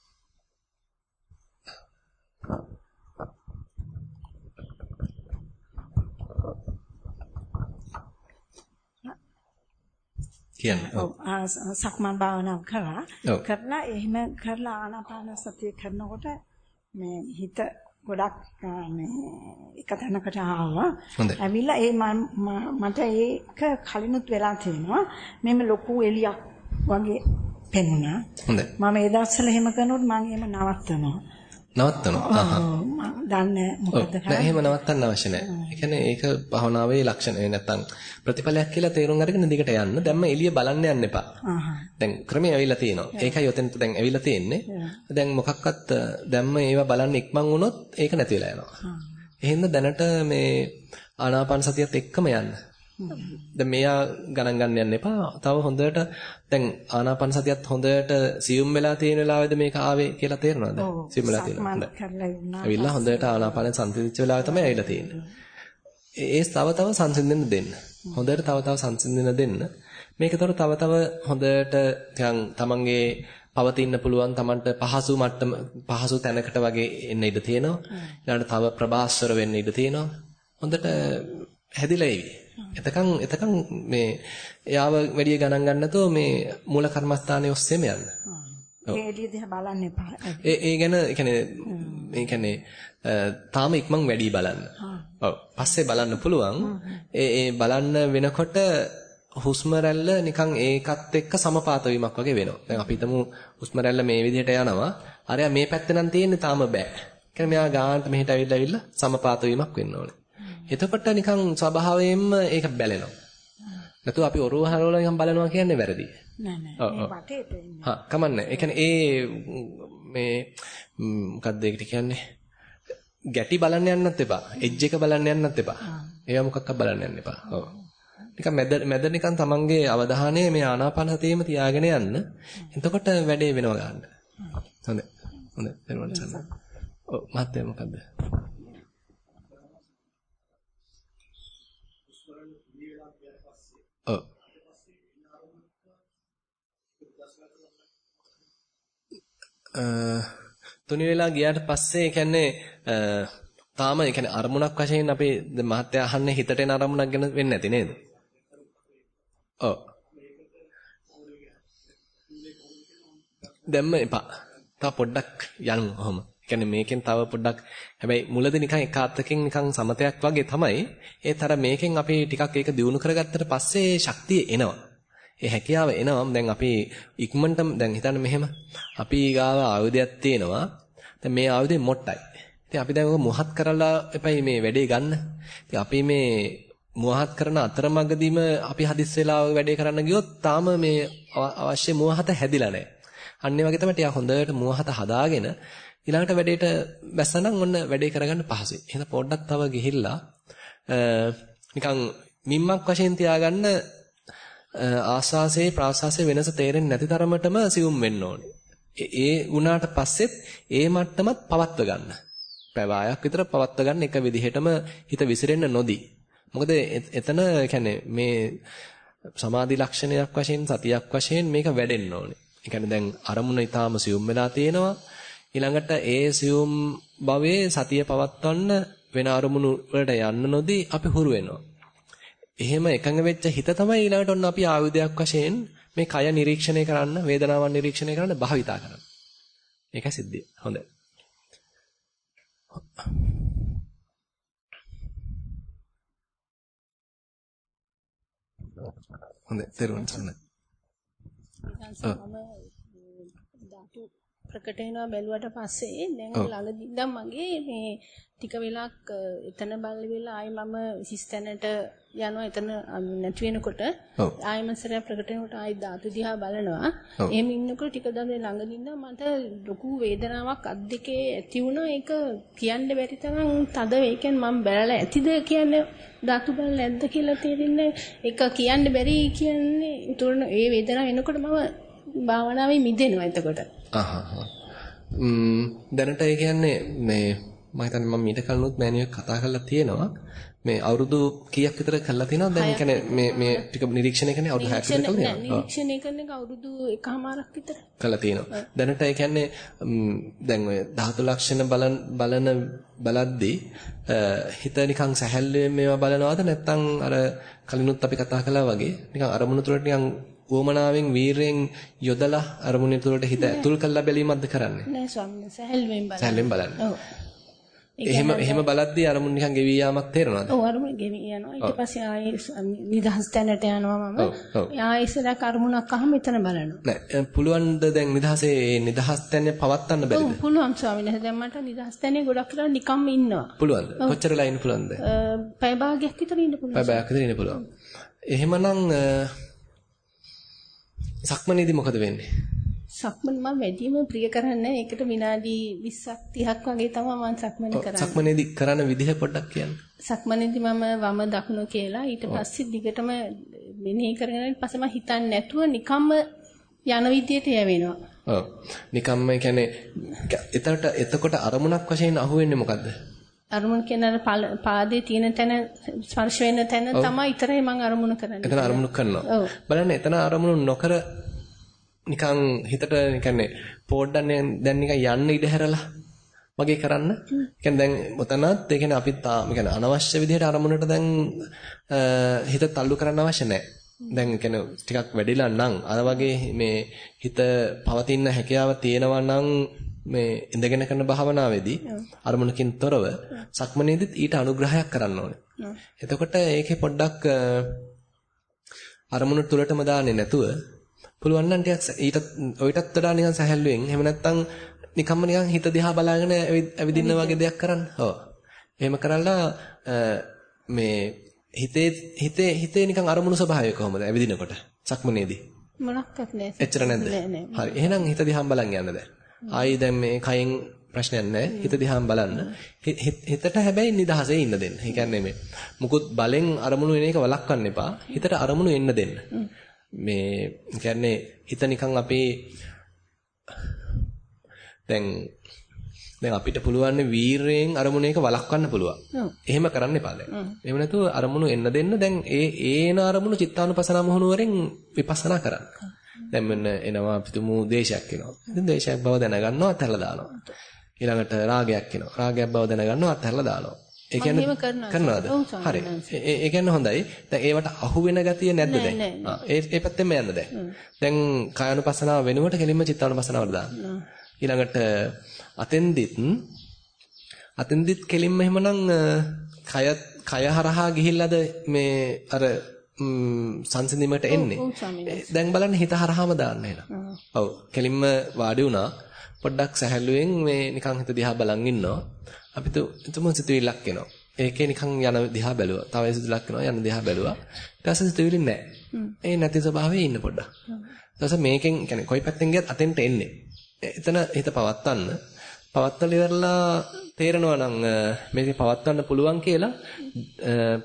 කියන්න. ඔව්. සක්මන් භාවනාව කරා. කරලා එහෙම කරලා ආනාපාන සතිය කරනකොට මේ හිත ගොඩක් මේ එක තැනකට ආවා. ඇවිල්ලා ඒ මට ඒක කලිනුත් වෙලා තියෙනවා. මෙන්න ලොකු එලියක් වගේ පෙනුණා. මම ඒ දවස්වල එහෙම කරනකොට මම එහෙම නවත්තනවා. නවත්තනවා. මම දන්නේ මොකද කරන්නේ? එහෙම නවත්තන්න අවශ්‍ය නැහැ. ඒ කියන්නේ ඒක භවනාවේ ලක්ෂණ නැත්තම් ප්‍රතිඵලයක් කියලා තේරුම් අරගෙන දිගට යන්න. දැන්ම එළිය බලන්න යන්න එපා. දැන් ක්‍රමය ඇවිල්ලා තියෙනවා. ඒකයි ඔතෙන්ට දැන් ඇවිල්ලා තියෙන්නේ. දැන් මොකක්වත් දැන්ම ඒවා බලන්න ඉක්මන් වුණොත් ඒක නැති වෙලා යනවා. එහෙනම් දැනට මේ ආනාපාන සතියත් එක්කම යන්න. දැන් මෙයා ගණන් ගන්න යන්න එපා. තව හොඳට දැන් ආනාපාන සතියත් හොඳට සියුම් වෙලා තියෙන වෙලාවෙද මේක ආවේ කියලා තේරෙනවද? සියුම් වෙලා තියෙනවා. ඇවිල්ලා හොඳට ආනාපාන සංසිඳිච්ච වෙලාව තමයි ඇවිල්ලා තියෙන්නේ. ඒ තව තව සංසිඳෙන්න දෙන්න. හොඳට තව තව සංසිඳෙන්න දෙන්න. මේකතර තව තව හොඳට නිකන් තමන්ගේ පවතින්න පුළුවන් තමන්ට පහසු මට්ටම පහසු තැනකට වගේ එන්න ඉඩ තියෙනවා. ඊළඟට තව ප්‍රබාස්වර වෙන්න ඉඩ තියෙනවා. හොඳට හැදිලා එවි. එතකන් එතකන් මේ යාව වැඩි ගණන් ගන්න මේ මූල කර්මස්ථානයේ ඔස්සේම යන්න. ඒ එළිය දිහා බලන්න එපා. ඒ ඒ ගැන කියන්නේ ඒ කියන්නේ තාම ඉක්මන් වැඩි බලන්න. ඔව්. පස්සේ බලන්න පුළුවන්. ඒ ඒ බලන්න වෙනකොට හුස්ම රැල්ල නිකන් ඒකත් එක්ක සමපාත වීමක් වගේ වෙනවා. දැන් අපි හිතමු හුස්ම රැල්ල මේ විදිහට යනවා. අරයා මේ පැත්තේ නම් තියෙන්නේ තාම බෑ. කියන්නේ මෙයා ගානට මෙහෙට ඇවිල්ලා ඇවිල්ලා සමපාත වීමක් වෙන්න ඕනේ. එතකොට නිකන් ස්වභාවයෙන්ම ඒක බැලෙනවා. නැතු අපි ඔරුව හරවලා නිකන් බලනවා කියන්නේ වැරදි. නෑ නෑ කමන්නේ. ඒ කියන්නේ ඒ මේ මොකක්ද ඒකට කියන්නේ? ගැටි බලන්න යන්නත් එපා. එජ් එක බලන්න යන්නත් එපා. ඒවා මොකක්ද බලන්න යන්න එපා. ඔව්. නිකන් මැද මැද නිකන් තමන්ගේ අවධානය මේ ආනාපාන සතියෙම තියාගෙන යන්න. එතකොට වැඩේ වෙනවා ගන්න. හොඳයි. හොඳයි. එතන ගන්න. ඔව් මහත්තයා මොකද්ද? තුනි වෙලා ගියාට පස්සේ ඒ කියන්නේ තාම ඒ කියන්නේ අරමුණක් වශයෙන් අපි මහත්ය අහන්නේ හිතට එන අරමුණක් ගැන වෙන්නේ නැති නේද? ඔව්. දැම්ම එපා. තව පොඩ්ඩක් යන්න ඔහම. කියන්නේ මේකෙන් තව පොඩ්ඩක් හැබැයි මුලදී නිකන් එකාත්තකින් නිකන් සමතයක් වගේ තමයි. ඒත් අර මේකෙන් අපි ටිකක් ඒක දිනු කරගත්තට පස්සේ ශක්තිය එනවා. ඒ හැකියාව එනවා. දැන් අපි ඉක්මනට දැන් හිතන්න මෙහෙම. අපි ගාව ආයුධයක් තියෙනවා. දැන් මේ ආයුධේ මොට්ටයි. ඉතින් අපි දැන් ඔක මුවහත් කරලා එපයි මේ වැඩේ ගන්න. ඉතින් අපි මේ මුවහත් කරන අතරමඟදීම අපි හදිස් වෙලා වැඩේ කරන්න ගියොත් තාම මේ අවශ්‍ය මුවහත හැදිලා නැහැ. අන්න ඒ වගේ තමයි ටික හොඳට මුවහත හදාගෙන ඊළඟට වැඩේට බැස්සනම් ඔන්න වැඩේ කරගන්න පහසුයි. එහෙනම් පොඩ්ඩක් තව ගිහිල්ලා නිකන් මිම්මක් වශයෙන් තියාගන්න ආස්වාසේ ප්‍රාස්වාසේ වෙනස තේරෙන්නේ නැති තරමටම සියුම් වෙන්න ඕනේ. ඒ වුණාට පස්සෙත් ඒ මට්ටමත් පවත්ව ගන්න. පැවායක් විතර පවත්ව ගන්න එක විදිහටම හිත විසිරෙන්න නොදී. මොකද එතන කියන්නේ මේ සමාධි ලක්ෂණයක් වශයෙන් සතියක් වශයෙන් මේක වැඩෙන්න ඕනේ. ඒ කියන්නේ දැන් අරමුණ ඊටාම සියුම් වෙලා තියෙනවා. ඊළඟට ඒ සියුම් භවයේ සතිය පවත්වන්න වෙන අරමුණු වලට යන්න නොදී අපි හුරු වෙනවා. එහෙම එකඟ වෙච්ච හිත තමයි ඊළඟට ඔන්න අපි ආයුධයක් වශයෙන් මේ කය නිරීක්ෂණය කරන්න, වේදනාවන් නිරීක්ෂණය කරන්න භාවිතා කරන්නේ. ඒකයි සිද්ධිය. හොඳයි. හොඳයි. තේරුම් ගන්න. ප්‍රකට වෙනවා බැලුවට පස්සේ දැන් ළඟදී ඉඳන් මගේ මේ ටික වෙලාවක් එතන බල වෙලා ආයි මම හිස්තැනට යනවා. එතන නැති වෙනකොට ආයිම සරය ප්‍රකට වෙනකොට ආයි ධාතු දිහා බලනවා. එහෙම ඉන්නකොට ටික දවසේ ළඟදී මට ලොකු වේදනාවක් අත් දෙකේ ඇති වුණා. ඒක කියන්න බැරි තරම් තද කියන්නේ මම බැලලා ඇතිද කියන්නේ ධාතු බලලා නැද්ද කියලා තේරෙන්නේ ඒක කියන්න බැරි කියන්නේ උතුරන ඒ වේදනාව එනකොට මම භාවනාවේ මිදෙනවා එතකොට. දැනට ඒ කියන්නේ මේ මම හිතන්නේ මම ඊට කලිනුත් මෑණියෙක් කතා කරලා තියෙනවා. මේ අවුරුදු කීයක් විතර කරලා තියෙනවද? දැන් කියන්නේ මේ මේ ටික නිරීක්ෂණය කරන්නේ අවුරුදු 6ක් විතර කරලා තියෙනවා. නිරීක්ෂණය කරන එක අවුරුදු එකමාරක් විතර. කරලා තියෙනවා. දැනට ඒ කියන්නේ දැන් ඔය ධාතු ලක්ෂණ බලන බලන බලද්දී හිත නිකන් සැහැල්ලුවෙන් මේවා බලනවද නැත්නම් අර කලිනුත් අපි කතා කළා වගේ නිකන් අරමුණු තුලට නිකන් වොමනාවෙන් වීරයෙන් යොදලා අරමුණේ තුලට හිත ඇතුල් කරලා බැලීමක්ද කරන්නේ? නෑ ස්වාමීන් වහන්සේ සැහැල්ලුවෙන් බලන්න. සැහැල්ලුවෙන් බලන්න. ඔව්. එහෙම එහෙම බලද්දී අරමුණ නිකන් ගෙවි යාමක් තේරෙනවද? ඔව් අරමුණ ගෙවි යනවා. ඊට පස්සේ ආයේ නිදහස් තැනට යනවා මම. ආයේ ඉස්සරහ කර්මුණක් අහම එතන බලනවා. නෑ පුළුවන්ද දැන් නිදහසේ නිදහස් තැන පවත්වන්න බැරිද? ඔව් පුළුවන් ස්වාමීන් වහන්සේ. දැන් මට නිදහස් තැනේ ගොඩක් කරලා නිකම්ම ඉන්නවා. පුළුවන්ද? කොච්චරලා ඉන්න පුළුවන්ද? පැය භාගයක් විතර ඉන්න පුළුවන්. පැය භාගයක් විතර ඉන්න පුළුවන්. එහෙමනම් සක්මනේදී මොකද වෙන්නේ? සක්මන් මම වැඩිම ප්‍රිය කරන්නේ ඒකට විනාඩි 20ක් 30ක් වගේ තමයි මම සක්මන කරන්නේ. සක්මනේදී කරන විදිහ පොඩ්ඩක් කියන්න. සක්මනේදී මම වම දකුණ කියලා ඊට පස්සේ දිගටම මෙනෙහි කරගෙන ඊට පස්සේ මම හිතන්නේ නැතුව නිකම්ම යන විදියට යවෙනවා. ඔව්. නිකම්ම කියන්නේ එතකට එතකොට අරමුණක් වශයෙන් අහුවෙන්නේ මොකද්ද? අරමුණ කියන පාදයේ තියෙන තැන ස්පර්ශ වෙන තැන තමයි ඊතරේ මම අරමුණ කරන්නේ. එතන අරමුණු කරනවා. බලන්න එතන අරමුණු නොකර නිකන් හිතට කියන්නේ පොඩ්ඩක් දැන් නිකන් යන්න ඉඩ හැරලා වගේ කරන්න. කියන්නේ දැන් මුතනත් ඒ කියන්නේ අපිත් කියන්නේ අනවශ්‍ය විදිහට අරමුණට දැන් හිත තල්ලු කරන්න අවශ්‍ය නැහැ. දැන් කියන්නේ ටිකක් වැඩිලා නම් අර වගේ මේ හිත පවතින හැකියාව තියෙනවා නම් මේ ඉඳගෙන කරන භාවනාවේදී අරමුණකින් තොරව සක්මනේදිත් ඊට අනුග්‍රහයක් කරන්න ඕනේ. එතකොට ඒකේ පොඩ්ඩක් අරමුණ තුලටම දාන්නේ නැතුව පුළුවන් නම් ටිකක් ඊට ඔයිටත් වඩා නිකන් සැහැල්ලුවෙන් එහෙම නැත්නම් නිකම්ම නිකන් හිත දිහා බලාගෙන ඇවිදින්න වගේ දෙයක් කරන්න. ඔව්. එහෙම කරලා මේ හිතේ හිතේ හිතේ නිකන් අරමුණු ස්වභාවය කොහොමද ඇවිදිනකොට සක්මනේදී? මොනක්වත් නෑ. එච්චර නැද්ද? හරි. එහෙනම් හිත දිහාම බලන් යන්න දැන්. ආයි දැන් මේ කයෙන් ප්‍රශ්නයක් නැහැ. හිත දිහාම බලන්න. හිතට හැබැයි නිදහසේ ඉන්න දෙන්න. ඒ කියන්නේ මේ මුකුත් බලෙන් අරමුණු වෙන එක වළක්වන්න එපා. හිතට අරමුණු එන්න දෙන්න. මේ කියන්නේ හිත නිකන් අපේ දැන් දැන් අපිට පුළුවන් වීරයෙන් අරමුණේක වළක්වන්න පුළුවන්. එහෙම කරන්න එපා දැන්. එහෙම නැතුව අරමුණු එන්න දෙන්න දැන් ඒ ඒන අරමුණු චිත්තානුපසනා මොහුනුවරෙන් විපස්සනා කරන්න. දැන් මෙන්න එනවා පිටුමු දේශයක් එනවා. ඉතින් දේශයක් බව දැනගන්නවා අතහැරලා දානවා. ඊළඟට රාගයක් එනවා. රාගයක් බව දැනගන්නවා අතහැරලා දානවා. ඒ කියන්නේ කරනවද? හරි. ඒ කියන්නේ හොඳයි. දැන් ඒවට අහු වෙන ගතිය නැද්ද දැන්? ඒ ඒ පැත්තෙන්ම යන්න දැන්. දැන් කායනුපස්සනාව වෙනුවට කෙලින්ම චිත්තානුපස්සනාවට දාන්න. ඊළඟට අතෙන්දිත් අතෙන්දිත් කෙලින්ම එහෙමනම් කය කය හරහා ගිහිල්ලාද මේ අර සංසිඳීමට එන්නේ. දැන් බලන්න හිත හරහාම දාන්න එහෙනම්. ඔව්. කෙලින්ම වාඩි වුණා. පොඩ්ඩක් සැහැල්ලුවෙන් මේ නිකන් හිත දිහා බලන් ඉන්නවා. අපි තුමු සිතුවිල්ලක් එනවා. ඒකේ නිකන් යන දිහා බැලුවා. තව සිතුවිල්ලක් එනවා යන දිහා බැලුවා. ඊට පස්සේ සිතුවිලි නැහැ. ඒ නැති ස්වභාවයේ ඉන්න පොඩ්ඩක්. ඊට පස්සේ මේකෙන් يعني කොයි පැත්තෙන් ගියත් අතෙන්ට එන්නේ. එතන හිත පවත්තන්න. පවත්තල ඉවරලා තේරෙනවා නම් මේක පවත්වන්න පුළුවන් කියලා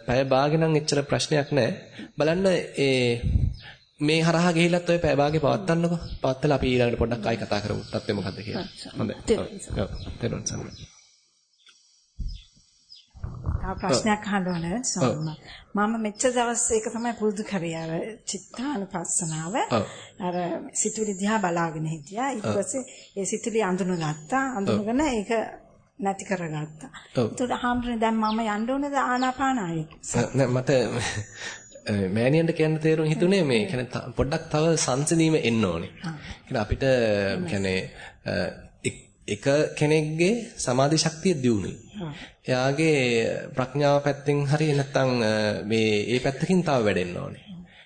පැය භාගෙ නම් එච්චර ප්‍රශ්නයක් නැහැ. බලන්න ඒ මේ හරහා ගිහිල්ලත් ඔය පැය භාගෙ පවත්වන්නකෝ. පවත්තලා අපි ඊළඟට පොඩ්ඩක් ආයි කතා කරමු. තත්ත්වය මොකද්ද කියලා. හොඳයි. ඔව්. තේරුම් ගන්න. තව ප්‍රශ්නයක් අහන්න සෝම. මම මෙච්චර දවස් ඒක තමයි පුරුදු කරේ අර චිත්තානුපස්සනාව. අර සිතුවිලි දිහා බලාගෙන හිටියා. ඊට පස්සේ ඒ සිතුවිලි අඳුනගත්තා. අඳුනගෙන ඒක නැති කරගත්තා. ඒකට හාමුදුරනේ දැන් මම යන්න ඕනේද ආනාපානායේ? නෑ මට මෑනියන්ට කියන්න තේරුම් හිතුනේ මේ කියන්නේ පොඩ්ඩක් තව සංසිඳීම එන්න ඕනේ. කියන්නේ අපිට කියන්නේ එක කෙනෙක්ගේ සමාධි ශක්තිය දියුණුයි. එයාගේ ප්‍රඥාව පැත්තෙන් හරි නැත්නම් මේ ඒ පැත්තකින් තව වැඩෙන්න ඕනේ.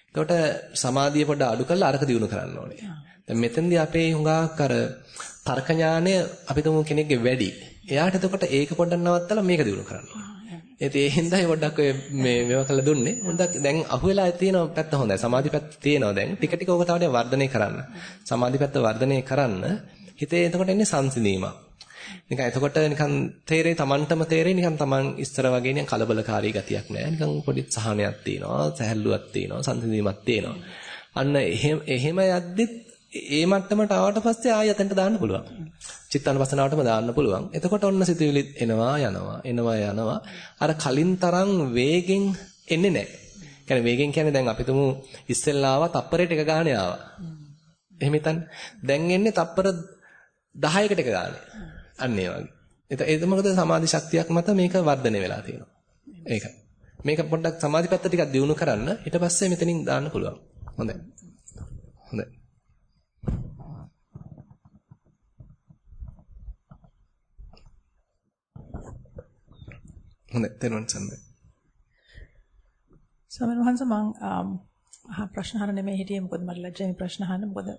එතකොට සමාධිය පොඩ්ඩ අඩු කරලා අරක දියුණු කරන්න ඕනේ. දැන් මෙතෙන්දී අපේ හුඟක් අර තර්ක ඥානය අපි තුමු කෙනෙක්ගේ වැඩි. එයාට එතකොට ඒක පොඩ්ඩක් නවත්තලා මේක දියුණු කරන්න ඕනේ. ඒත් ඒ හින්දායි පොඩ්ඩක් ඔය මේ මේවා කළා දුන්නේ. හොඳක් දැන් අහුවෙලා තියෙන පැත්ත හොඳයි. සමාධි පැත්ත තියෙනවා දැන්. ටික ටික ඕක තව වර්ධනය කරන්න. සමාධි පැත්ත වර්ධනය කරන්න හිතේ එතකොට එන්නේ සංසිඳීමක්. නිකන් එතකොට නිකන් තේරේ Tamanටම තේරේ නිකන් Taman ඉස්සර වගේ නිකන් කලබලකාරී ගතියක් නැහැ. නිකන් පොඩි සහනයක් තියෙනවා, සැහැල්ලුවක් තියෙනවා, සංසිඳීමක් තියෙනවා. අන්න එහෙම එහෙම යද්දිත් ඒ මට්ටමට ආවට පස්සේ ආයෙ අතෙන්ට දාන්න පුළුවන්. චිත්තානුපසනාවටම දාන්න පුළුවන්. එතකොට ඔන්න සිතුවිලි එනවා යනවා එනවා යනවා. අර කලින් තරම් වේගෙන් එන්නේ නැහැ. කියන්නේ වේගෙන් කියන්නේ දැන් අපි තුමු ඉස්සෙල්ලා ආවා තප්පරයට එක ගානේ ආවා. එහෙම හිතන්න. දැන් එන්නේ තප්පර 10කට එක ගානේ. අන්න ඒ වගේ. ඒක මොකද සමාධි ශක්තියක් මත මේක වර්ධනය වෙලා තියෙනවා. ඒකයි. මේක පොඩ්ඩක් සමාධි පැත්ත ටිකක් දියුණු කරන්න ඊට පස්සේ මෙතනින් දාන්න පුළුවන්. හොඳයි. හොඳයි. හොඳයි තෙරුවන් සරණයි. ස්වාමීන් වහන්සේ මම ප්‍රශ්න අහන්න නෙමෙයි හිටියේ මොකද මට ලැජ්ජයි මේ ප්‍රශ්න අහන්න මොකද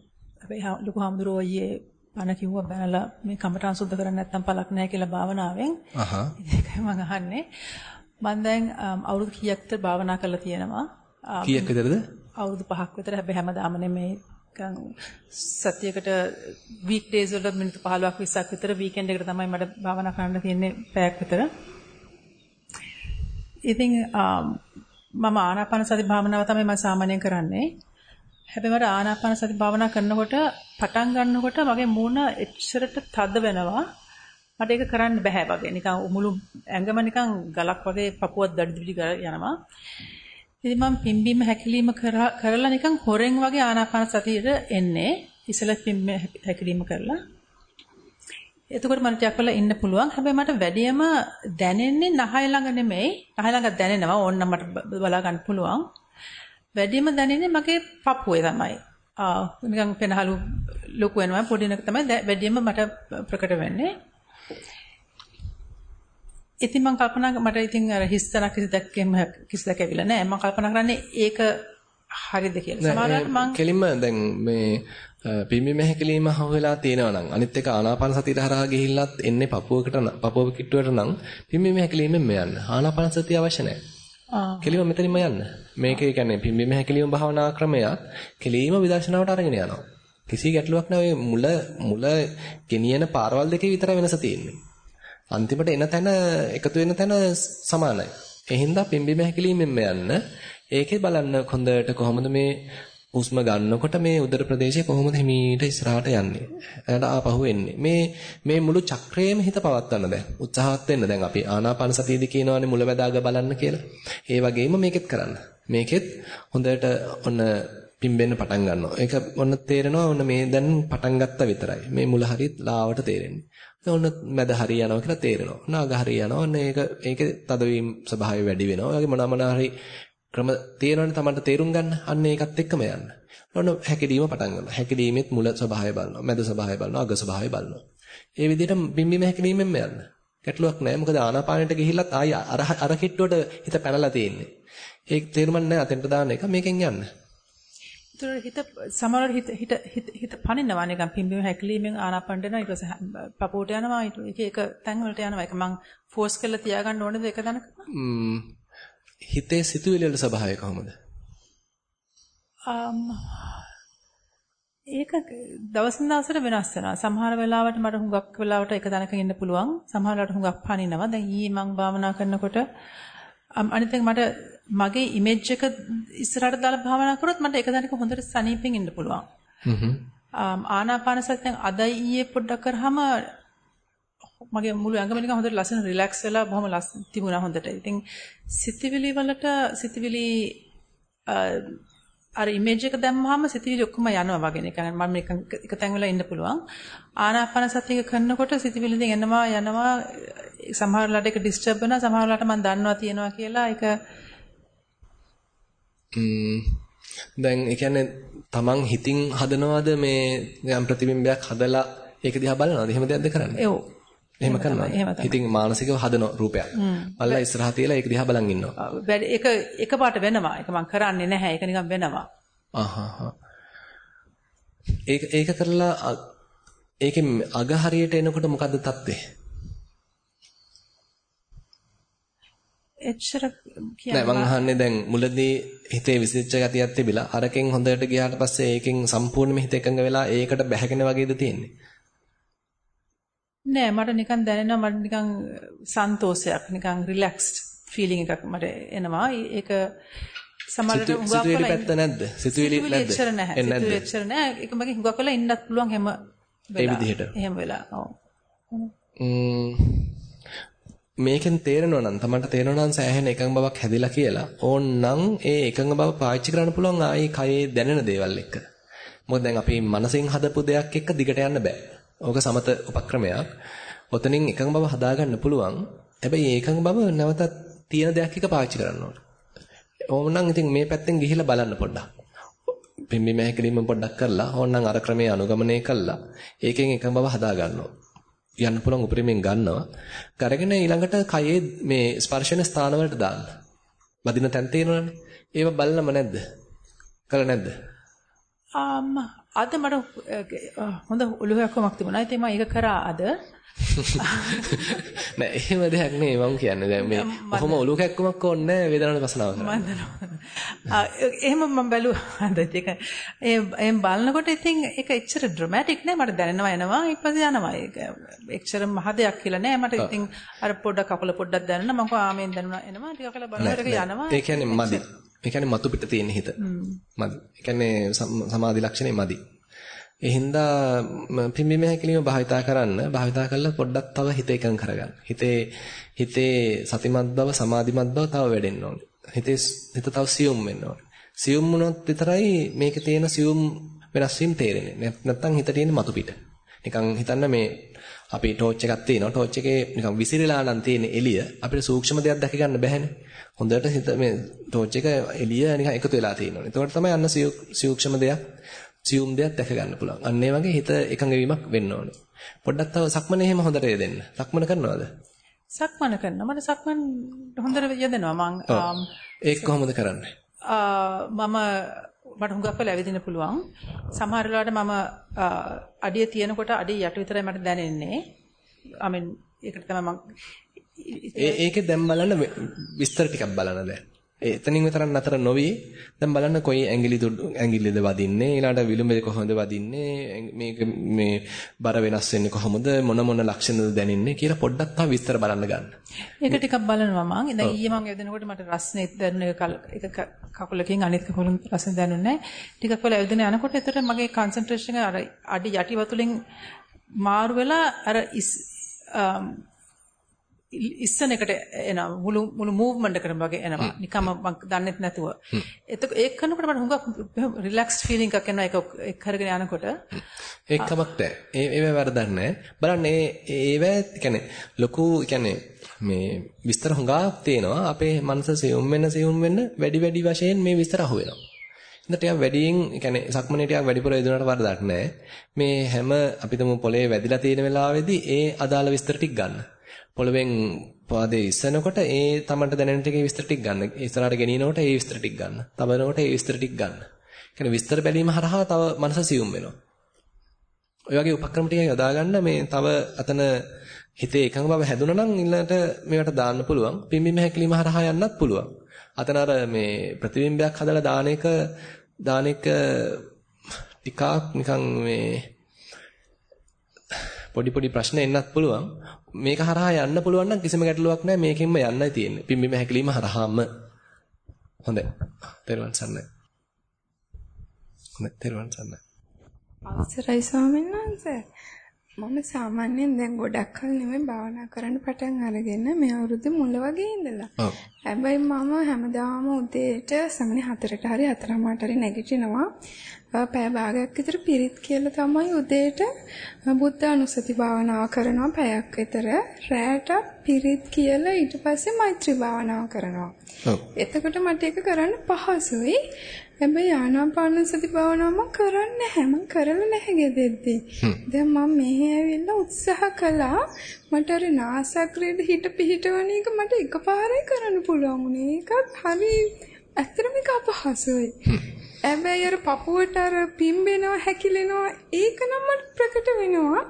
අපේ ලොකු හාමුදුරුවෝ ඊයේ පණ කිව්වා බැලලා මේ කමටහන් සුද්ධ කරන්නේ නැත්නම් පළක් නැහැ කියලා භාවනාවෙන්. අහහ. ඒකයි මම අහන්නේ. මම දැන් අවුරුදු කීයක් විතර භාවනා කරලා තියෙනවා. කීයක් විතරද? අවුරුදු 5ක් විතර හැබැයි හැමදාම නෙමෙයි සතියකට වීක් ඩේස් වල මිනිත්තු 15ක් 20ක් විතර වීකෙන්ඩ් එකට තමයි මට භාවනා කරන්න තියෙන්නේ පැයක් විතර. ඉතින් මම ආනාපාන සති භාවනාව තමයි මම සාමාන්‍යයෙන් කරන්නේ. හැබැයි මට ආනාපාන සති භාවනා කරනකොට පටන් ගන්නකොට මගේ මූණ එච්චරට තද වෙනවා. මට ඒක කරන්න බෑ වගේ. නිකන් මුළු ඇඟම නිකන් ගලක් වගේ පපුවක් දඩදිලි යනවා. ඉතින් මම පිම්බීම හැකිලිම කරලා නිකන් හොරෙන් වගේ ආනාපාන සතියට එන්නේ. ඉසල පිම්බ හැකිලිම කරලා එතකොට මට ටිකක් වෙලා ඉන්න පුළුවන්. හැබැයි මට වැඩියම දැනෙන්නේ නහය ළඟ නෙමෙයි. නහය ළඟ දැනෙනවා. ඕන්න මට බලා ගන්න පුළුවන්. වැඩියම දැනෙන්නේ මගේ පපුවේ තමයි. ආ නිකන් පෙනහළු ලොකු වෙනවා. පොඩි නක තමයි වැඩියම මට ප්‍රකට වෙන්නේ. ඉතින් මම කල්පනා මට ඉතින් අර හිස්තනක් කිසි දැක්කෙම කිසි දැකවිලා නැහැ. මම කල්පනා කරන්නේ ඒක හරිද කියලා. සමහරවිට මම කෙලින්ම දැන් මේ පිම්බීම හැකිලිම හව වෙලා තියෙනවා නම් අනිත් එක ආනාපාන සතියට හරහා ගිහිල්ලත් එන්නේ පපුවකට පපුව කිට්ටුවට නම් පිම්බීම හැකිලිමෙන් යන්න. ආනාපාන සතිය අවශ්‍ය නැහැ. කෙලිම මෙතනින්ම යන්න. මේකේ කියන්නේ පිම්බීම හැකිලිම භාවනා ක්‍රමයක් කෙලිම විදර්ශනාවට අරගෙන යනවා. කිසි ගැටලුවක් නැහැ මුල මුල ගෙනියන පාරවල් දෙකේ විතරයි වෙනස තියෙන්නේ. අන්තිමට එන තැන එකතු වෙන තැන සමානයි. ඒ හින්දා පිම්බීම හැකිලිමෙන් යන්න. ඒකේ බලන්න හොඳට කොහොමද මේ හුස්ම ගන්නකොට මේ උදර ප්‍රදේශය කොහොමද හිමීට ඉස්සරහට යන්නේ? එයාට ආපහු එන්නේ. මේ මේ මුළු චක්‍රයේම හිත පවත්වන්න දැන්. උත්සාහවත් වෙන්න දැන් අපි ආනාපාන සතියේදී කියනවානේ මුලැමැදාග බලන්න කියලා. ඒ වගේම මේකෙත් කරන්න. මේකෙත් හොඳට ඔන්න පිම්බෙන්න පටන් ගන්නවා. ඒක ඔන්න තේරෙනවා ඔන්න මේ දැන් පටන් ගත්තා විතරයි. මේ මුල හරියත් ලාවට තේරෙන්නේ. ඔන්න මැද හරිය යනවා කියලා තේරෙනවා. නාග හරිය යනවා. ඔන්න ඒක ඒකේ තදවීම ස්වභාවය වැඩි වෙනවා. ඒ වගේ මොනවා මොනවා හරි ක්‍රම තියෙනවනේ Tamanට තේරුම් ගන්න. අන්න ඒකත් එක්කම යන්න. ඔන්න හැකිරීම පටන් ගන්නවා. හැකිරීමෙත් මුල ස්වභාවය බලනවා. මැද ස්වභාවය බලනවා. අග ස්වභාවය බලනවා. ඒ විදිහට බිම්බිම හැකිරීමෙන්ම යන්න. ගැටලුවක් නැහැ. මොකද ආනාපානෙට ගිහිල්ලත් ආයි අර අර කිට්ටුවට හිත පැනලා තියෙන්නේ. ඒක තේරුම් නැහැ අතෙන්ට දාන්න එක මේකෙන් යන්න. ඒතර හිත සමහරවල් හිත හිත හිත හිත පනිනවා නිකන් පිම්බීම හැකිලිමෙන් ආනාපාන දෙනවා ඊට පස්සේ පපෝට යනවා ඊට එක එක තැන් වලට යනවා ඒක මං ෆෝස් කරලා තියාගන්න ඕනේද ඒක දනක හිතේ සිතුවිලි වල ස්වභාවය කොහොමද? um ඒක දවසින් දවසට වෙනස් වෙනවා. සමහර වෙලාවට මට හුඟක් වෙලාවට එක තැනක ඉන්න පුළුවන්. සමහර වෙලාවට හුඟක් පනිනවා. දැන් ඊයේ මම භාවනා කරනකොට අනිත් එක මට මගේ ඉමේජ් එක ඉස්සරහට දාලා භාවනා කරොත් මට එක තැනක හොඳට සනීපෙන් ඉන්න පුළුවන්. හ්ම් ආනාපාන සතියෙන් අදයි ඊයේ පොඩ්ඩක් කරාම මගේ මුළු ඇඟම නිකන් හොඳට ලස්සන රිලැක්ස් වෙලා බොහොම ලස්සන තිබුණා හොඳට. ඉතින් සිතිවිලි වලට සිතිවිලි අර ඉමේජ් එක දැම්මහම සිතිවිලි ඔක්කොම යනවා වගේ නිකන් මම මේක එක තැන් වෙලා ඉන්න පුළුවන්. ආනාපාන සතිය කරනකොට සිතිවිලි දෙන් එනවා යනවා සමහර වෙලාවට ඒක ඩිස්ටර්බ් වෙනවා සමහර වෙලාවට මම දන්නවා තියනවා කියලා ඒක දැන් ඒ කියන්නේ තමන් හිතින් හදනවද මේ යම් ප්‍රතිබිම්බයක් හදලා ඒක දිහා බලනවද? එහෙම දෙයක්ද කරන්නේ? ඔව්. එහෙම කරනවා. ඉතින් මානසිකව හදන රූපයක්. මල්ලා ඉස්සරහා තියලා ඒක දිහා බලන් ඉන්නවා. ඒක එකපාරට වෙනවා. ඒක මම කරන්නේ නැහැ. ඒක නිකන් වෙනවා. ආහා ඒක ඒක කරලා ඒකෙන් අග හරියට එනකොට මොකද්ද තත්ත්වය? එච්චර කියන්නේ නෑ මං අහන්නේ දැන් මුලදී හිතේ විසිච්ච ගතියක් තිබිලා අරකින් හොඳට ගියාට පස්සේ ඒකෙන් සම්පූර්ණයෙන්ම හිත එකඟ වෙලා ඒකට බැහැගෙන වගේද තියෙන්නේ නෑ මට නිකන් දැනෙනවා මට නිකන් සන්තෝෂයක් නිකන් රිලැක්ස්ඩ් ෆීලිං එකක් මට එනවා. ඒක සමහරවිට හුඟක් වෙලා පැත්ත නැද්ද? සිතුවිලි නැද්ද? එච්චර නැහැ. සිතුවිලි එච්චර නැහැ. ඒක මගේ හුඟක් වෙලා ඉන්නත් පුළුවන් හැම ඒ විදිහට. එහෙම වෙලා ඔව්. මේකෙන් තේරෙනවා නම් තමන්ට තේරෙනවා නම් සෑහෙන එකඟ බවක් හැදිලා කියලා. ඕන්නම් ඒ එකඟ බව පාවිච්චි කරන්න පුළුවන් ආයේ කයේ දැනෙන දේවල් එක්ක. මොකද දැන් අපි මනසෙන් හදපු දෙයක් එක්ක දිගට යන්න බෑ ඕක සමත උපක්‍රමයක්. ඔතනින් එකඟ බව හදාගන්න පුළුවන්. හැබැයි ඒකඟ බව නැවතත් තියෙන දෙයක් එක පාවිච්චි කරන්න ඕන. ඕමනම් ඉතින් මේ පැත්තෙන් ගිහිල්ලා බලන්න පොඩ්ඩක්. පිම්බීම හැකිලිම පොඩ්ඩක් කරලා ඕනනම් අර ක්‍රමයේ අනුගමනය කළා ඒකෙන් එකම බව හදා ගන්නවා. යන්න පුළුවන් උපරිමයෙන් ගන්නවා. කරගෙන ඊළඟට කයේ මේ ස්පර්ශන ස්ථාන වලට දාන්න. වදින තැන් තියෙනවනේ. ඒව බලනම නැද්ද? කළ නැද්ද? ආම් අද මට හොඳ ඔළුවක්මක් තිබුණා. ඉතින් මම ඒක කරා අද. නෑ එහෙම දෙයක් නෙවෙයි මම කියන්නේ. දැන් මේ කොහොම ඔලුව කැක්කමක් ඕනේ නෑ වේදනාවට පසනාව කරන්න. එහෙම මම බැලුවා ඒක. ඒ එම් බලනකොට ඉතින් ඒක එච්චර ඩ්‍රමැටික් නෑ මට දැනෙනවා එනවා ඊට පස්සේ යනවා. ඒක එච්චර මහ දෙයක් කියලා නෑ මට ඉතින් අර පොඩ්ඩක් කකුල පොඩ්ඩක් දැනෙනවා මම ආමෙන් දැනුණා එනවා ටිකක් කළා බලනකොට යනවා. ඒ කියන්නේ මදි. ඒ කියන්නේ මතු පිට තියෙන හිත. මදි. ඒ කියන්නේ සමාධි ලක්ෂණේ මදි. ඒ හින්දා පිම්බීම හැකිලිම භාවිතා කරන්න භාවිතා කළා පොඩ්ඩක් තව හිත එකඟ කරගන්න. හිතේ හිතේ සතිමත් බව සමාධිමත් බව තව වැඩෙන්න ඕනේ. හිතේ හිත තව සියුම් වෙන්න ඕනේ. සියුම් වුණොත් විතරයි මේකේ තියෙන සියුම් වෙනස් වීම තේරෙන්නේ. නැත්නම් හිත තියෙන මතු පිට. නිකන් හිතන්න මේ අපි ටෝච් එකක් තියෙනවා. ටෝච් එකේ නිකන් විසිරලා නම් තියෙන එළිය අපිට සූක්ෂම දෙයක් දැක ගන්න බැහැනේ. හොඳට හිත මේ ටෝච් එක එළිය නිකන් එකතු වෙලා තියෙනවා. එතකොට තමයි අන්න සූක්ෂම දෙයක් සියුම් දෙයක් දැක ගන්න පුළුවන්. අන්න ඒ වගේ හිත එකඟ වීමක් වෙන්න ඕනේ. පොඩ්ඩක් තව සක්මනේ එහෙම හොඳට යෙදෙන්න. සක්මන කරනවද? සක්මන කරනවා. මට සක්මන් හොඳට යෙදෙනවා. මං ඒක කොහොමද කරන්නේ? මම මට හුඟක් වෙලා ඇවිදින්න පුළුවන්. සමහර වෙලාවට මම අඩිය තියෙනකොට අඩිය යට විතරයි මට දැනෙන්නේ. I mean ඒකට තමයි මම ඒකේ දැන් බලන්න විස්තර ටිකක් බලන්න දැන්. එතනින් විතරක් නතර නොවි. දැන් බලන්න කොයි ඇඟිලි ඇඟිල්ලද වදින්නේ? ඊළාට විලුඹේ කොහොමද වදින්නේ? මේක මේ බර වෙනස් වෙන්නේ කොහොමද? මොන මොන ලක්ෂණද දැනෙන්නේ කියලා පොඩ්ඩක් තව විස්තර බලන්න ගන්න. ඒක ටිකක් බලනවා මම. දැන් ඊයේ මම එදෙනකොට මට රස්නේ දැනුනේ එක කකුලකින් අනිත් කකුලෙන් රස්නේ දැනුනේ ටිකක් වෙලා එදෙන යනකොට එතකොට මගේ එක අර අඩි යටි වතුලෙන් මාරු වෙලා අර ඉස්සන එකට එනවා. මුළු මුළු මූව්මන්ට් එකටම වගේ එනවා. නිකම්ම මම දන්නෙත් නැතුව. එතකොට ඒක කරනකොට මට හුඟක් රිලැක්ස් ෆීලිං එකක් එනවා. ඒක ඒක කරගෙන යනකොට. ඒකමක් නැහැ. ඒ ඒව වැරදක් නැහැ. බලන්න ඒ ඒව කියන්නේ ලොකු කියන්නේ මේ විස්තර හුඟක් තියෙනවා. අපේ මනස සියුම් වෙන සියුම් වෙන වැඩි වැඩි වශයෙන් මේ විස්තර අහු වෙනවා. ඉතින් ටිකක් වැඩියෙන් කියන්නේ සක්මනේ ටිකක් වැඩිපුර යදුනට වරදක් නැහැ. මේ හැම අපිටම පොලේ වැදිලා තියෙන වෙලාවෙදී ඒ අදාළ විස්තර ටික ගන්න පොළවෙන් පාදේ ඉස්සනකොට ඒ තමන්ට දැනෙන ටිකේ විස්තර ටික ගන්න. ඉස්සරහට ගෙනියනකොට ඒ විස්තර ටික ගන්න. තබනකොට ඒ විස්තර ටික ගන්න. කියන්නේ විස්තර බැලීම හරහා තව මනස සියුම් වෙනවා. ඔය වගේ උපක්‍රම ටික යොදා ගන්න මේ තව අතන හිතේ එකඟ බව හැදුනා නම් ඊළඟට මේවට දාන්න පුළුවන්. පිම්බීම හැකිලිම හරහා යන්නත් පුළුවන්. අතන අර මේ ප්‍රතිබිම්බයක් හදලා දාන එක දාන එක ටිකක් නිකන් මේ පොඩි පොඩි ප්‍රශ්න එන්නත් පුළුවන්. මේක හරහා යන්න පුළුවන් නම් කිසිම ගැටලුවක් නැහැ මේකෙන්ම යන්නයි තියෙන්නේ. පිම්බීම හැකිලිම හරහාම. හොඳයි. තෙරුවන් සරණයි. හොඳයි තෙරුවන් සරණයි. අවසරයි ස්වාමීන් වහන්සේ. මම සාමාන්‍යයෙන් දැන් ගොඩක් කල නෙමෙයි භාවනා කරන්න පටන් අරගෙන මේ අවුරුද්දේ මුල වගේ ඉඳලා. හැබැයි මම හැමදාම උදේට සමනේ 4ට හරි 4:00ට හරි නැගිටිනවා. පැය භාගයක් විතර පිරිත් කියලා තමයි උදේට බුද්ධ අනුසති භාවනාව කරනවා පැයක් විතර. රැයට පිරිත් කියලා ඊට පස්සේ මෛත්‍රී භාවනාව කරනවා. එතකොට මට ඒක කරන්න පහසුයි. හැබැයි ආනාපාන සති භාවනාව මම කරන්නේ නැහැ. මම කරලා නැහැ ගෙදෙද්දී. දැන් මම මෙහෙ ඇවිල්ලා උත්සාහ කළා. මට අර නාසක්‍රේද හිට පිහිටවන එක මට එකපාරේ කරන්න පුළුවන් වුණේ. ඒකත් හරි ඇත්තටම ඒක අපහසුයි. හැබැයි අර පපුවට අර පිම්බෙනවා හැකිලෙනවා ඒක නම් මට ප්‍රකට වෙනවා.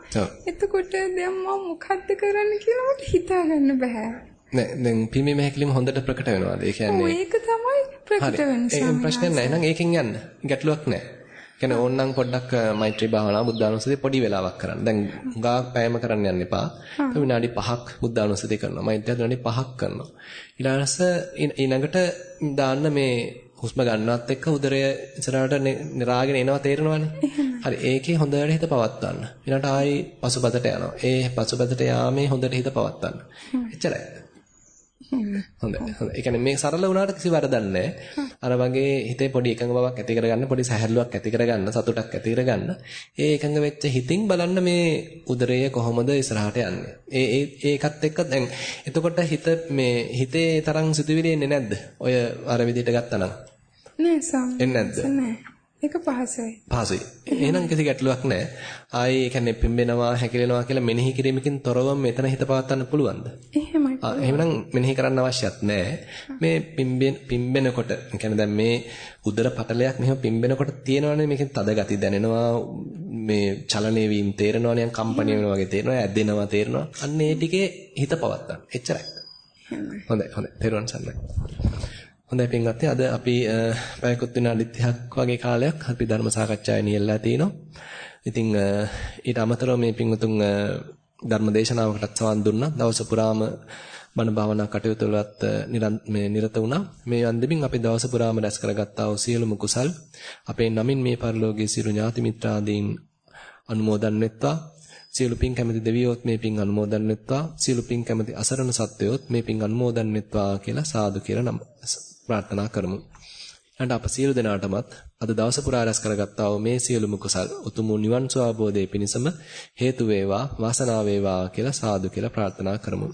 එතකොට දැන් මම මොකද්ද කරන්න කියලා මට හිතා ගන්න බෑ. නෑ දැන් පිම්බීම හැකිලිම හොඳට ප්‍රකට වෙනවාද? ඒ කියන්නේ ඒක තමයි ප්‍රකට වෙන්නේ. ඒ ප්‍රශ්නේ නෑ නං ඒකෙන් යන්න. ගැටලුවක් නෑ. කියන්නේ ඕන්නම් පොඩ්ඩක් මෛත්‍රී භාවනාව බුද්ධානුස්සතිය පොඩි වෙලාවක් කරන්න. දැන් ගාක් පෑම කරන්න යන්න එපා. විනාඩි 5ක් බුද්ධානුස්සතිය කරනවා. මෛත්‍රිය විනාඩි 5ක් කරනවා. ඊළඟට ඊළඟට දාන්න මේ හුස්ම ගන්නවත් එක්ක උදරය ඉස්සරහට නිරාගෙන එනවා තේරෙනවනේ. හරි ඒකේ හොඳට හිත පවත්වන්න. ඊළඟට ආයි පසුපතට යනවා. ඒ පසුපතට යාමේ හොඳට හිත පවත්වන්න. එච්චරයි. හොඳයි. හොඳයි. ඒ කියන්නේ මේ සරල වුණාට කිසි වරදක් නැහැ. අර වගේ හිතේ පොඩි එකඟ බවක් ඇති කරගන්න, පොඩි සැහැල්ලුවක් ඇති කරගන්න, සතුටක් ඇති කරගන්න. ඒ එකඟ වෙච්ච හිතින් බලන්න මේ උදරය කොහොමද ඉස්සරහට යන්නේ. ඒ ඒ ඒකත් එක්ක දැන් එතකොට හිත මේ හිතේ තරම් සිතුවිලි එන්නේ නැද්ද? ඔය අර විදිහට ගත්තා නම්. නෑ සම්. එන්නේ නැද්ද? නෑ. ඒක පහසුයි. පහසුයි. එහෙනම් කිසි ගැටලුවක් නැහැ. ආයේ ඒ කියන්නේ පිම්බෙනවා හැකිලෙනවා කියලා මෙනෙහි කිරීමකින් තොරව මෙතන හිත පවත්වන්න පුළුවන්ද? එහෙමයි. එහෙනම් මෙනෙහි කරන්න අවශ්‍යත් නැහැ. මේ පිම්බෙන පිම්බෙනකොට, ඒ කියන්නේ දැන් මේ උදර පටලයක් මෙහෙම පිම්බෙනකොට තියෙනවනේ මේකෙන් තද ගති දැනෙනවා මේ චලනයේ වීම තේරෙනවා නිකන් කම්පණය වෙනවා වගේ තේරෙනවා ඇදෙනවා තේරෙනවා. අන්න ඒ ටිකේ හිත පවත්වන්න. එච්චරයි. හොඳයි හොඳයි. තේරුවන් සන්නයි. හොඳයි පින්වත්නි අද අපි පැයකුත් විනාඩි 30ක් වගේ කාලයක් අපි ධර්ම සාකච්ඡාවේ නියැලලා තිනවා. ඉතින් ඊට අමතරව මේ පින්වතුන් ධර්ම දේශනාවකටත් සවන් දුන්නා. දවස පුරාම බණ භාවනා කටයුතු වලත් මේ නිරත වුණා. මේ අන්දමින් අපි දවස පුරාම රැස් කරගත්තා වූ සියලුම කුසල් අපේ නමින් මේ පරිලෝකයේ සියලු ඥාති මිත්‍රාදීන් අනුමෝදන් වෙත්වා. සියලු පින් කැමති දෙවියොත් මේ පින් අනුමෝදන් වෙත්වා. සියලු පින් කැමති අසරණ සත්වයොත් මේ පින් අනුමෝදන් වෙත්වා කියලා සාදු කියලා නම් ප්‍රාර්ථනා කරමු. ඊට අප සියලු දෙනාටමත් අද දවස පුරා රැස් කරගත්තා වූ මේ සියලුම කුසල් උතුම් නිවන් සුව අවබෝධයේ පිණසම හේතු වේවා වාසනාව වේවා කියලා සාදු කියලා ප්‍රාර්ථනා කරමු.